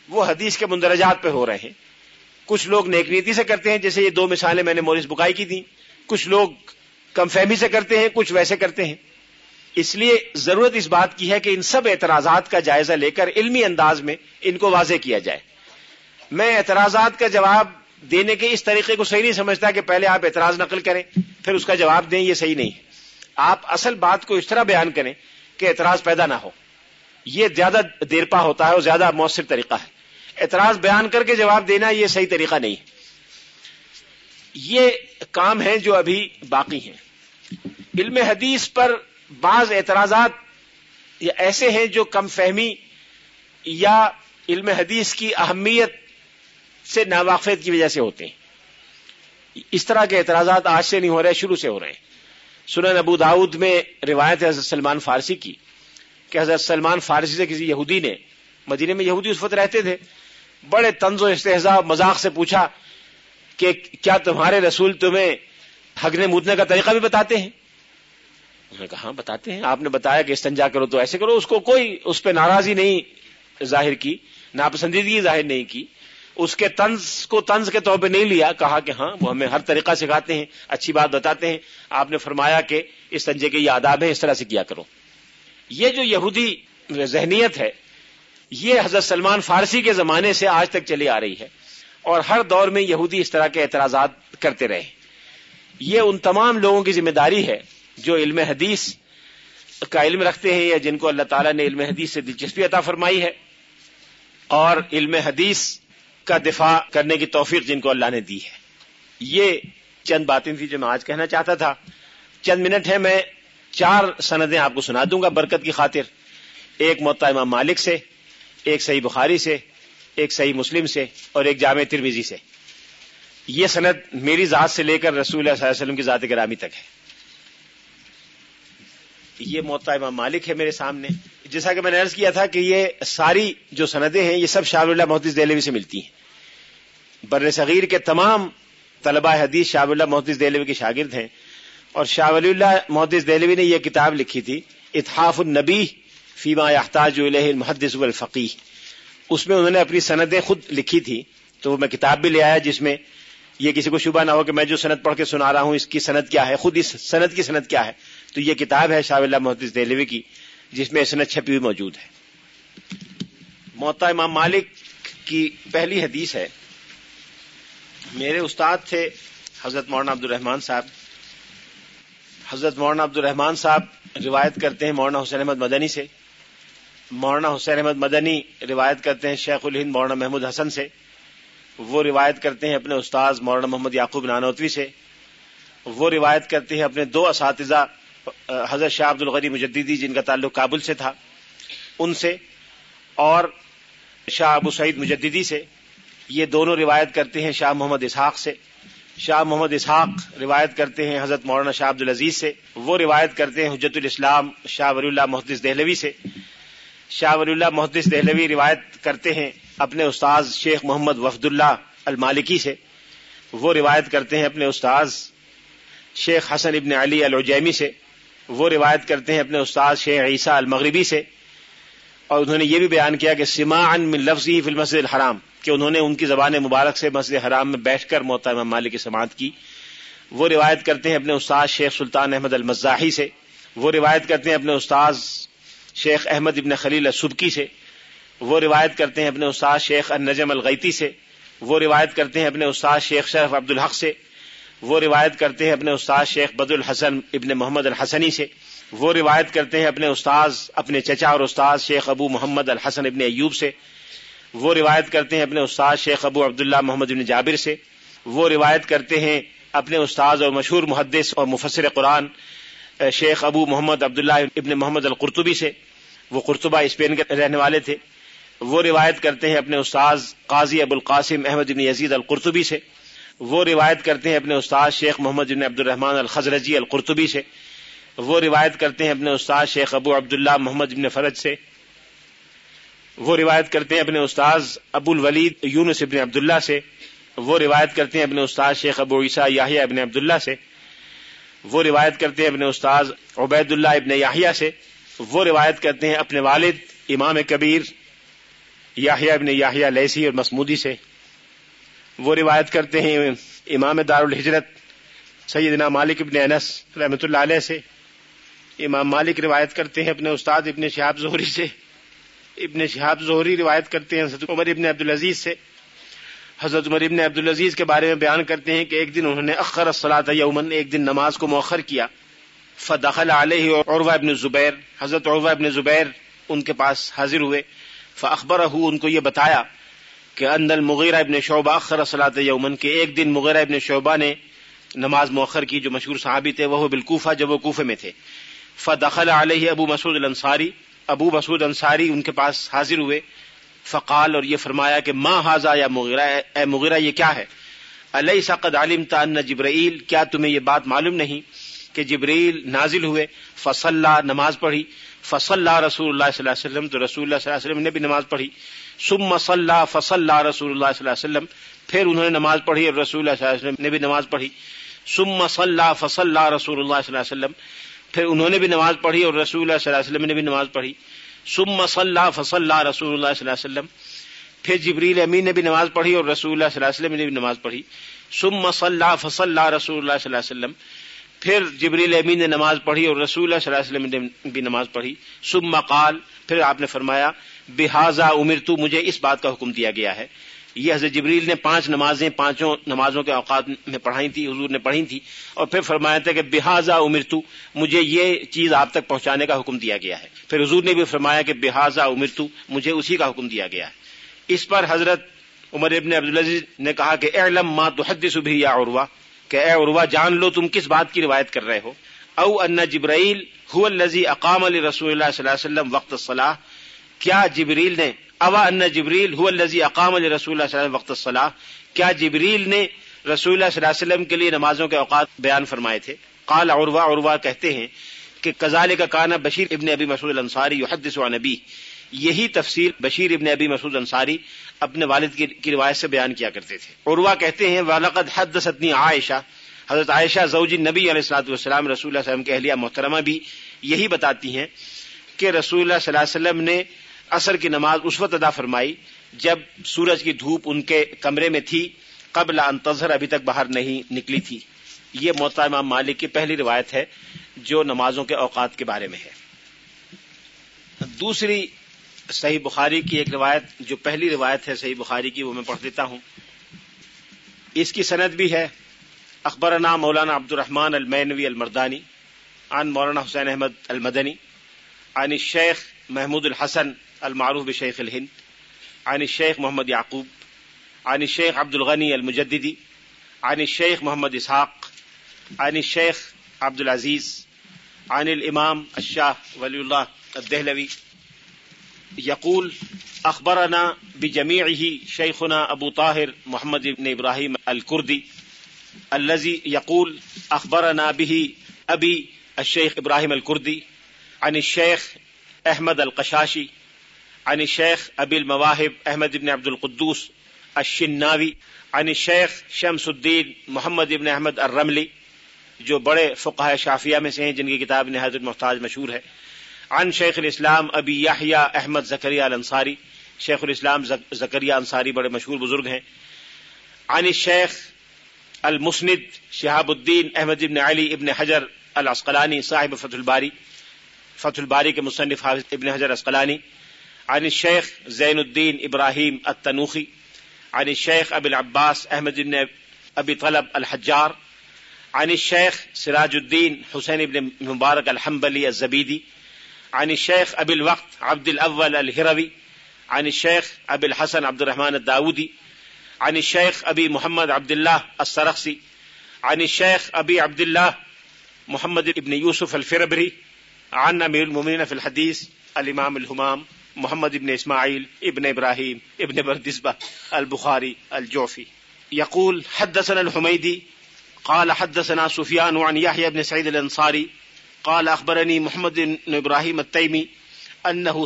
Speaker 1: وہ حدیث کے مندرجات پہ ہو رہے ہیں کچھ لوگ نیک نیتی سے کرتے ہیں جیسے یہ دو مثالیں میں نے مورس بکائی کی دیں کچھ لوگ کم فہمی سے کرتے ہیں کچھ ویسے کرتے ہیں اس لیے ضرورت اس بات کی ہے کہ ان سب اعتراضات کا جائزہ لے کر علمی انداز میں ان کو واضح کیا جائے میں اعتراضات کا جواب دینے کے اس طریقے کو صحیح نہیں سمجھتا کہ پہلے آپ اعتراض نقل کریں پھر اس کا جواب دیں یہ صحیح نہیں ہے آپ اصل بات کو اس طرح بیان کریں کہ اعتراض پیدا نہ ہو یہ زیادہ دیرپا ہوتا ہے اور زیادہ مؤثر طریقہ ہے اعتراض بیان کر کے جواب دینا یہ صحیح طریقہ نہیں یہ کام ہیں جو ابھی باقی ہیں علم حدیث پر بعض اعتراضات ایسے ہیں جو کم فہمی یا علم حدیث کی اہمیت سے ناواقفیت کی وجہ سے ہوتے ہیں اس طرح کے اعتراضات آج سے نہیں ہو رہے شروع سے ہو رہے ہیں سنن ابو داود میں روایت ہے سلمان فارسی کی کہ حضرت سلمان فارسی سے کسی یہودی نے مدینے میں یہودی اس وقت رہتے تھے بڑے طنز و استحضاء مذاق سے پوچھا کہ کیا تمہارے رسول تمہیں ہگنے مودنے کا طریقہ بھی بتاتے ہیں انہوں نے کہا ہاں بتاتے ہیں آپ نے بتایا کہ استنجا کرو تو ایسے کرو اس کو کوئی اس پہ ناراضی نہیں ظاہر کی ناپسندیدگی ظاہر نہیں کی اس کے طنز کو طنز کے طور پہ نہیں لیا کہا کہ ہاں وہ ہمیں ہر طریقہ سکھاتے ہیں اچھی بات بتاتے ہیں آپ نے فرمایا کہ اس تنجے کے یہ آداب ہیں اس طرح سے کیا کرو یہ جو یہودی ذہنیت ہے یہ حضرت سلمان فارسی کے زمانے سے آج تک چلی آ رہی ہے اور ہر دور میں یہودی اس طرح کے اعتراضات کرتے رہے یہ ان تمام لوگوں کی ذمہ داری ہے جو علم حدیث کا علم رکھتے ہیں یا جن کو اللہ تعالیٰ نے علم حدیث سے دلچسپی عطا فرمائی ہے اور علم حدیث کا دفاع کرنے کی توفیق جن کو اللہ نے دی ہے یہ چند باتیں تھیں جو میں آج کہنا چاہتا تھا چند منٹ ہے میں چار سندیں آپ کو سنا دوں گا برکت کی خاطر ایک امام مالک سے ایک صحیح بخاری سے ایک صحیح مسلم سے اور ایک جامع ترمیزی سے یہ سند میری ذات سے لے کر رسول اللہ صلی علیہ وسلم کی ذات گرامی تک ہے یہ امام مالک ہے میرے سامنے جیسا کہ میں نے عرض کیا تھا کہ یہ ساری جو سندیں ہیں یہ سب شاہ اللہ محدث دہلوی سے ملتی ہیں بر صغیر کے تمام طلبہ حدیث شاہ اللہ محدث دہلوی کے شاگرد ہیں اور شاہ ولی اللہ محدث دہلوی نے یہ کتاب لکھی تھی اتحاف النبی فیما یحتاج الہ المحدث والفقی اس میں انہوں نے اپنی سندیں خود لکھی تھی تو وہ میں کتاب بھی لے آیا جس میں یہ کسی کو شبہ نہ ہو کہ میں جو سند پڑھ کے سنا رہا ہوں اس کی سند کیا ہے خود اس سند کی سند کیا ہے تو یہ کتاب ہے شاہ اللہ محدث دہلوی کی جس میں سند چھپی ہوئی موجود ہے موتا امام مالک کی پہلی حدیث ہے میرے استاد تھے حضرت مولانا عبد الرحمان صاحب حضرت مولانا عبد الرحمان صاحب روایت کرتے ہیں مولانا حسین احمد مدنی سے مولانا حسین احمد مدنی روایت کرتے ہیں شیخ الہند مولانا محمود حسن سے وہ روایت کرتے ہیں اپنے استاد مولانا محمد یعقوب نانوتوی سے وہ روایت کرتے ہیں اپنے دو اساتذہ حضرت شاہ عبد الغری مجدیدی جن کا تعلق کابل سے تھا ان سے اور شاہ ابو سعید مجدیدی سے یہ دونوں روایت کرتے ہیں شاہ محمد اسحاق سے شاہ محمد اسحاق روایت کرتے ہیں حضرت مولانا شاہ عبد العزیز سے وہ روایت کرتے ہیں حجت الاسلام شاہ ولی اللہ محدث دہلوی سے شاہ ولی اللہ محدث دہلوی روایت کرتے ہیں اپنے استاذ شیخ محمد وفد اللہ المالکی سے وہ روایت کرتے ہیں اپنے استاذ شیخ حسن ابن علی العجیمی سے وہ روایت کرتے ہیں اپنے استاد شیخ عیسیٰ المغربی سے اور انہوں نے یہ بھی بیان کیا کہ سما ان فی المسجد الحرام کہ انہوں نے ان کی زبان مبارک سے مسجد حرام میں بیٹھ کر امام مالک کی سماعت کی وہ روایت کرتے ہیں اپنے استاد شیخ سلطان احمد المزاحی سے وہ روایت کرتے ہیں اپنے استاد شیخ احمد ابن خلیل سبکی سے وہ روایت کرتے ہیں اپنے استاد شیخ النجم الغیتی سے وہ روایت کرتے ہیں اپنے استاد شیخ شرف عبد الحق سے وہ روایت کرتے ہیں اپنے استاد شیخ بد الحسن ابن محمد الحسنی سے وہ روایت کرتے ہیں اپنے استاد اپنے چچا اور استاد شیخ ابو محمد الحسن ابن ایوب سے وہ روایت کرتے ہیں اپنے استاد شیخ ابو عبداللہ محمد بن جابر سے وہ روایت کرتے ہیں اپنے استاد اور مشہور محدث اور مفسر قرآن شیخ ابو محمد عبداللہ ابن محمد القرطبی سے وہ قرطبہ اسپین کے رہنے والے تھے وہ روایت کرتے ہیں اپنے استاذ قاضی ابو القاسم احمد بن یزید القرطبی سے وہ روایت کرتے ہیں اپنے استاد شیخ محمد بن عبد الرحمان الخضرجی القرطبی سے وہ روایت کرتے ہیں اپنے استاد شیخ ابو عبداللہ محمد بن فرج سے وہ روایت کرتے ہیں اپنے استاد ابو الولید یونس ابن عبداللہ سے وہ روایت کرتے ہیں اپنے استاد شیخ ابو عیسیٰ یاہیا ابن عبداللہ سے وہ روایت کرتے ہیں اپنے استاد عبید اللہ ابن یاہیا سے وہ روایت کرتے ہیں اپنے والد امام کبیر یاہیا ابن یاہیا لیسی اور مسمودی سے وہ روایت کرتے ہیں امام دارالحجرت سیدنا مالک ابن انس رحمۃ اللہ علیہ سے امام مالک روایت کرتے ہیں اپنے استاد ابن شہاب ظہری سے ابن شہاب زہری روایت کرتے ہیں حضرت عمر ابن عبدالعزیز سے حضرت عمر ابن عبدالعزیز کے بارے میں بیان کرتے ہیں کہ ایک دن انہوں نے اخر اخرلاۃ یومن ایک دن نماز کو مؤخر کیا فدخل علیہ عرو ابن زبیر حضرت عرب ابن زبیر ان کے پاس حاضر ہوئے ف ان کو یہ بتایا کہ اندل المغیرہ ابن شعبہ اخر صلاحط یومن کے ایک دن مغیرہ ابن شعبہ نے نماز مؤخر کی جو مشہور صحابی تھے وہ بالکوفہ جب وہ کوفے میں تھے فدخل علیہ ابو مسعود الانصاری ابو مسعود انصاری ان کے پاس حاضر ہوئے فقال اور یہ فرمایا کہ ماں حاضا یہ کیا ہے علیہ سقد عالم طان جبرائیل کیا تمہیں یہ بات معلوم نہیں کہ جبرائیل نازل ہوئے فصل اللہ نماز پڑھی فصل رسول اللہ صلی اللہ علیہ وسلم تو رسول اللہ صلی اللہ علیہ وسلم نے بھی نماز پڑھی سم صحلہ فصل اللہ رسول اللہ علیہ وسلم پھر انہوں نے نماز پڑھی اور رسول اللہ صلی اللہ علیہ وسلم نے بھی نماز پڑھی سم صلاح رسول اللہ رسول اللہ علیہ وسلم پھر انہوں نے بھی نماز پڑھی اور رسول اللہ صلی اللہ علیہ وسلم نے بھی نماز پڑھی سم صحص فصل رسول اللہ صلی اللہ علیہ وسلم پھر جبریل امین نے بھی نماز پڑھی اور رسول اللہ صلی اللہ علیہ وسلم نے بھی نماز پڑھی سم صحص فصل رسول اللہ صلی اللہ علیہ وسلم پھر جبریل امین نے نماز پڑھی اور رسول اللہ صلی اللہ علیہ وسلم نے بھی نماز پڑھی سم مقال پھر آپ نے فرمایا بحاظ عمر تو مجھے اس بات کا حکم دیا گیا ہے یہ حضرت جبریل نے پانچ نمازیں پانچوں نمازوں کے اوقات میں پڑھائی تھی حضور نے پڑھی تھی اور پھر فرمایا تھا کہ بحاظا امرتو مجھے یہ چیز آپ تک پہنچانے کا حکم دیا گیا ہے پھر حضور نے بھی فرمایا کہ بحاظ امرتو تو مجھے اسی کا حکم دیا گیا ہے اس پر حضرت عمر ابن عبدالعزیز نے کہا کہ اے لم ماں تو یا عروا کہ اے عروا جان لو تم کس بات کی روایت کر رہے ہو او ان جبرائیل هو الذي اقام علی رسول اللہ صلی وسلم وقت صلاح کیا جبریل نے اوا جبریل هو الذي اقام لرسول الله عليه اللہ وقت کیا جبریل نے رسول اللہ صلی اللہ علیہ وسلم کے لیے نمازوں کے اوقات بیان فرمائے تھے قال عروا عروا کہتے ہیں کہ قزال کا کانا بشیر ابن ابی مسعود عن نبی یہی تفصیل بشیر ابن ابی مسعود انصاری اپنے والد کی روایت سے بیان کیا کرتے تھے عروا کہتے ہیں ولقد حد سدنی عائشہ حضرت عائشہ زوج نبی علیہ الصلوۃ والسلام رسول اللہ علیہ وسلم کے اہلیہ محترمہ بھی یہی بتاتی ہیں کہ رسول اللہ صلی اللہ علیہ وسلم نے عصر کی نماز اس وقت ادا فرمائی جب سورج کی دھوپ ان کے کمرے میں تھی قبل انتظر ابھی تک باہر نہیں نکلی تھی یہ موتا امام مالک کی پہلی روایت ہے جو نمازوں کے اوقات کے بارے میں ہے دوسری صحیح بخاری کی ایک روایت جو پہلی روایت ہے صحیح بخاری کی وہ میں پڑھ دیتا ہوں اس کی سند بھی ہے اخبرنا مولانا عبد الرحمن المینوی المردانی عن مولانا حسین احمد المدنی عن شیخ محمود الحسن المعروف بشيخ الهند عن الشيخ محمد يعقوب عن الشيخ عبد الغني المجددي عن الشيخ محمد إسحاق عن الشيخ عبد العزيز عن الإمام الشاه ولي الله الدهلوي يقول أخبرنا بجميعه شيخنا أبو طاهر محمد بن إبراهيم الكردي الذي يقول أخبرنا به أبي الشيخ إبراهيم الكردي عن الشيخ أحمد القشاشي عن شیخ اب المواہب احمد ابن عبد القدوس اشناوی عن شیخ شمس الدین محمد ابن احمد الرملی جو بڑے فقہ شافیہ میں سے ہیں جن کی کتاب نہایت المحتاج مشہور ہے عن شیخ الاسلام ابی یحییٰ احمد ذکریہ الانصاری شیخ الاسلام زکریہ انصاری بڑے مشہور بزرگ ہیں عن شیخ المسند شہاب الدین احمد ابن علی ابن حجر العسقلانی صاحب فتح الباری فتح الباری کے مصنف حافظ ابن حجر اسقلانی علی شیخ زین الدین ابراہیم اتنوخی عنی شیخ ابل عباس احمد ابی طلب الحجار عن شیخ سراج الدین حسین ابن مبارک الحمبلی عن شیخ ابل الوقت عبد الاول الحروی علی شیخ الحسن عبد الرحمن الداودی عن شیخ ابی محمد عبد عبداللہ السرخی عنی شیخ ابی عبداللہ محمد ابن یوسف الفربری عن اف الحدیث الیمام الحمام محمد ابن اسماعیل ابن ابراہیم ابن ابر دسبہ الباری الجوفی یقول حدسن الحمدی کالہ حدث ابن سعید الصاری کالہ اخبر عنی محمد ابن ابراہیم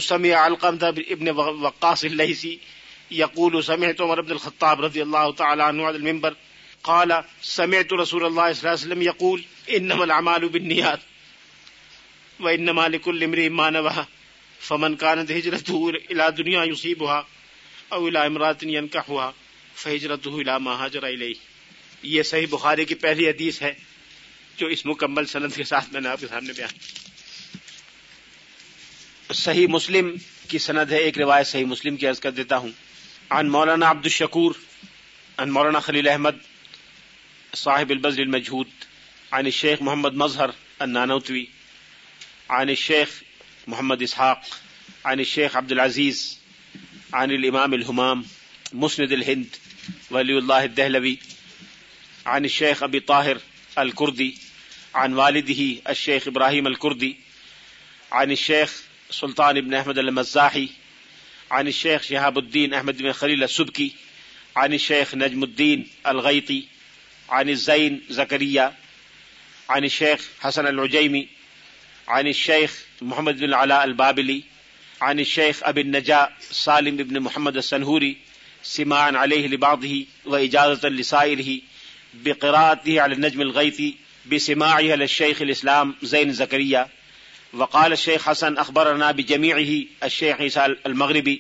Speaker 1: سمع القد ابن وقاص اللہ یقول و سمیت وبد الخط رضی اللہ تعالیٰ المنبر قال سمعت رسول اللہ وسلم یقول انما العمال البنیا وانما اِن الک ما مانبہ فمن او فن کانندرتنیا یوسی بہا اولا امراطرت مہاجر یہ صحیح بخاری کی پہلی عدیث ہے جو اس مکمل سند کے ساتھ میں نے آپ کے سامنے بیان صحیح مسلم کی سند ہے ایک روایت صحیح مسلم کی عرض کر دیتا ہوں عن مولانا عبد الشکور عن مولانا خلیل احمد صاحب البزل المجہود عن الشیخ محمد مظہر النانوتوی عن الشیخ محمد إسحاق عن الشيخ عبد العزيز عن الإمام الهمام مسند الهند ولي الله الدهلبي عن الشيخ أبي طاهر الكردي عن والده الشيخ إبراهيم الكردي عن الشيخ سلطان بن أحمد المزاحي عن الشيخ شهاب الدين أحمد بن خليل السبكي عن الشيخ نجم الدين الغيطي عن الزين زكريا عن الشيخ حسن العجيمي عن شیخ محمد بن علاء البابلی عن شیخ ابن نجا سالم ابن محمد صنحوری سمان علیہ لبعضه و اجازت السائر ہی بقراطیہ النجم الغیتی ب سمای الشیخ الاسلام زین ذکریہ وقال الشيخ حسن أخبرنا بجميعه الشيخ عيسى المغربي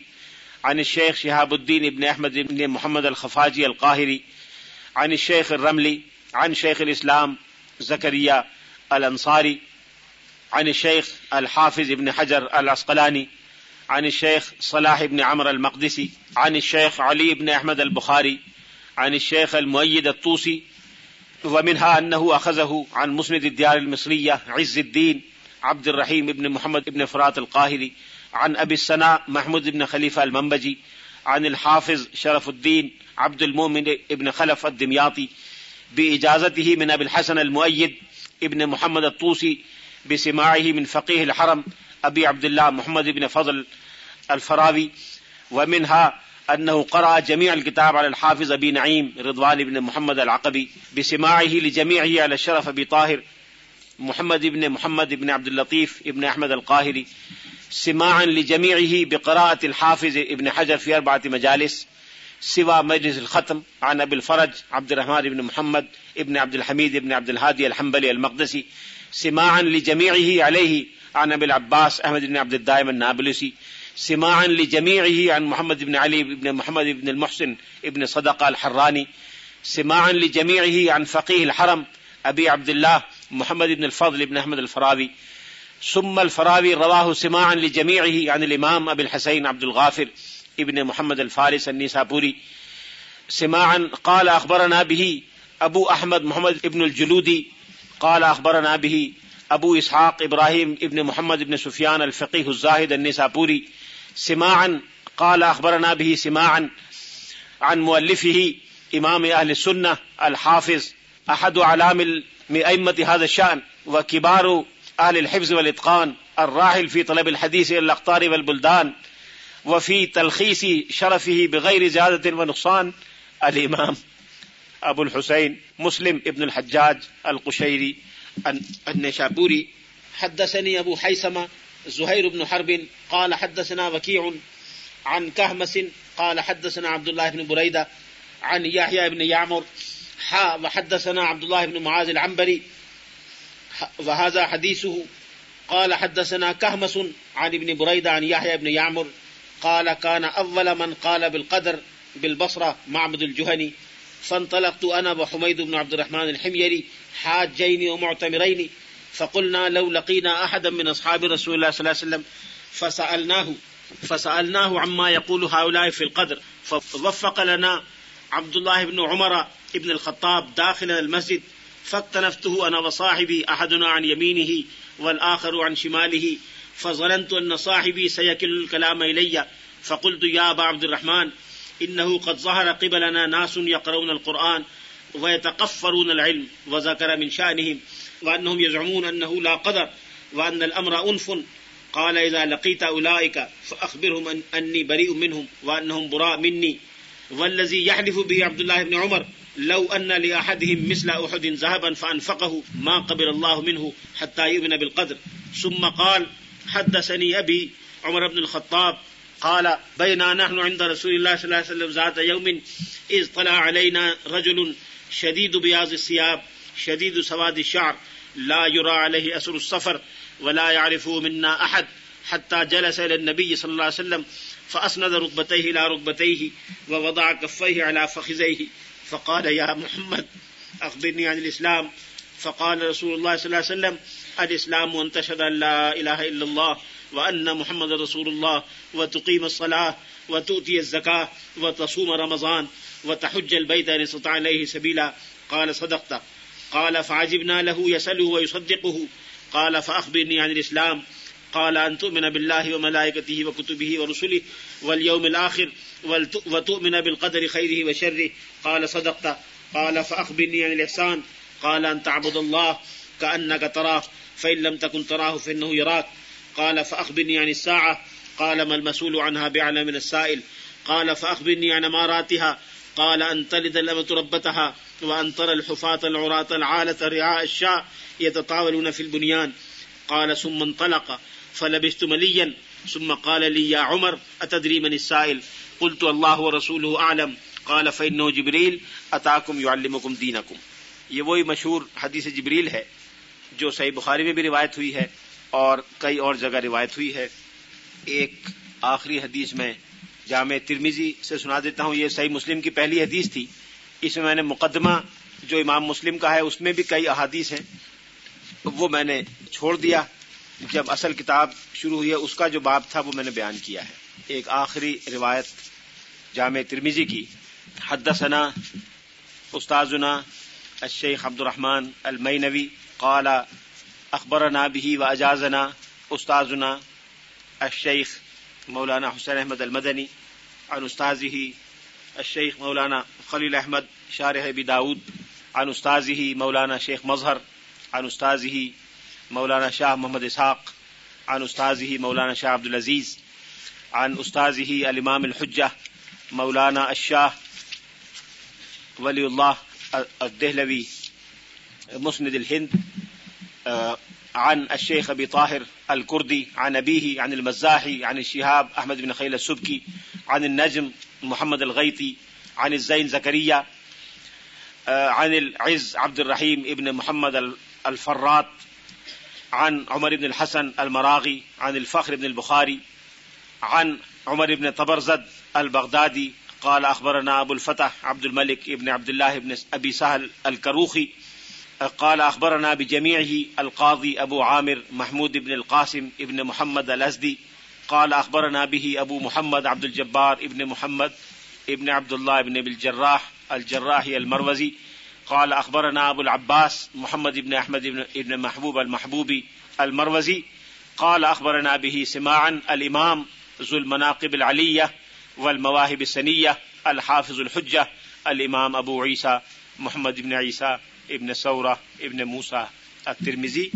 Speaker 1: عن الشيخ شهاب الدين بن أحمد بن محمد الخفاجي القاهري عن الشيخ الرملي عن شيخ الإسلام زكريا الأنصاري عن الشيخ الحافظ ابن حجر العسقلاني عن الشيخ صلاح بن عمر المقدسي عن الشيخ علي بن أحمد البخاري عن الشيخ المؤيد الطوسي ومنها أنه أخذه عن مسند الديار المصرية عز الدين عبد الرحيم بن محمد بن فرات القاهري عن أبي السناء محمود بن خليفة المنبجي عن الحافظ شرف الدين عبد المؤمن بن خلف الدمياطي بإجازته من أبي الحسن المؤيد ابن محمد الطوسي بسماعه من فقيه الحرم أبي عبد الله محمد بن فضل الفراوي ومنها أنه قرأ جميع الكتاب على الحافظ أبي نعيم رضوان بن محمد العقبي بسماعه لجميعه على الشرف أبي طاهر محمد بن محمد بن عبد اللطيف بن أحمد القاهري سماعا لجميعه بقراءة الحافظ ابن حجر في أربعة مجالس سوى مجلس الختم عن أبي الفرج عبد الرحمن بن محمد بن عبد الحميد بن عبد الهادي الحنبلي المقدسي سماعا لجميعه عليه عن أبي العباس أحمد بن عبد الدائم النابلسي سماعا لجميعه عن محمد بن علي بن محمد بن المحسن بن صدقة الحراني سماعا لجميعه عن فقيه الحرم أبي عبد الله محمد بن الفضل بن أحمد الفراوي ثم الفراوي رواه سماعا لجميعه عن الإمام أبي الحسين عبد الغافر ابن محمد الفارس النيسابوري سماعا قال أخبرنا به أبو أحمد محمد بن الجلودي قال أخبرنا به أبو إسحاق إبراهيم ابن محمد بن سفيان الفقيه الزاهد النسابوري سماعا قال أخبرنا به سماعا عن مؤلفه إمام أهل السنة الحافظ أحد علام أئمة هذا الشأن وكبار أهل الحفظ والإتقان الراحل في طلب الحديث إلى الأقطار والبلدان وفي تلخيص شرفه بغير زيادة ونقصان الإمام أبو الحسين مسلم ابن الحجاج القشيري النشابوري حدثني أبو حيسمة زهير بن حرب قال حدثنا وكيع عن كهمس قال حدثنا عبد الله بن بريدة عن يحيى بن يعمر حا وحدثنا عبد الله بن معاذ العنبري وهذا حديثه قال حدثنا كهمس عن ابن بريدة عن يحيى بن يعمر قال كان أول من قال بالقدر بالبصرة معبد الجهني فانطلقت أنا وحميد بن عبد الرحمن الحميري حاجين ومعتمرين فقلنا لو لقينا أحدا من أصحاب رسول الله صلى الله عليه وسلم فسألناه فسألناه عما يقول هؤلاء في القدر فوفق لنا عبد الله بن عمر بن الخطاب داخل المسجد فاقتنفته أنا وصاحبي أحدنا عن يمينه والآخر عن شماله فظننت أن صاحبي سيكل الكلام إلي فقلت يا أبا عبد الرحمن إنه قد ظهر قبلنا ناس يقرؤون القرآن ويتقفرون العلم وذكر من شأنهم وأنهم يزعمون أنه لا قدر وأن الأمر أنف قال إذا لقيت أولئك فأخبرهم أن أني بريء منهم وأنهم براء مني والذي يحلف به عبد الله بن عمر لو أن لأحدهم مثل أحد ذهبا فأنفقه ما قبل الله منه حتى يؤمن بالقدر ثم قال حدثني أبي عمر بن الخطاب قال بينا نحن عند رسول الله صلى الله عليه وسلم ذات يوم اذ طلع علينا رجل شديد بياض الثياب شديد سواد الشعر لا يرى عليه اثر السفر ولا يعرفه منا احد حتى جلس الى النبي صلى الله عليه وسلم فاسند ركبتيه الى ركبتيه ووضع كفيه على فخذيه فقال يا محمد اخبرني عن الاسلام فقال رسول الله صلى الله عليه وسلم الاسلام ان تشهد ان لا اله الا الله وأن محمد رسول الله وتقيم الصلاة وتؤتي الزكاة وتصوم رمضان وتحج البيت إن استطاع إليه سبيلا قال صدقت قال فعجبنا له يسأله ويصدقه قال فأخبرني عن الإسلام قال أن تؤمن بالله وملائكته وكتبه ورسله واليوم الآخر وتؤمن بالقدر خيره وشره قال صدقت قال فأخبرني عن الإحسان قال أن تعبد الله كأنك تراه فإن لم تكن تراه فإنه يراك قال فأخبرني عن الساعة قال ما المسؤول عنها بعلم من السائل قال فأخبرني عن أماراتها قال أن تلد الأمة ربتها وأن ترى الحفاة العراة العالة رعاء الشاء يتطاولون في البنيان قال ثم انطلق فلبثت مليا ثم قال لي يا عمر أتدري من السائل قلت الله ورسوله أعلم قال فإنه جبريل أتاكم يعلمكم دينكم یہ وہی مشہور حدیث جبریل ہے جو صحیح بخاری میں بھی روایت ہوئی ہے اور کئی اور جگہ روایت ہوئی ہے ایک آخری حدیث میں جامع ترمیزی سے سنا دیتا ہوں یہ صحیح مسلم کی پہلی حدیث تھی اس میں میں نے مقدمہ جو امام مسلم کا ہے اس میں بھی کئی احادیث ہیں وہ میں نے چھوڑ دیا جب اصل کتاب شروع ہوئی ہے اس کا جو باب تھا وہ میں نے بیان کیا ہے ایک آخری روایت جامع ترمیزی کی حد ثنا الشیخ عبد الرحمن الرحمان المئی أخبرنا به وأجازنا أستاذنا الشيخ مولانا حسين أحمد المدني عن أستاذه الشيخ مولانا خليل أحمد شارح أبي داود عن أستاذه مولانا شيخ مظهر عن أستاذه مولانا شاه محمد اسحاق عن أستاذه مولانا شاه عبد العزيز عن أستاذه الإمام الحجة مولانا الشاه ولي الله الدهلوي مسند الهند آه، عن الشيخ أبي طاهر الكردي عن أبيه عن المزاحي عن الشهاب أحمد بن خيل السبكي عن النجم محمد الغيطي عن الزين زكريا آه، عن العز عبد الرحيم ابن محمد الفرات عن عمر بن الحسن المراغي عن الفخر بن البخاري عن عمر بن طبرزد البغدادي قال أخبرنا أبو الفتح عبد الملك ابن عبد الله بن أبي سهل الكروخي قال أخبرنا بجميعه القاضي أبو عامر محمود بن القاسم ابن محمد الأزدي قال أخبرنا به أبو محمد عبد الجبار ابن محمد ابن عبد الله بن أبي الجراح الجراحي المروزي قال أخبرنا أبو العباس محمد بن أحمد بن محبوب المحبوبي المروزي قال أخبرنا به سماعا الإمام ذو المناقب العلية والمواهب السنية الحافظ الحجة الإمام أبو عيسى محمد بن عيسى ابن سورة ابن موسى الترمذي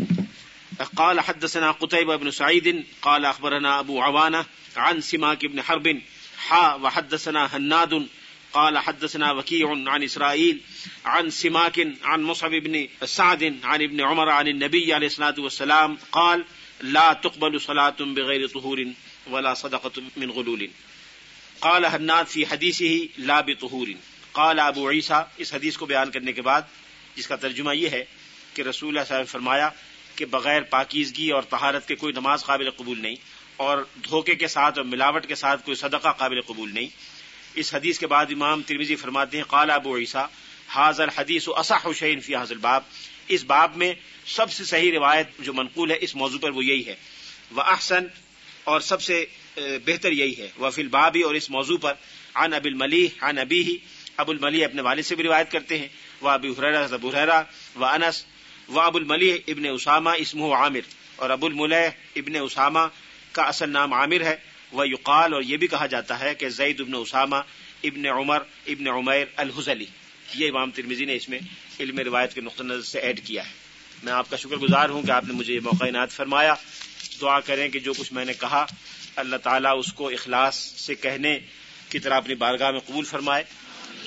Speaker 1: قال حدثنا قتيبة بن سعيد قال أخبرنا أبو عوانة عن سماك بن حرب حا وحدثنا هناد قال حدثنا وكيع عن إسرائيل عن سماك عن مصعب بن سعد عن ابن عمر عن النبي عليه الصلاة والسلام قال لا تقبل صلاة بغير طهور ولا صدقة من غلول قال هناد في حديثه لا بطهور قال ابو عيسى اس حدیث کو بیان کرنے کے بعد جس کا ترجمہ یہ ہے کہ رسول اللہ صاحب فرمایا کہ بغیر پاکیزگی اور طہارت کے کوئی نماز قابل قبول نہیں اور دھوکے کے ساتھ اور ملاوٹ کے ساتھ کوئی صدقہ قابل قبول نہیں اس حدیث کے بعد امام ترمیزی فرماتے ہیں قال ابو عیسیٰ حاضر حدیث و اصح حسین فی حاضر باب اس باب میں سب سے صحیح روایت جو منقول ہے اس موضوع پر وہ یہی ہے وہ احسن اور سب سے بہتر یہی ہے وہ فی البابی اور اس موضوع پر عن اب الملی عن ابی ہی ابو الملی اپنے والد سے بھی روایت کرتے ہیں و ابی ابو حریرہ و انس و اب الملی ابن اسامہ اسمہ عامر اور ابو الملیہ ابن اسامہ کا اصل نام عامر ہے وہ یقال اور یہ بھی کہا جاتا ہے کہ زید ابن اسامہ ابن عمر ابن عمیر الحزلی یہ امام ترمیزی نے اس میں علم روایت کے نقطہ نظر سے ایڈ کیا ہے میں آپ کا شکر گزار ہوں کہ آپ نے مجھے یہ موقع عنایت فرمایا دعا کریں کہ جو کچھ میں نے کہا اللہ تعالیٰ اس کو اخلاص سے کہنے کی طرح اپنی بارگاہ میں قبول فرمائے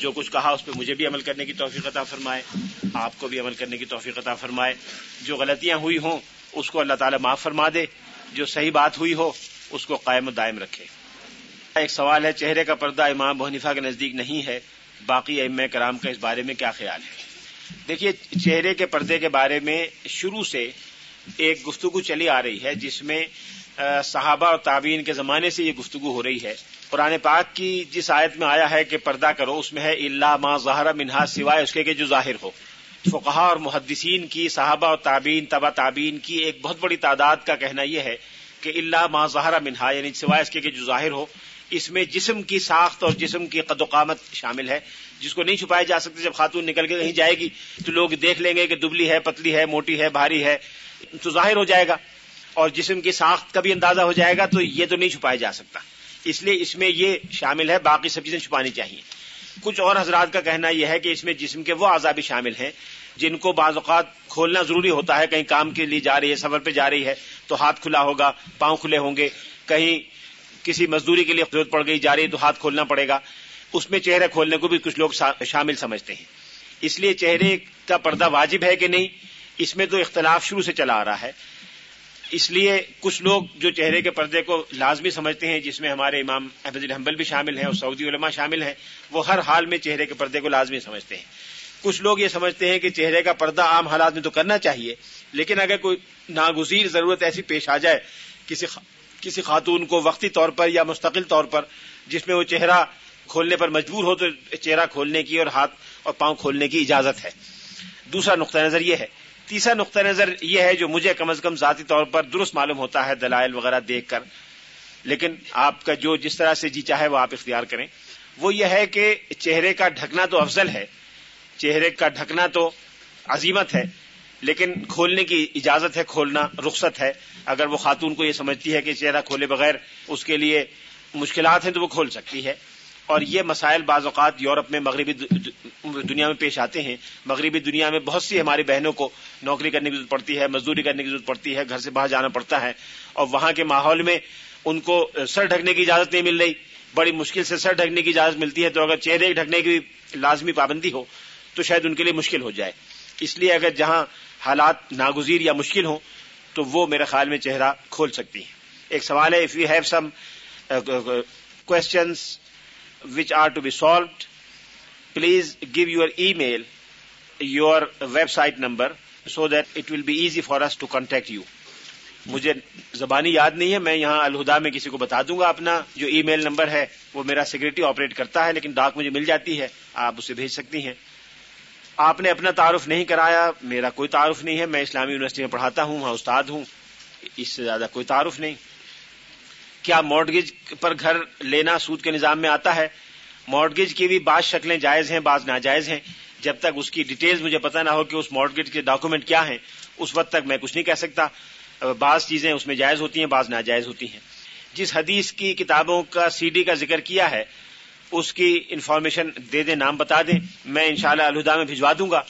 Speaker 1: جو کچھ کہا اس پہ مجھے بھی عمل کرنے کی توفیق عطا فرمائے آپ کو بھی عمل کرنے کی توفیق عطا فرمائے جو غلطیاں ہوئی ہوں اس کو اللہ تعالی معاف فرما دے جو صحیح بات ہوئی ہو اس کو قائم و دائم رکھے ایک سوال ہے چہرے کا پردہ امام بہنیفا کے نزدیک نہیں ہے باقی ام کرام کا اس بارے میں کیا خیال ہے دیکھیے چہرے کے پردے کے بارے میں شروع سے ایک گفتگو چلی آ رہی ہے جس میں صحابہ اور تعبین کے زمانے سے یہ گفتگو ہو رہی ہے قرآن پاک کی جس آیت میں آیا ہے کہ پردہ کرو اس میں ہے اللہ ما ظاہر منہا سوائے اس کے جو ظاہر ہو فقہ اور محدثین کی صحابہ اور تابین تبا تابین کی ایک بہت بڑی تعداد کا کہنا یہ ہے کہ اللہ ما ظاہر منہا یعنی سوائے اس کے جو ظاہر ہو اس میں جسم کی ساخت اور جسم کی قد و قامت شامل ہے جس کو نہیں چھپایا جا سکتے جب خاتون نکل کے کہیں جائے گی تو لوگ دیکھ لیں گے کہ دبلی ہے پتلی ہے موٹی ہے بھاری ہے تو ظاہر ہو جائے گا اور جسم کی ساخت کا بھی اندازہ ہو جائے گا تو یہ تو نہیں چھپایا جا سکتا اس لیے اس میں یہ شامل ہے باقی سب چیزیں چھپانی چاہیے کچھ اور حضرات کا کہنا یہ ہے کہ اس میں جسم کے وہ بھی شامل ہیں جن کو بعض اوقات کھولنا ضروری ہوتا ہے کہیں کام کے لیے جا رہی ہے سفر پہ جا رہی ہے تو ہاتھ کھلا ہوگا پاؤں کھلے ہوں گے کہیں کسی مزدوری کے لیے ضرورت پڑ گئی جا رہی ہے تو ہاتھ کھولنا پڑے گا اس میں چہرے کھولنے کو بھی کچھ لوگ شامل سمجھتے ہیں اس لیے چہرے کا پردہ واجب ہے کہ نہیں اس میں تو اختلاف شروع سے چلا آ رہا ہے اس لیے کچھ لوگ جو چہرے کے پردے کو لازمی سمجھتے ہیں جس میں ہمارے امام احمد الحمبل بھی شامل ہیں اور سعودی علماء شامل ہیں وہ ہر حال میں چہرے کے پردے کو لازمی سمجھتے ہیں کچھ لوگ یہ سمجھتے ہیں کہ چہرے کا پردہ عام حالات میں تو کرنا چاہیے لیکن اگر کوئی ناگزیر ضرورت ایسی پیش آ جائے کسی خاتون کو وقتی طور پر یا مستقل طور پر جس میں وہ چہرہ کھولنے پر مجبور ہو تو چہرہ کھولنے کی اور ہاتھ اور پاؤں کھولنے کی اجازت ہے دوسرا نقطۂ نظر یہ ہے تیسرا نقطہ نظر یہ ہے جو مجھے کم از کم ذاتی طور پر درست معلوم ہوتا ہے دلائل وغیرہ دیکھ کر لیکن آپ کا جو جس طرح سے جی چاہے وہ آپ اختیار کریں وہ یہ ہے کہ چہرے کا ڈھکنا تو افضل ہے چہرے کا ڈھکنا تو عظیمت ہے لیکن کھولنے کی اجازت ہے کھولنا رخصت ہے اگر وہ خاتون کو یہ سمجھتی ہے کہ چہرہ کھولے بغیر اس کے لیے مشکلات ہیں تو وہ کھول سکتی ہے اور یہ مسائل بعض اوقات یورپ میں مغربی دنیا میں پیش آتے ہیں مغربی دنیا میں بہت سی ہماری بہنوں کو نوکری کرنے کی ضرورت پڑتی ہے مزدوری کرنے کی ضرورت پڑتی ہے گھر سے باہر جانا پڑتا ہے اور وہاں کے ماحول میں ان کو سر ڈھکنے کی اجازت نہیں مل رہی بڑی مشکل سے سر ڈھکنے کی اجازت ملتی ہے تو اگر چہرے ڈھکنے کی لازمی پابندی ہو تو شاید ان کے لیے مشکل ہو جائے اس لیے اگر جہاں حالات ناگزیر یا مشکل ہوں تو وہ میرے خیال میں چہرہ کھول سکتی ہیں ایک سوال ہے if you have some questions which are to be solved please give your email your website number so that it will be easy for us to contact you مجھے زبانی یاد نہیں ہے میں یہاں الہدا میں کسی کو بتا دوں گا اپنا جو ای میل نمبر ہے وہ میرا سیکورٹی آپریٹ کرتا ہے لیکن ڈاک مجھے مل جاتی ہے آپ اسے بھیج سکتی ہیں آپ نے اپنا تعارف نہیں کرایا میرا کوئی تعارف نہیں ہے میں اسلامی یونیورسٹی میں پڑھاتا ہوں وہاں استاد ہوں اس سے زیادہ کوئی تعارف نہیں کیا مارڈگیج پر گھر لینا سود کے نظام میں آتا ہے مارڈگیج کی بھی بعض شکلیں جائز ہیں بعض ناجائز ہیں جب تک اس کی ڈیٹیلز مجھے پتا نہ ہو کہ اس مارڈگیج کے ڈاکومنٹ کیا ہیں اس وقت تک میں کچھ نہیں کہہ سکتا بعض چیزیں اس میں جائز ہوتی ہیں بعض ناجائز ہوتی ہیں جس حدیث کی کتابوں کا سی ڈی کا ذکر کیا ہے اس کی انفارمیشن دے دیں نام بتا دیں میں انشاءاللہ شاء میں بھجوا دوں گا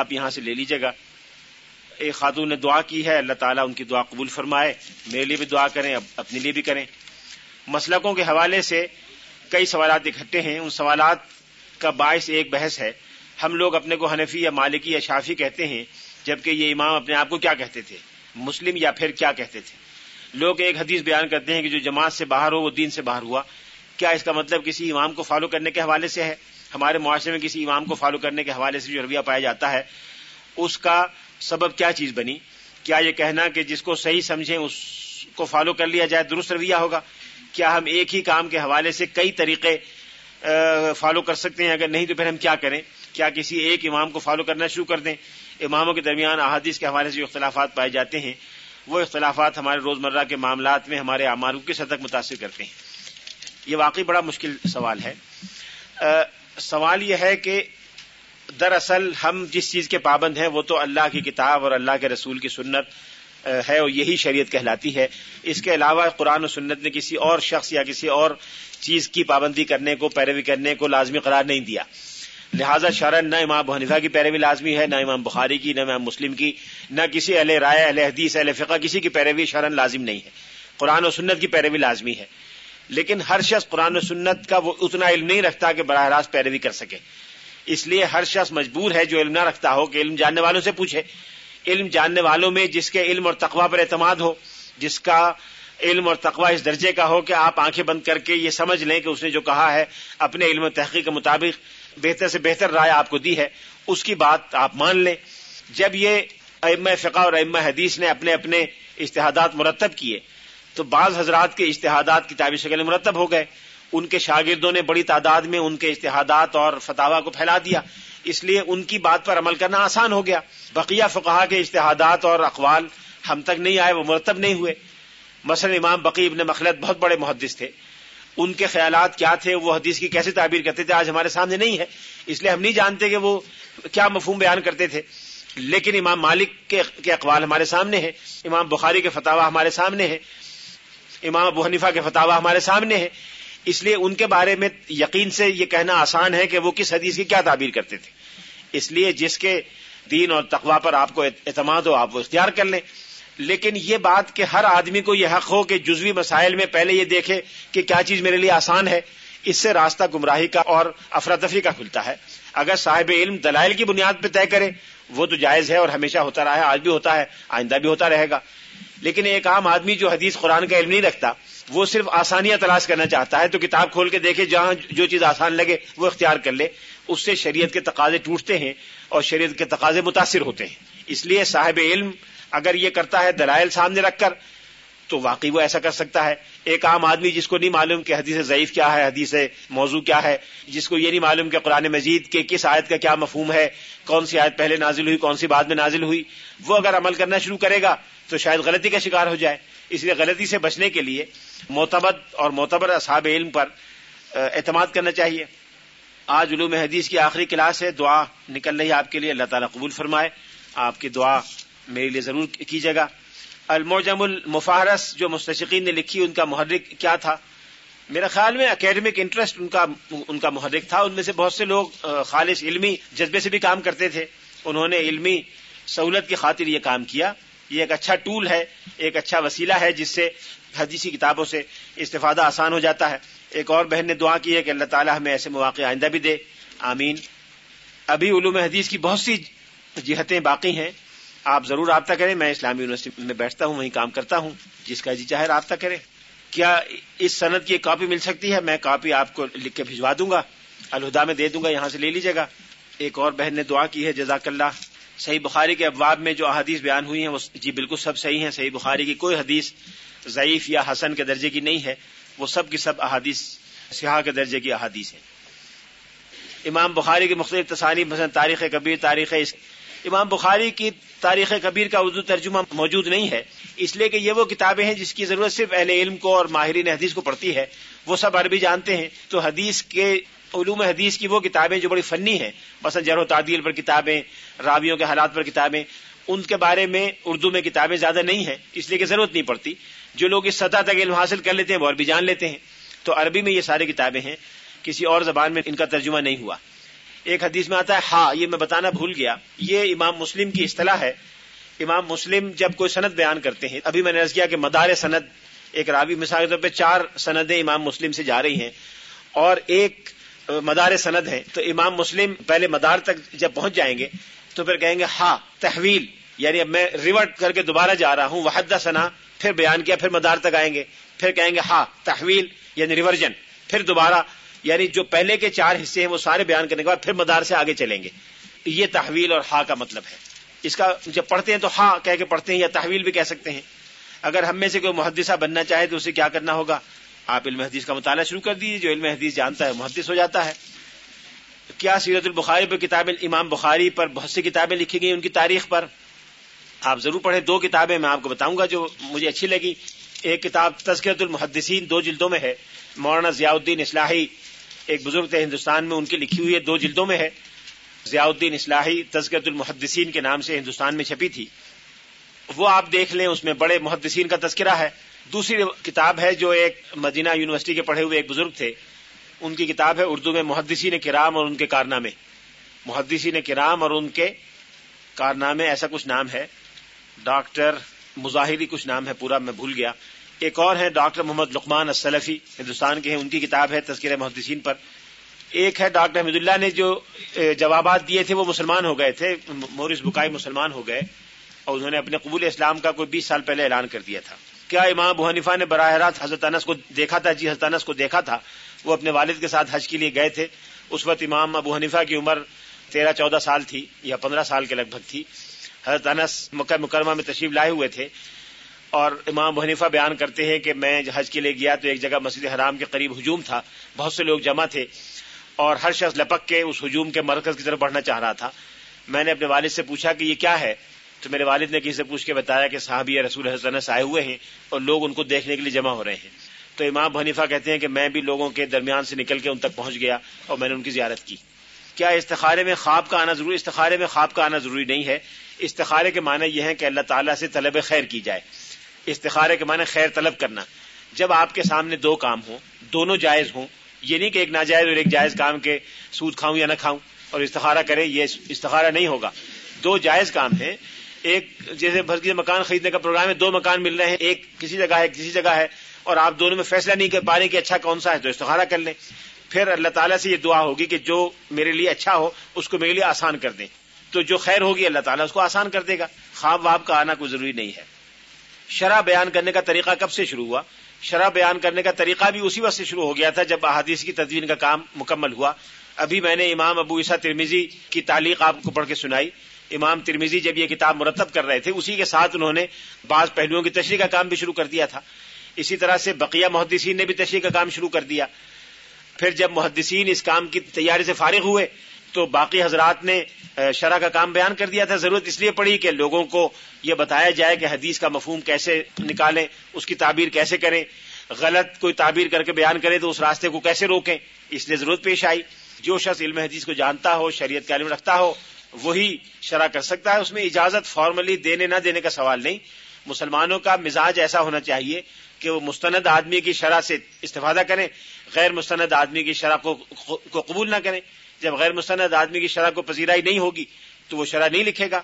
Speaker 1: آپ یہاں سے لے لیجیے گا ایک خاتون نے دعا کی ہے اللہ تعالیٰ ان کی دعا قبول فرمائے میرے لیے بھی دعا کریں اب اپنے لیے بھی کریں مسلکوں کے حوالے سے کئی سوالات اکٹھے ہیں ان سوالات کا باعث ایک بحث ہے ہم لوگ اپنے کو حنفی یا مالکی یا شافی کہتے ہیں جبکہ یہ امام اپنے آپ کو کیا کہتے تھے مسلم یا پھر کیا کہتے تھے لوگ ایک حدیث بیان کرتے ہیں کہ جو جماعت سے باہر ہو وہ دین سے باہر ہوا کیا اس کا مطلب کسی امام کو فالو کرنے کے حوالے سے ہے ہمارے معاشرے میں کسی امام کو فالو کرنے کے حوالے سے جو رویہ پایا جاتا ہے اس کا سبب کیا چیز بنی کیا یہ کہنا کہ جس کو صحیح سمجھیں اس کو فالو کر لیا جائے درست رویہ ہوگا کیا ہم ایک ہی کام کے حوالے سے کئی طریقے فالو کر سکتے ہیں اگر نہیں تو پھر ہم کیا کریں کیا کسی ایک امام کو فالو کرنا شروع کر دیں اماموں کے درمیان احادیث کے حوالے سے جو اختلافات پائے جاتے ہیں وہ اختلافات ہمارے روز مرہ کے معاملات میں ہمارے کس کی سطح متاثر کرتے ہیں یہ واقعی بڑا مشکل سوال ہے سوال یہ ہے کہ دراصل ہم جس چیز کے پابند ہیں وہ تو اللہ کی کتاب اور اللہ کے رسول کی سنت ہے اور یہی شریعت کہلاتی ہے اس کے علاوہ قرآن و سنت نے کسی اور شخص یا کسی اور چیز کی پابندی کرنے کو پیروی کرنے کو لازمی قرار نہیں دیا لہٰذا شرن نہ امام حنیفہ کی پیروی لازمی ہے نہ امام بخاری کی نہ امام مسلم کی نہ کسی اہل رائے اہل حدیث اہل فقہ کسی کی پیروی شرن لازم نہیں ہے قرآن و سنت کی پیروی لازمی ہے لیکن ہر شخص قرآن و سنت کا وہ اتنا علم نہیں رکھتا کہ براہ راست پیروی کر سکے اس لیے ہر شخص مجبور ہے جو علم نہ رکھتا ہو کہ علم جاننے والوں سے پوچھے علم جاننے والوں میں جس کے علم اور تقوا پر اعتماد ہو جس کا علم اور تقوی اس درجے کا ہو کہ آپ آنکھیں بند کر کے یہ سمجھ لیں کہ اس نے جو کہا ہے اپنے علم و تحقیق کے مطابق بہتر سے بہتر رائے آپ کو دی ہے اس کی بات آپ مان لیں جب یہ ام فقہ اور ام حدیث نے اپنے اپنے اشتہادات مرتب کیے تو بعض حضرات کے اشتہادات کتابی شکل مرتب ہو گئے ان کے شاگردوں نے بڑی تعداد میں ان کے اشتہادات اور فتوا کو پھیلا دیا اس لیے ان کی بات پر عمل کرنا آسان ہو گیا بقیہ فقہ کے اشتہادات اور اقوال ہم تک نہیں آئے وہ مرتب نہیں ہوئے مثلا امام بقی ابن مخلت بہت بڑے محدث تھے ان کے خیالات کیا تھے وہ حدیث کی کیسے تعبیر کرتے تھے آج ہمارے سامنے نہیں ہے اس لیے ہم نہیں جانتے کہ وہ کیا مفہوم بیان کرتے تھے لیکن امام مالک کے اقوال ہمارے سامنے ہیں امام بخاری کے فتوا ہمارے سامنے ہیں امام ابو حنیفہ کے فتح ہمارے سامنے ہیں اس لیے ان کے بارے میں یقین سے یہ کہنا آسان ہے کہ وہ کس حدیث کی کیا تعبیر کرتے تھے اس لیے جس کے دین اور تقوا پر آپ کو اعتماد ہو آپ وہ اختیار کر لیں لیکن یہ بات کہ ہر آدمی کو یہ حق ہو کہ جزوی مسائل میں پہلے یہ دیکھے کہ کیا چیز میرے لیے آسان ہے اس سے راستہ گمراہی کا اور افراتفری کا کھلتا ہے اگر صاحب علم دلائل کی بنیاد پہ طے کرے وہ تو جائز ہے اور ہمیشہ ہوتا رہا ہے آج بھی ہوتا ہے آئندہ بھی ہوتا رہے گا لیکن ایک عام آدمی جو حدیث قرآن کا علم نہیں رکھتا وہ صرف آسانیاں تلاش کرنا چاہتا ہے تو کتاب کھول کے دیکھے جہاں جو چیز آسان لگے وہ اختیار کر لے اس سے شریعت کے تقاضے ٹوٹتے ہیں اور شریعت کے تقاضے متاثر ہوتے ہیں اس لیے صاحب علم اگر یہ کرتا ہے دلائل سامنے رکھ کر تو واقعی وہ ایسا کر سکتا ہے ایک عام آدمی جس کو نہیں معلوم کہ حدیث ضعیف کیا ہے حدیث موضوع کیا ہے جس کو یہ نہیں معلوم کہ قرآن مجید کے کس آیت کا کیا مفہوم ہے کون سی آیت پہلے نازل ہوئی کون سی بعد میں نازل ہوئی وہ اگر عمل کرنا شروع کرے گا تو شاید غلطی کا شکار ہو جائے اس لیے غلطی سے بچنے کے لیے معتبد اور معتبر اصحاب علم پر اعتماد کرنا چاہیے آج علوم حدیث کی آخری کلاس ہے دعا نکل رہی آپ کے لیے اللہ تعالیٰ قبول فرمائے آپ کی دعا میرے لیے ضرور کیجیے گا المعجم المفارس جو مستشقین نے لکھی ان کا محرک کیا تھا میرا خیال میں اکیڈمک انٹرسٹ ان کا ان کا محرک تھا ان میں سے بہت سے لوگ خالص علمی جذبے سے بھی کام کرتے تھے انہوں نے علمی سہولت کی خاطر یہ کام کیا یہ ایک اچھا ٹول ہے ایک اچھا وسیلہ ہے جس سے حدیثی کتابوں سے استفادہ آسان ہو جاتا ہے ایک اور بہن نے دعا کی ہے کہ اللہ تعالیٰ ہمیں ایسے مواقع آئندہ بھی دے آمین ابھی علوم حدیث کی بہت سی جہتیں باقی ہیں آپ ضرور رابطہ کریں میں اسلامی یونیورسٹی میں بیٹھتا ہوں وہیں کام کرتا ہوں جس کا جی چاہے رابطہ کرے کیا اس صنعت کی ایک کاپی مل سکتی ہے میں کاپی آپ کو لکھ کے بھجوا دوں گا الہدا میں دے دوں گا یہاں سے لے لیجیے گا ایک اور بہن نے دعا کی ہے جزاک اللہ صحیح بخاری کے ابواب میں جو احادیث بیان ہوئی ہیں وہ جی بالکل سب صحیح ہیں صحیح بخاری کی کوئی حدیث ضعیف یا حسن کے درجے کی نہیں ہے وہ سب کی سب احادیث سیاح کے درجے کی احادیث ہیں امام بخاری کی مختلف مثلا تاریخ کبیر تاریخ اس... امام بخاری کی تاریخ کبیر کا اردو ترجمہ موجود نہیں ہے اس لیے کہ یہ وہ کتابیں ہیں جس کی ضرورت صرف اہل علم کو اور ماہرین حدیث کو پڑتی ہے وہ سب عربی جانتے ہیں تو حدیث کے علوم حدیث کی وہ کتابیں جو بڑی فنی ہیں مثلا جر و تعدیل پر کتابیں راویوں کے حالات پر کتابیں ان کے بارے میں اردو میں کتابیں زیادہ نہیں ہیں اس لیے کہ ضرورت نہیں پڑتی جو لوگ اس سطح تک علم حاصل کر لیتے ہیں اور بھی جان لیتے ہیں تو عربی میں یہ ساری کتابیں ہیں کسی اور زبان میں ان کا ترجمہ نہیں ہوا ایک حدیث میں آتا ہے ہاں یہ میں بتانا بھول گیا یہ امام مسلم کی اصطلاح ہے امام مسلم جب کوئی سند بیان کرتے ہیں ابھی میں نے عرض کیا کہ مدار سند ایک راوی مثال کے طور پہ چار سندیں امام مسلم سے جا رہی ہیں اور ایک مدار سند ہے تو امام مسلم پہلے مدار تک جب پہنچ جائیں گے تو پھر کہیں گے ہاں تحویل یعنی اب میں ریورٹ کر کے دوبارہ جا رہا ہوں وحدہ سنا پھر بیان کیا پھر مدار تک آئیں گے پھر کہیں گے ہاں تحویل یعنی ریورژن پھر دوبارہ یعنی جو پہلے کے چار حصے ہیں وہ سارے بیان کرنے کے بعد پھر مدار سے آگے چلیں گے یہ تحویل اور ہا کا مطلب ہے اس کا جب پڑھتے ہیں تو ہاں کہہ کے پڑھتے ہیں یا تحویل بھی کہہ سکتے ہیں اگر ہم میں سے کوئی محدثہ بننا چاہے تو اسے کیا کرنا ہوگا آپ علم حدیث کا مطالعہ شروع کر دیجیے جو علم حدیث جانتا ہے محدث ہو جاتا ہے کیا سیرت البخاری پر کتاب امام بخاری پر بہت سی کتابیں لکھی گئی ان کی تاریخ پر آپ ضرور پڑھیں دو کتابیں میں آپ کو بتاؤں گا جو مجھے اچھی لگی ایک کتاب تذکرت المحدثین دو جلدوں میں ہے مولانا ضیاء الدین اسلحی ایک بزرگ تھے ہندوستان میں ان کی لکھی ہوئی ہے دو جلدوں میں ہے ضیاء الدین اسلحی تذکرت المحدثین کے نام سے ہندوستان میں چھپی تھی وہ آپ دیکھ لیں اس میں بڑے محدثین کا تذکرہ ہے دوسری کتاب ہے جو ایک مدینہ یونیورسٹی کے پڑھے ہوئے ایک بزرگ تھے ان کی کتاب ہے اردو میں محدثین کرام اور ان کے کارنامے محدثین نے کرام اور ان کے کارنامے ایسا کچھ نام ہے ڈاکٹر مظاہری کچھ نام ہے پورا میں بھول گیا ایک اور ڈاکٹر محمد لقمان السلفی ہندوستان کے ہیں ان کی کتاب ہے تذکر محدثین پر ایک ہے ڈاکٹر احمد اللہ نے جو جوابات دیے تھے وہ مسلمان ہو گئے تھے مورس بکائی مسلمان ہو گئے اور انہوں نے اپنے قبول اسلام کا کوئی بیس سال پہلے اعلان کر دیا تھا کیا امام ابو حنیفہ نے براہ راست حضرت انس کو دیکھا تھا جی حضرت انس کو دیکھا تھا وہ اپنے والد کے ساتھ حج کے لیے گئے تھے اس وقت امام ابو حنیفہ کی عمر تیرہ چودہ سال تھی یا پندرہ سال کے لگ بھگ تھی حضرت انس مکہ مکرمہ میں تشریف لائے ہوئے تھے اور امام حنیفہ بیان کرتے ہیں کہ میں حج کے لیے گیا تو ایک جگہ مسجد حرام کے قریب ہجوم تھا بہت سے لوگ جمع تھے اور ہر شخص لپک کے اس ہجوم کے مرکز کی طرف بڑھنا چاہ رہا تھا میں نے اپنے والد سے پوچھا کہ یہ کیا ہے تو میرے والد نے کسی سے پوچھ کے بتایا کہ صحابی رسول انس آئے ہوئے ہیں اور لوگ ان کو دیکھنے کے لیے جمع ہو رہے ہیں تو امام حنیفہ کہتے ہیں کہ میں بھی لوگوں کے درمیان سے نکل کے ان تک پہنچ گیا اور میں نے ان کی زیارت کی کیا استخارے میں خواب کا آنا ضروری استخارے میں خواب کا آنا ضروری نہیں ہے استخارے کے معنی یہ ہیں کہ اللہ تعالیٰ سے طلب خیر کی جائے استخارے کے معنی خیر طلب کرنا جب آپ کے سامنے دو کام ہوں دونوں جائز ہوں یہ نہیں کہ ایک ناجائز اور ایک جائز کام کے سود کھاؤں یا نہ کھاؤں اور استخارہ کریں یہ استخارہ نہیں ہوگا دو جائز کام ہیں ایک جیسے بھرکی مکان خریدنے کا پروگرام ہے دو مکان مل رہے ہیں ایک کسی جگہ ہے کسی جگہ ہے اور آپ دونوں میں فیصلہ نہیں کر پا رہے کہ اچھا کون سا ہے تو استخارہ کر لیں پھر اللہ تعالیٰ سے یہ دعا ہوگی کہ جو میرے لیے اچھا ہو اس کو میرے لیے آسان کر دیں تو جو خیر ہوگی اللہ تعالیٰ اس کو آسان کر دے گا خواب واب کا آنا کوئی ضروری نہیں ہے شرح بیان کرنے کا طریقہ کب سے شروع ہوا شرح بیان کرنے کا طریقہ بھی اسی وقت سے شروع ہو گیا تھا جب احادیث کی تدوین کا کام مکمل ہوا ابھی میں نے امام ابو عیسیٰ ترمیزی کی تعلیق آپ کو پڑھ کے سنائی امام ترمیزی جب یہ کتاب مرتب کر رہے تھے اسی کے ساتھ انہوں نے بعض پہلوؤں کی تشریح کا کام بھی شروع کر دیا تھا اسی طرح سے بقیہ محدثین نے بھی تشریح کا کام شروع کر دیا پھر جب محدثین اس کام کی تیاری سے فارغ ہوئے تو باقی حضرات نے شرح کا کام بیان کر دیا تھا ضرورت اس لیے پڑی کہ لوگوں کو یہ بتایا جائے کہ حدیث کا مفہوم کیسے نکالیں اس کی تعبیر کیسے کریں غلط کوئی تعبیر کر کے بیان کرے تو اس راستے کو کیسے روکیں اس لیے ضرورت پیش آئی جو شخص علم حدیث کو جانتا ہو شریعت کا علم رکھتا ہو وہی شرح کر سکتا ہے اس میں اجازت فارملی دینے نہ دینے کا سوال نہیں مسلمانوں کا مزاج ایسا ہونا چاہیے کہ وہ مستند آدمی کی شرح سے استفادہ کریں غیر مستند آدمی کی شرح کو قبول نہ کریں جب غیر مستند آدمی کی شرح کو پذیرائی نہیں ہوگی تو وہ شرح نہیں لکھے گا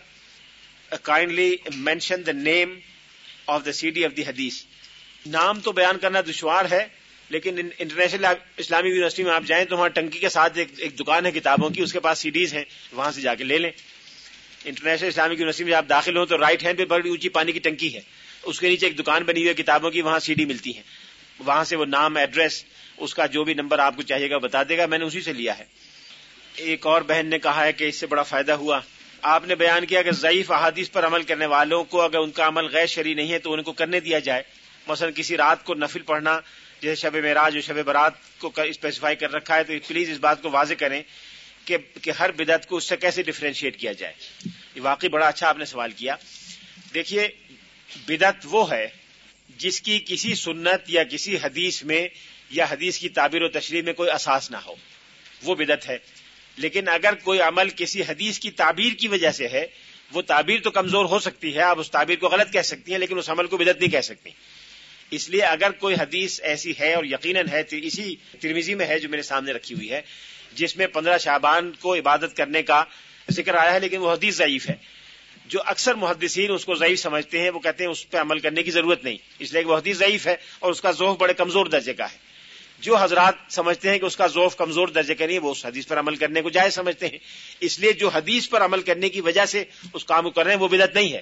Speaker 1: kindly mention the name of the C D of the حدیث نام تو بیان کرنا دشوار ہے لیکن انٹرنیشنل اسلامی یونیورسٹی میں آپ جائیں تو وہاں ٹنکی کے ساتھ ایک دکان ہے کتابوں کی اس کے پاس سی ڈیز ہیں وہاں سے جا کے لے لیں انٹرنیشنل اسلامی یونیورسٹی میں آپ داخل ہوں تو رائٹ ہینڈ پہ بڑی اونچی پانی کی ٹنکی ہے اس کے نیچے ایک دکان بنی ہوئی کتابوں کی وہاں سی ڈی ملتی ہے وہاں سے وہ نام ایڈریس اس کا جو بھی نمبر آپ کو چاہیے گا بتا دے گا میں نے اسی سے لیا ہے ایک اور بہن نے کہا ہے کہ اس سے بڑا فائدہ ہوا آپ نے بیان کیا کہ ضعیف احادیث پر عمل کرنے والوں کو اگر ان کا عمل غیر شرعی نہیں ہے تو ان کو کرنے دیا جائے مثلا کسی رات کو نفل پڑھنا جیسے شب معراج اور شب برات کو اسپیسیفائی کر رکھا ہے تو پلیز اس بات کو واضح کریں کہ ہر بدعت کو اس سے کیسے ڈفرینشیٹ کیا جائے یہ واقعی بڑا اچھا آپ نے سوال کیا دیکھیے بدعت وہ ہے جس کی کسی سنت یا کسی حدیث میں یا حدیث کی تعبیر و تشریح میں کوئی اساس نہ ہو وہ بدعت ہے لیکن اگر کوئی عمل کسی حدیث کی تعبیر کی وجہ سے ہے وہ تعبیر تو کمزور ہو سکتی ہے آپ اس تعبیر کو غلط کہہ سکتی ہیں لیکن اس عمل کو بدت نہیں کہہ سکتی اس لیے اگر کوئی حدیث ایسی ہے اور یقیناً ہے اسی ترمیزی میں ہے جو میرے سامنے رکھی ہوئی ہے جس میں پندرہ شعبان کو عبادت کرنے کا ذکر آیا ہے لیکن وہ حدیث ضعیف ہے جو اکثر محدثین اس کو ضعیف سمجھتے ہیں وہ کہتے ہیں اس پہ عمل کرنے کی ضرورت نہیں اس لیے کہ وہ حدیث ضعیف ہے اور اس کا ذوق بڑے کمزور درجے کا ہے جو حضرات سمجھتے ہیں کہ اس کا ذوف کمزور درجے کا نہیں وہ اس حدیث پر عمل کرنے کو جائز سمجھتے ہیں اس لیے جو حدیث پر عمل کرنے کی وجہ سے اس کام کو کر رہے ہیں وہ بدعت نہیں ہے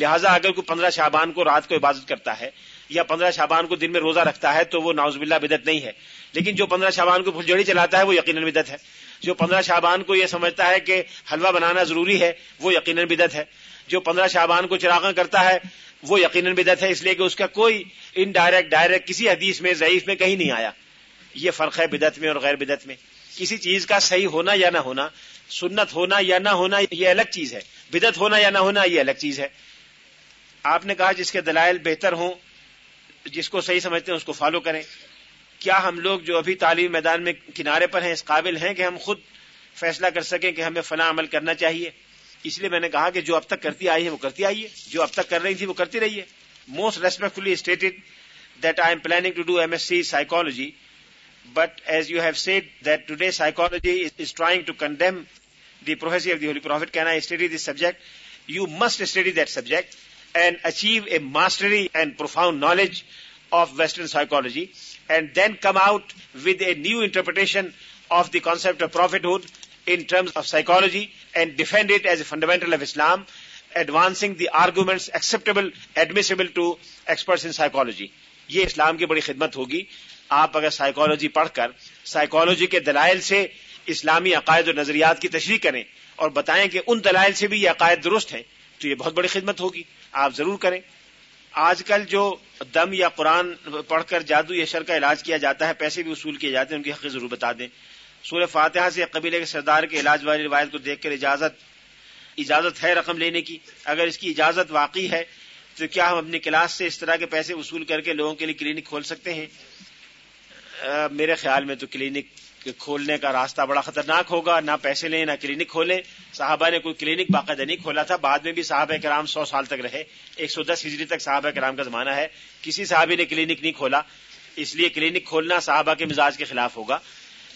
Speaker 1: لہٰذا اگر کوئی پندرہ شعبان کو رات کو عبادت کرتا ہے یا پندرہ شعبان کو دن میں روزہ رکھتا ہے تو وہ ناوز بلّہ بدت نہیں ہے لیکن جو پندرہ شعبان کو پھلجڑی چلاتا ہے وہ یقیناً بدت ہے جو پندرہ شعبان کو یہ سمجھتا ہے کہ حلوہ بنانا ضروری ہے وہ یقیناً بدعت ہے جو پندرہ شعبان کو چراغاں کرتا ہے وہ یقیناً بدعت ہے اس لیے کہ اس کا کوئی ان ڈائریکٹ ڈائریکٹ کسی حدیث میں ضعیف میں کہیں نہیں آیا یہ فرق ہے بدعت میں اور غیر بدعت میں کسی چیز کا صحیح ہونا یا نہ ہونا سنت ہونا یا نہ ہونا یہ الگ چیز ہے بدعت ہونا یا نہ ہونا یہ الگ چیز ہے آپ نے کہا جس کے دلائل بہتر ہوں جس کو صحیح سمجھتے ہیں اس کو فالو کریں کیا ہم لوگ جو ابھی تعلیمی میدان میں کنارے پر ہیں اس قابل ہیں کہ ہم خود فیصلہ کر سکیں کہ ہمیں فلاں عمل کرنا چاہیے اس لیے میں نے کہا کہ جو اب تک کرتی آئی ہے وہ کرتی آئی ہے جو اب تک کر رہی تھی وہ کرتی رہی ہے most respectfully stated that I am planning to do M S C psychology but as you have said that day psychology is trying to condemn the the holy prophet can I study this subject you must study that subject and achieve a mastery and profound knowledge of western psychology and then come out with a new interpretation of the concept of prophethood terms of psychology and defend it as a fundamental of Islam advancing the arguments acceptable, admissible to experts in psychology. یہ اسلام کی بڑی خدمت ہوگی آپ اگر psychology پڑھ کر سائیکالوجی کے دلائل سے اسلامی عقائد اور نظریات کی تشریح کریں اور بتائیں کہ ان دلائل سے بھی یہ عقائد درست ہیں تو یہ بہت بڑی خدمت ہوگی آپ ضرور کریں آج کل جو دم یا قرآن پڑھ کر جادو یا شر کا علاج کیا جاتا ہے پیسے بھی وصول کیے جاتے ہیں ان کی حقیقت ضرور بتا دیں سورہ فاتحہ سے قبیلے کے سردار کے علاج والی روایت کو دیکھ کر اجازت اجازت ہے رقم لینے کی اگر اس کی اجازت واقعی ہے تو کیا ہم اپنی کلاس سے اس طرح کے پیسے وصول کر کے لوگوں کے لیے کلینک کھول سکتے ہیں میرے خیال میں تو کلینک کھولنے کا راستہ بڑا خطرناک ہوگا نہ پیسے لیں نہ کلینک کھولیں صحابہ نے کوئی کلینک باقاعدہ نہیں کھولا تھا بعد میں بھی صحابہ کرام سو سال تک رہے ایک سو دس ہجری تک صحابہ کرام کا زمانہ ہے کسی صحابی نے کلینک نہیں کھولا اس لیے کلینک کھولنا صحابہ کے مزاج کے خلاف ہوگا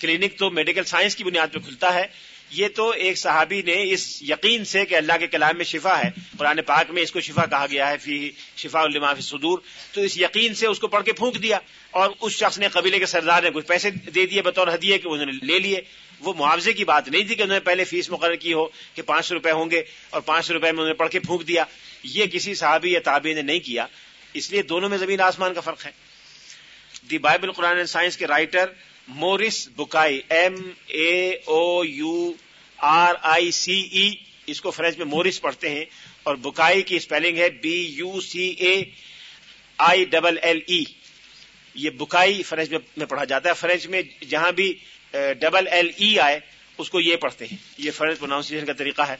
Speaker 1: کلینک تو میڈیکل سائنس کی بنیاد پہ کھلتا ہے یہ تو ایک صحابی نے اس یقین سے کہ اللہ کے کلام میں شفا ہے قرآن پاک میں اس کو شفا کہا گیا ہے فی شفا فی صدور تو اس یقین سے اس کو پڑھ کے پھونک دیا اور اس شخص نے قبیلے کے سردار نے کچھ پیسے دے دیے بطور ہدیے کہ انہوں نے لے لیے وہ معاوضے کی بات نہیں تھی کہ انہوں نے پہلے فیس مقرر کی ہو کہ پانچ سو روپئے ہوں گے اور پانچ سو روپئے میں انہوں نے پڑھ کے پھونک دیا یہ کسی صحابی یا تابع نے نہیں کیا اس لیے دونوں میں زمین آسمان کا فرق ہے دی بائبل قرآن سائنس کے writer Maurice Bucaille M A O U R I C E اس کو فرینچ میں مورس پڑھتے ہیں اور بکائی کی اسپیلنگ ہے B U C A I double L E یہ بکائی فرینچ میں پڑھا جاتا ہے فرینچ میں جہاں بھی ڈبل ایل ای آئے اس کو یہ پڑھتے ہیں یہ فرینچ پروناؤنسیشن کا طریقہ ہے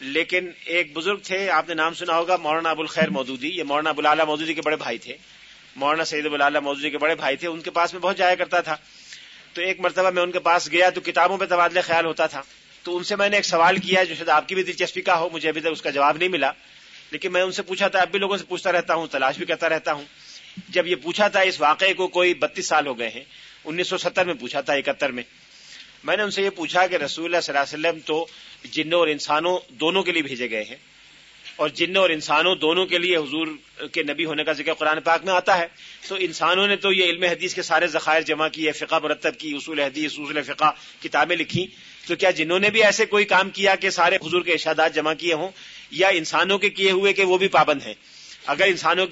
Speaker 1: لیکن ایک بزرگ تھے آپ نے نام سنا ہوگا ابو ابوالخیر مودودی یہ ابو ابولا مودودی کے بڑے بھائی تھے مولانا سعید اللہ موضوع کے بڑے بھائی تھے ان کے پاس میں بہت جایا کرتا تھا تو ایک مرتبہ میں ان کے پاس گیا تو کتابوں پہ تبادلہ خیال ہوتا تھا تو ان سے میں نے ایک سوال کیا جو شاید آپ کی بھی دلچسپی کا ہو مجھے ابھی تک اس کا جواب نہیں ملا لیکن میں ان سے پوچھا تھا اب بھی لوگوں سے پوچھتا رہتا ہوں تلاش بھی کرتا رہتا ہوں جب یہ پوچھا تھا اس واقعے کو کوئی بتیس سال ہو گئے ہیں انیس سو ستر میں پوچھا تھا اکہتر میں میں نے ان سے یہ پوچھا کہ رسول اللہ صلی اللہ علیہ وسلم تو جنوں اور انسانوں دونوں کے لیے بھیجے گئے ہیں اور جنوں اور انسانوں دونوں کے لیے حضور کے نبی ہونے کا ذکر قرآن پاک میں آتا ہے تو انسانوں نے تو یہ علم حدیث کے سارے ذخائر جمع کیے فقہ مرتب کی اصول حدیث اصول فقہ کتابیں لکھی تو کیا جنہوں نے بھی ایسے کوئی کام کیا کہ سارے حضور کے ارشادات جمع کیے ہوں یا انسانوں کے کیے ہوئے کہ وہ بھی پابند ہیں اگر انسانوں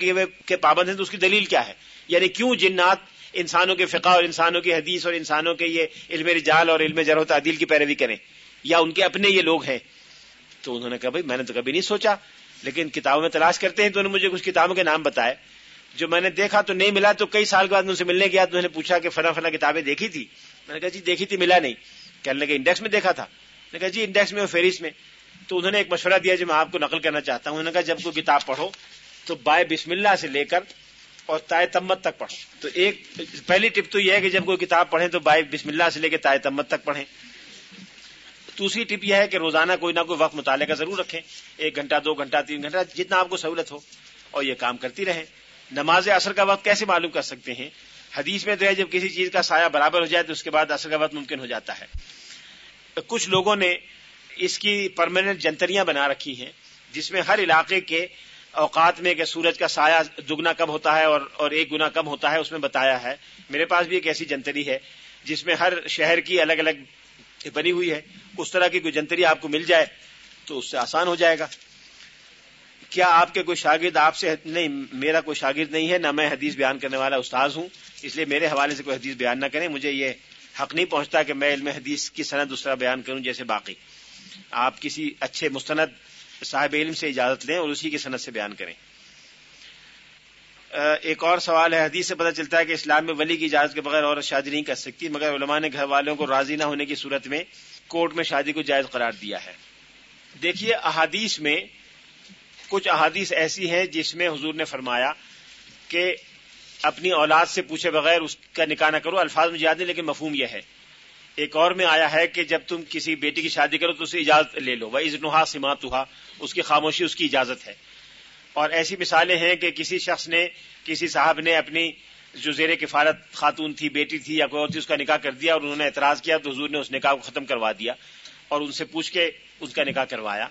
Speaker 1: کے پابند ہیں تو اس کی دلیل کیا ہے یعنی کیوں جنات انسانوں کے فقہ اور انسانوں کی حدیث اور انسانوں کے یہ علم رجال اور علم جرحت تعدیل کی پیروی کریں یا ان کے اپنے یہ لوگ ہیں تو انہوں نے کہا بھائی میں نے تو کبھی نہیں سوچا لیکن کتابوں میں تلاش کرتے ہیں تو انہوں نے مجھے کچھ کتابوں کے نام بتائے جو میں نے دیکھا تو نہیں ملا تو کئی سال کے بعد ان سے ملنے گیا تو انہوں نے پوچھا کہ فلاں کتابیں دیکھی تھی میں نے کہا جی دیکھی تھی ملا نہیں کہنے لگے انڈیکس میں دیکھا تھا میں نے کہا جی انڈیکس میں فیریس میں تو انہوں نے ایک مشورہ دیا جو میں آپ کو نقل کرنا چاہتا ہوں انہوں نے کہا جب کوئی کتاب پڑھو تو بائے بسم اللہ سے لے کر اور تائے تمت تک پڑھو تو ایک پہلی ٹپ تو یہ ہے کہ جب کوئی کتاب پڑھیں تو بائے بسم اللہ سے لے کے تائے تمت تک پڑھیں دوسری ٹپ یہ ہے کہ روزانہ کوئی نہ کوئی وقت مطالعے کا ضرور رکھیں ایک گھنٹہ دو گھنٹہ تین گھنٹہ جتنا آپ کو سہولت ہو اور یہ کام کرتی رہیں نماز اثر کا وقت کیسے معلوم کر سکتے ہیں حدیث میں تو ہے جب کسی چیز کا سایہ برابر ہو جائے تو اس کے بعد اثر کا وقت ممکن ہو جاتا ہے کچھ لوگوں نے اس کی پرماننٹ جنتریاں بنا رکھی ہیں جس میں ہر علاقے کے اوقات میں کہ سورج کا سایہ دگنا کم ہوتا ہے اور اور ایک گنا کم ہوتا ہے اس میں بتایا ہے میرے پاس بھی ایک ایسی جنتری ہے جس میں ہر شہر کی الگ الگ بنی ہوئی ہے اس طرح کی کوئی جنتری آپ کو مل جائے تو اس سے آسان ہو جائے گا کیا آپ کے کوئی شاگرد آپ سے نہیں میرا کوئی شاگرد نہیں ہے نہ میں حدیث بیان کرنے والا استاد ہوں اس لیے میرے حوالے سے کوئی حدیث بیان نہ کریں مجھے یہ حق نہیں پہنچتا کہ میں علم حدیث کی صنعت اس طرح بیان کروں جیسے باقی آپ کسی اچھے مستند صاحب علم سے اجازت لیں اور اسی کی صنعت سے بیان کریں ایک اور سوال ہے حدیث سے پتہ چلتا ہے کہ اسلام میں ولی کی اجازت کے بغیر عورت شادی نہیں کر سکتی مگر علماء نے گھر والوں کو راضی نہ ہونے کی صورت میں کورٹ میں شادی کو جائز قرار دیا ہے دیکھیے احادیث میں کچھ احادیث ایسی ہیں جس میں حضور نے فرمایا کہ اپنی اولاد سے پوچھے بغیر اس کا نکاح نہ کرو الفاظ میں یاد نہیں لیکن مفہوم یہ ہے ایک اور میں آیا ہے کہ جب تم کسی بیٹی کی شادی کرو تو اسے اجازت لے لو وہ از نہا سما اس کی خاموشی اس کی اجازت ہے اور ایسی مثالیں ہیں کہ کسی شخص نے کسی صاحب نے اپنی جو زیر کفالت خاتون تھی بیٹی تھی یا کوئی اور تھی اس کا نکاح کر دیا اور انہوں نے اعتراض کیا تو حضور نے اس نکاح کو ختم کروا دیا اور ان سے پوچھ کے اس کا نکاح کروایا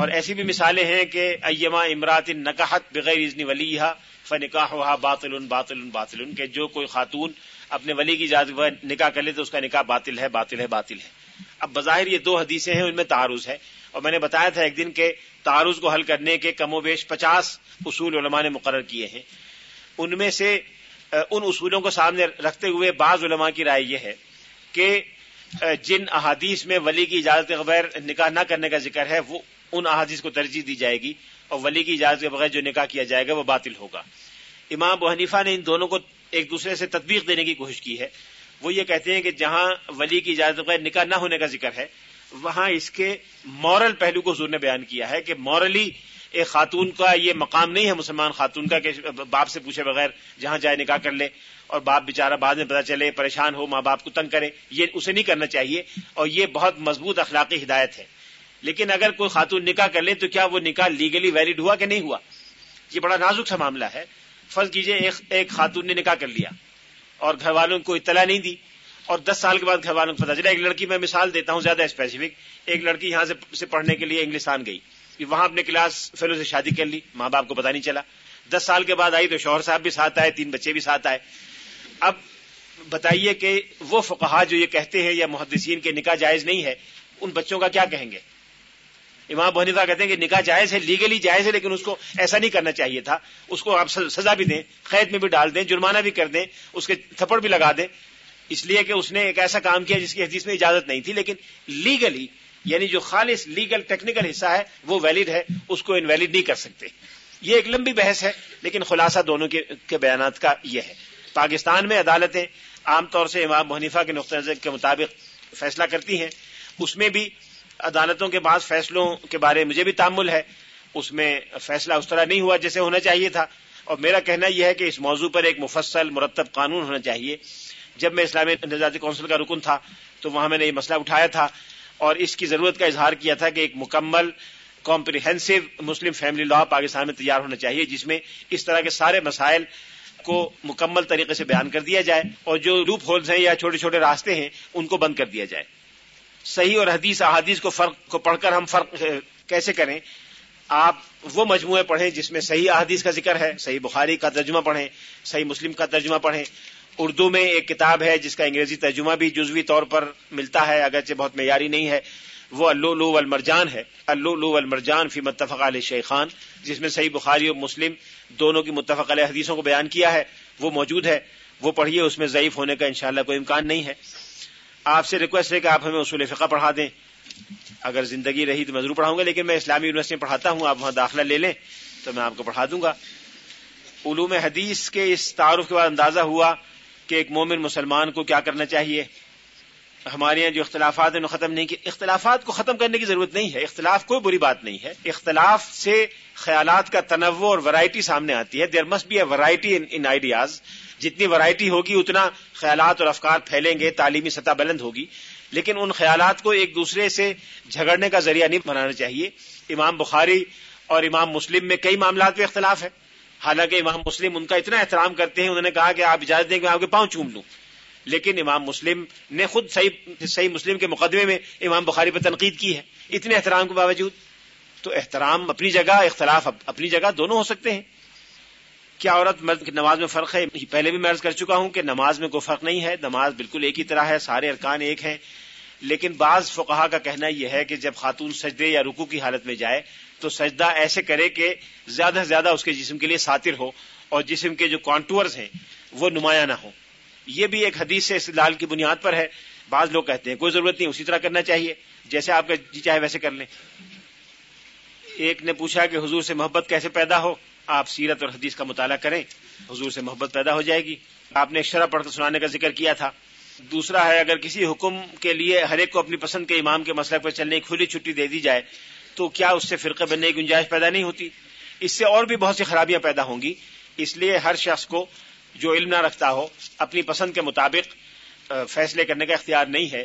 Speaker 1: اور ایسی بھی مثالیں ہیں کہ ایما امرات نکاحت بغیر ولیہ فنکاح ہوا باطل باطل باطل کہ جو کوئی خاتون اپنے ولی کی نکاح کر لے تو اس کا نکاح باطل ہے باطل ہے باطل ہے اب بظاہر یہ دو حدیثیں ہیں ان میں تعارض ہے اور میں نے بتایا تھا ایک دن کہ تعارض کو حل کرنے کے کم و بیش پچاس اصول علماء نے مقرر کیے ہیں ان میں سے ان اصولوں کو سامنے رکھتے ہوئے بعض علماء کی رائے یہ ہے کہ جن احادیث میں ولی کی اجازت بغیر نکاح نہ کرنے کا ذکر ہے وہ ان احادیث کو ترجیح دی جائے گی اور ولی کی اجازت کے بغیر جو نکاح کیا جائے گا وہ باطل ہوگا امام حنیفہ نے ان دونوں کو ایک دوسرے سے تطبیق دینے کی کوشش کی ہے وہ یہ کہتے ہیں کہ جہاں ولی کی اجازت بغیر نکاح نہ ہونے کا ذکر ہے وہاں اس کے مورل پہلو کو حضور نے بیان کیا ہے کہ مورلی ایک خاتون کا یہ مقام نہیں ہے مسلمان خاتون کا کہ باپ سے پوچھے بغیر جہاں جائے نکاح کر لے اور باپ بےچارا بعد میں پتا چلے پریشان ہو ماں باپ کو تنگ کرے یہ اسے نہیں کرنا چاہیے اور یہ بہت مضبوط اخلاقی ہدایت ہے لیکن اگر کوئی خاتون نکاح کر لے تو کیا وہ نکاح لیگلی ویلڈ ہوا کہ نہیں ہوا یہ بڑا نازک سا معاملہ ہے فرض کیجئے ایک خاتون نے نکاح کر لیا اور گھر والوں کو اطلاع نہیں دی اور دس سال کے بعد گھر والوں کو پتا چلا ایک لڑکی میں مثال دیتا ہوں زیادہ اسپیسیفک ایک لڑکی یہاں سے پڑھنے کے لیے انگلستان گئی وہاں اپنے کلاس فیلو سے شادی کر لی ماں باپ کو پتا نہیں چلا دس سال کے بعد آئی تو شوہر صاحب بھی ساتھ آئے تین بچے بھی ساتھ آئے اب بتائیے کہ وہ فقہا جو یہ کہتے ہیں یا محدثین کے نکاح جائز نہیں ہے ان بچوں کا کیا کہیں گے امام بہ کہتے ہیں کہ نکاح جائز ہے لیگلی جائز ہے لیکن اس کو ایسا نہیں کرنا چاہیے تھا اس کو آپ سزا بھی دیں قید میں بھی ڈال دیں جرمانہ بھی کر دیں اس کے تھپڑ بھی لگا دیں اس لیے کہ اس نے ایک ایسا کام کیا جس کی حدیث میں اجازت نہیں تھی لیکن لیگلی یعنی جو خالص لیگل ٹیکنیکل حصہ ہے وہ ویلڈ ہے اس کو انویلڈ نہیں کر سکتے یہ ایک لمبی بحث ہے لیکن خلاصہ دونوں کے بیانات کا یہ ہے پاکستان میں عدالتیں عام طور سے امام محنیفہ کے نقطۂ نظر کے مطابق فیصلہ کرتی ہیں اس میں بھی عدالتوں کے بعض فیصلوں کے بارے مجھے بھی تعمل ہے اس میں فیصلہ اس طرح نہیں ہوا جیسے ہونا چاہیے تھا اور میرا کہنا یہ ہے کہ اس موضوع پر ایک مفصل مرتب قانون ہونا چاہیے جب میں اسلامی نژادی کونسل کا رکن تھا تو وہاں میں نے یہ مسئلہ اٹھایا تھا اور اس کی ضرورت کا اظہار کیا تھا کہ ایک مکمل کمپریہنسو مسلم فیملی لا پاکستان میں تیار ہونا چاہیے جس میں اس طرح کے سارے مسائل کو مکمل طریقے سے بیان کر دیا جائے اور جو روپ ہولز ہیں یا چھوٹے چھوٹے راستے ہیں ان کو بند کر دیا جائے صحیح اور حدیث احادیث کو فرق کو پڑھ کر ہم فرق کیسے کریں آپ وہ مجموعے پڑھیں جس میں صحیح احادیث کا ذکر ہے صحیح بخاری کا ترجمہ پڑھیں صحیح مسلم کا ترجمہ پڑھیں اردو میں ایک کتاب ہے جس کا انگریزی ترجمہ بھی جزوی طور پر ملتا ہے اگرچہ بہت معیاری نہیں ہے وہ اللو المرجان ہے اللو المرجان فی متفق علیہ شیخ خان جس میں صحیح بخاری اور مسلم دونوں کی متفق علیہ حدیثوں کو بیان کیا ہے وہ موجود ہے وہ پڑھیے اس میں ضعیف ہونے کا انشاءاللہ کوئی امکان نہیں ہے آپ سے ریکویسٹ ہے کہ آپ ہمیں اصول فقہ پڑھا دیں اگر زندگی رہی تو میں ضرور پڑھاؤں گا لیکن میں اسلامی یونیورسٹی میں پڑھاتا ہوں آپ وہاں داخلہ لے لیں تو میں آپ کو پڑھا دوں گا علوم حدیث کے اس تعارف کے بعد اندازہ ہوا کہ ایک مومن مسلمان کو کیا کرنا چاہیے ہمارے یہاں جو اختلافات ہیں ختم نہیں کی اختلافات کو ختم کرنے کی ضرورت نہیں ہے اختلاف کوئی بری بات نہیں ہے اختلاف سے خیالات کا تنوع اور ورائٹی سامنے آتی ہے there must be a variety in ideas جتنی ورائٹی ہوگی اتنا خیالات اور افکار پھیلیں گے تعلیمی سطح بلند ہوگی لیکن ان خیالات کو ایک دوسرے سے جھگڑنے کا ذریعہ نہیں بنانا چاہیے امام بخاری اور امام مسلم میں کئی معاملات میں اختلاف ہے حالانکہ امام مسلم ان کا اتنا احترام کرتے ہیں انہوں نے کہا کہ آپ اجازت دیں کہ میں آپ کے پاؤں چوم لوں لیکن امام مسلم نے خود صحیح صحیح مسلم کے مقدمے میں امام بخاری پر تنقید کی ہے اتنے احترام کے باوجود تو احترام اپنی جگہ اختلاف اپنی جگہ دونوں ہو سکتے ہیں کیا عورت مرد کی نماز میں فرق ہے پہلے بھی میں عرض کر چکا ہوں کہ نماز میں کوئی فرق نہیں ہے نماز بالکل ایک ہی طرح ہے سارے ارکان ایک ہیں لیکن بعض فقہا کا کہنا یہ ہے کہ جب خاتون سجدے یا رکو کی حالت میں جائے تو سجدہ ایسے کرے کہ زیادہ سے زیادہ اس کے جسم کے لیے ساتر ہو اور جسم کے جو کانٹورز ہیں وہ نمایاں نہ ہو یہ بھی ایک حدیث سے استدلال کی بنیاد پر ہے بعض لوگ کہتے ہیں کوئی ضرورت نہیں اسی طرح کرنا چاہیے جیسے آپ کا جی چاہے ویسے کر لیں ایک نے پوچھا کہ حضور سے محبت کیسے پیدا ہو آپ سیرت اور حدیث کا مطالعہ کریں حضور سے محبت پیدا ہو جائے گی آپ نے ایک شرح کر سنانے کا ذکر کیا تھا دوسرا ہے اگر کسی حکم کے لیے ہر ایک کو اپنی پسند کے امام کے مسئلے پر چلنے کی کھلی چھٹی دے دی جائے تو کیا اس سے فرقے بننے کی گنجائش پیدا نہیں ہوتی اس سے اور بھی بہت سی خرابیاں پیدا ہوں گی اس لیے ہر شخص کو جو علم نہ رکھتا ہو اپنی پسند کے مطابق فیصلے کرنے کا اختیار نہیں ہے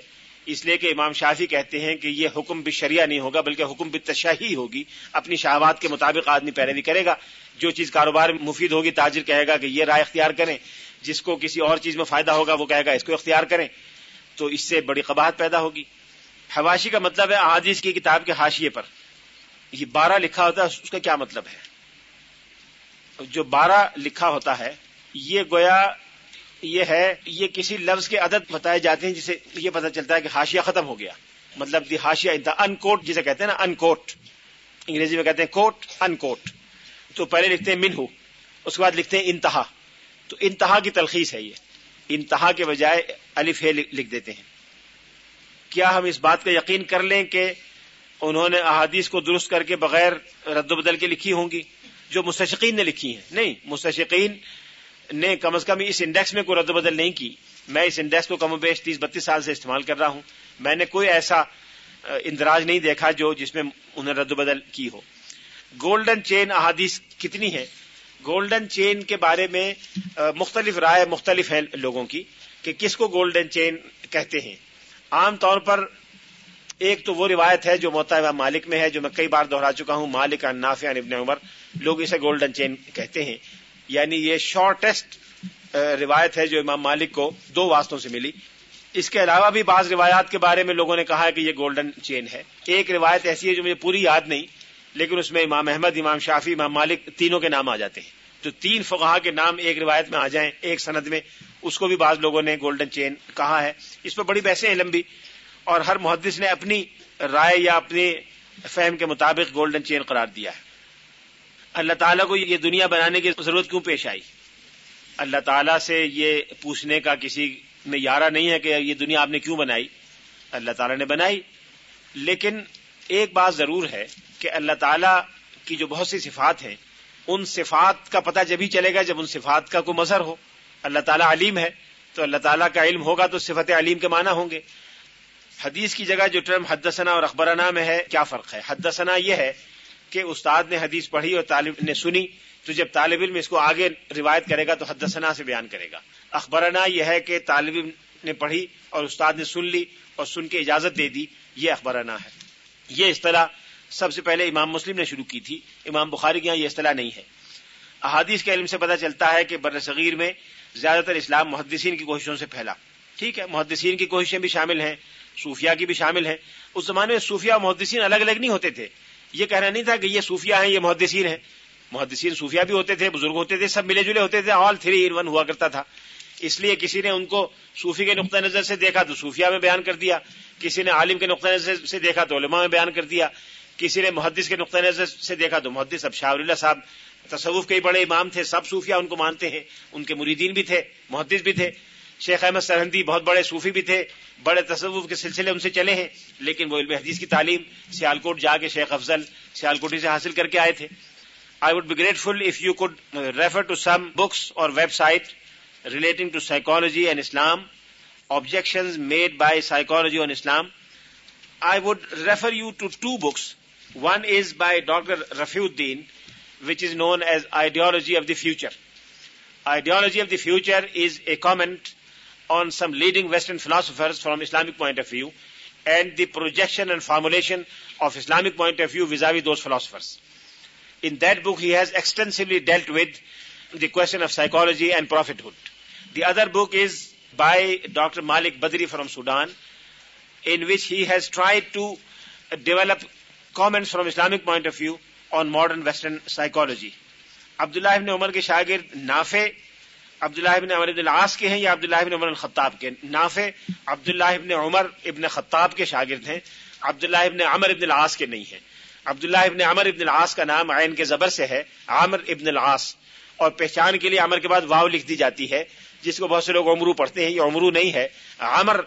Speaker 1: اس لیے کہ امام شافی کہتے ہیں کہ یہ حکم بھی شریعہ نہیں ہوگا بلکہ حکم بھی تشاہی ہوگی اپنی شہوات کے مطابق آدمی پیروی کرے گا جو چیز کاروبار میں مفید ہوگی تاجر کہے گا کہ یہ رائے اختیار کریں جس کو کسی اور چیز میں فائدہ ہوگا وہ کہے گا اس کو اختیار کریں تو اس سے بڑی قباہت پیدا ہوگی حواشی کا مطلب ہے عادیز کی کتاب کے حاشیے پر یہ بارہ لکھا ہوتا ہے اس کا کیا مطلب ہے جو بارہ لکھا ہوتا ہے یہ گویا یہ ہے یہ کسی لفظ کے عدد بتائے جاتے ہیں جسے یہ پتا چلتا ہے کہ ہاشیا ختم ہو گیا مطلب دی ان کوٹ جسے کہتے ہیں نا ان کوٹ انگریزی میں کہتے ہیں کوٹ ان کوٹ تو پہلے لکھتے ہیں منہو اس کے بعد لکھتے ہیں انتہا تو انتہا کی تلخیص ہے یہ انتہا کے بجائے الف ہے لکھ دیتے ہیں کیا ہم اس بات کا یقین کر لیں کہ انہوں نے احادیث کو درست کر کے بغیر رد و بدل کے لکھی ہوں گی جو مستشقین نے لکھی ہیں نہیں مستشقین نے کم از کم اس انڈیکس میں کوئی رد و بدل نہیں کی میں اس انڈیکس کو کم و بیش تیس بتیس سال سے استعمال کر رہا ہوں میں نے کوئی ایسا اندراج نہیں دیکھا جو جس میں انہیں رد و بدل کی ہو گولڈن چین احادیث کتنی ہے گولڈن چین کے بارے میں مختلف رائے مختلف ہیں لوگوں کی کہ کس کو گولڈن چین کہتے ہیں عام طور پر ایک تو وہ روایت ہے جو موتا مالک میں ہے جو میں کئی بار دہرا چکا ہوں مالک ابن عمر لوگ اسے گولڈن چین کہتے ہیں یعنی یہ شارٹیسٹ روایت ہے جو امام مالک کو دو واسطوں سے ملی اس کے علاوہ بھی بعض روایات کے بارے میں لوگوں نے کہا ہے کہ یہ گولڈن چین ہے ایک روایت ایسی ہے جو مجھے پوری یاد نہیں لیکن اس میں امام احمد امام شافی امام مالک تینوں کے نام آ جاتے ہیں تو تین فقہ کے نام ایک روایت میں آ جائیں ایک سند میں اس کو بھی بعض لوگوں نے گولڈن چین کہا ہے اس پر بڑی بحثیں ہیں لمبی اور ہر محدث نے اپنی رائے یا اپنے فہم کے مطابق گولڈن چین قرار دیا ہے اللہ تعالیٰ کو یہ دنیا بنانے کی ضرورت کیوں پیش آئی اللہ تعالیٰ سے یہ پوچھنے کا کسی یارہ نہیں ہے کہ یہ دنیا آپ نے کیوں بنائی اللہ تعالیٰ نے بنائی لیکن ایک بات ضرور ہے کہ اللہ تعالیٰ کی جو بہت سی صفات ہیں ان صفات کا پتہ جبھی چلے گا جب ان صفات کا کوئی مظہر ہو اللہ تعالیٰ علیم ہے تو اللہ تعالیٰ کا علم ہوگا تو صفت علیم کے معنی ہوں گے حدیث کی جگہ جو ٹرم حدثنا اور اخبرنا میں ہے کیا فرق ہے حدثنا یہ ہے کہ استاد نے حدیث پڑھی اور طالب نے سنی تو جب طالب علم اس کو آگے روایت کرے گا تو حدثنا سے بیان کرے گا اخبرنا یہ ہے کہ طالب علم نے پڑھی اور استاد نے سن لی اور سن کے اجازت دے دی یہ اخبرنا ہے یہ اصطلاح سب سے پہلے امام مسلم نے شروع کی تھی امام بخاری کے یہاں یہ اصطلاح نہیں ہے احادیث کے علم سے پتہ چلتا ہے کہ بر صغیر میں زیادہ تر اسلام محدثین کی کوششوں سے پھیلا ٹھیک ہے محدثین کی کوششیں بھی شامل ہیں صوفیہ کی بھی شامل ہیں اس زمانے میں صوفیہ اور محدثین الگ الگ نہیں ہوتے تھے یہ کہنا نہیں تھا کہ یہ صوفیاء ہیں یہ محدثین ہیں محدثین صوفیہ بھی ہوتے تھے بزرگ ہوتے تھے سب ملے جلے ہوتے تھے آل تھری ان ون ہوا کرتا تھا اس لیے کسی نے ان کو صوفی کے نقطۂ نظر سے دیکھا تو صوفیہ میں بیان کر دیا کسی نے عالم کے نقطۂ نظر سے دیکھا تو علماء میں بیان کر دیا کسی نے محدث کے نقطۂ نظر سے دیکھا تو محدث اب شاہ اللہ صاحب تصوف کے بڑے امام تھے سب صوفیہ ان کو مانتے ہیں ان کے مریدین بھی تھے محدث بھی تھے شیخ احمد سرحدی بہت بڑے صوفی بھی تھے بڑے تصوف کے سلسلے ان سے چلے ہیں لیکن وہ علم حدیث کی تعلیم سیال کوٹ جا کے شیخ افضل سیال سے حاصل کر کے آئے تھے I would be grateful if you could refer to some books اور website relating to psychology and Islam objection made by psychology and Islam I would refer you to two books one is by doctor Rafi Uddin which is known as ideology of the future ideology of the future is a comment leading western philosophers from Islamic point of view and the projection and formulation of Islamic point of view ویزافرز extensively dealt with the کو psychology and prophethood the other book is by doc Malik Badri from Sudan in which has try to develop comment from Islamic point of view on modern western psychology عبد اللہ عب نے عمر کے شاگرد نافے عبداللہ ibn Umar العاص کے ہیں یا عبداللہ ibn عمر الخطاب کے نافع عبداللہ ابن عمر ابن خطاب کے شاگرد ہیں عبداللہ ابن عمر ابن العاص کے نہیں ہیں عبداللہ ابن عمر ابن العاص کا نام عین کے زبر سے ہے عامر ابن العاص اور پہچان کے لیے عمر کے بعد واو لکھ دی جاتی ہے جس کو بہت سے لوگ عمرو پڑھتے ہیں یہ عمرو نہیں ہے عمر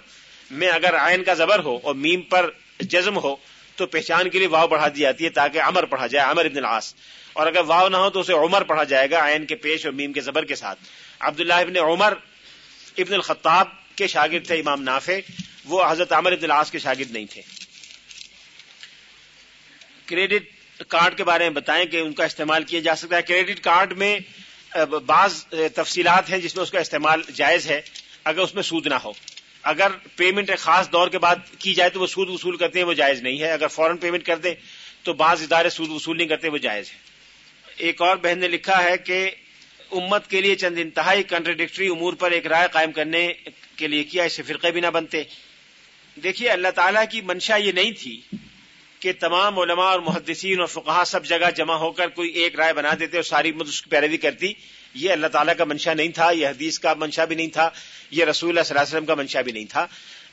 Speaker 1: میں اگر عین کا زبر ہو اور میم پر جزم ہو تو پہچان کے لیے واو بڑھا دی جاتی ہے تاکہ عمر پڑھا جائے عمر ابن العاص اور اگر واو نہ ہو تو اسے عمر پڑھا جائے گا عین کے پیش اور میم کے زبر کے ساتھ عبداللہ ابن عمر ابن الخطاب کے شاگرد تھے امام نافع وہ حضرت عامر ابن العاص کے شاگرد نہیں تھے کریڈٹ کارڈ کے بارے میں بتائیں کہ ان کا استعمال کیا جا سکتا ہے کریڈٹ کارڈ میں بعض تفصیلات ہیں جس میں اس کا استعمال جائز ہے اگر اس میں سود نہ ہو اگر پیمنٹ ایک خاص دور کے بعد کی جائے تو وہ سود وصول کرتے ہیں وہ جائز نہیں ہے اگر فوراً پیمنٹ کر دیں تو بعض ادارے سود وصول نہیں کرتے وہ جائز ہے ایک اور بہن نے لکھا ہے کہ امت کے لیے چند انتہائی کنٹرڈکٹری امور پر ایک رائے قائم کرنے کے لیے کیا اسے فرقے بھی نہ بنتے دیکھیے اللہ تعالیٰ کی منشا یہ نہیں تھی کہ تمام علماء اور محدثین اور فقہ سب جگہ جمع ہو کر کوئی ایک رائے بنا دیتے اور ساری امت اس کی پیروی کرتی یہ اللہ تعالیٰ کا منشا نہیں تھا یہ حدیث کا منشا بھی نہیں تھا یہ رسول اللہ صلی اللہ علیہ وسلم کا منشا بھی نہیں تھا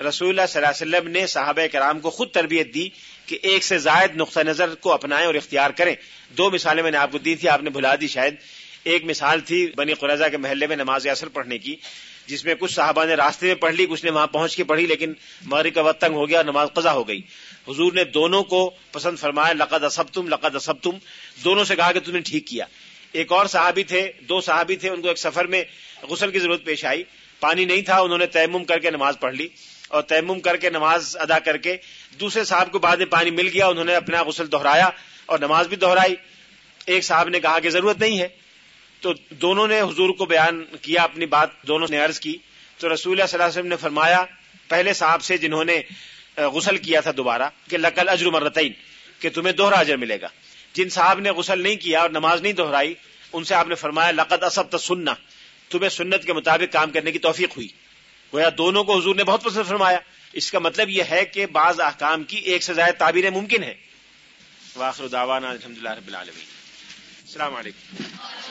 Speaker 1: رسول اللہ صلی اللہ علیہ وسلم نے صحابہ کرام کو خود تربیت دی کہ ایک سے زائد نقطہ نظر کو اپنائیں اور اختیار کریں دو مثالیں میں نے آپ کو دی تھی آپ نے بھلا دی شاید ایک مثال تھی بنی قرضہ کے محلے میں نماز اثر پڑھنے کی جس میں کچھ صحابہ نے راستے میں پڑھ لی کچھ نے وہاں پہنچ کے پڑھی لیکن مغرب کا وقت تنگ ہو گیا اور نماز قضا ہو گئی حضور نے دونوں کو پسند فرمایا لقد اسب تم لقد اسب تم دونوں سے کہا کہ تم نے ٹھیک کیا ایک اور صحابی تھے دو صحابی تھے ان کو ایک سفر میں غسل کی ضرورت پیش آئی پانی نہیں تھا انہوں نے تیمم کر کے نماز پڑھ لی اور تیمم کر کے نماز ادا کر کے دوسرے صاحب کو بعد میں پانی مل گیا انہوں نے اپنا غسل دہرایا اور نماز بھی دہرائی ایک صاحب نے کہا کہ ضرورت نہیں ہے تو دونوں نے حضور کو بیان کیا اپنی بات دونوں نے عرض کی تو رسول صلی اللہ علیہ وسلم نے فرمایا پہلے صاحب سے جنہوں نے غسل کیا تھا دوبارہ کہ کہ لقل اجر مرتعین تمہیں دوہرا اجر ملے گا جن صاحب نے غسل نہیں کیا اور نماز نہیں دہرائی ان سے آپ نے فرمایا لقد اسب تنہنا تمہیں سنت کے مطابق کام کرنے کی توفیق ہوئی گویا دونوں کو حضور نے بہت پسند فرمایا اس کا مطلب یہ ہے کہ بعض احکام کی ایک سے زائد تعبیریں ممکن ہے دعوانا الحمدللہ رب العالمین السلام علیکم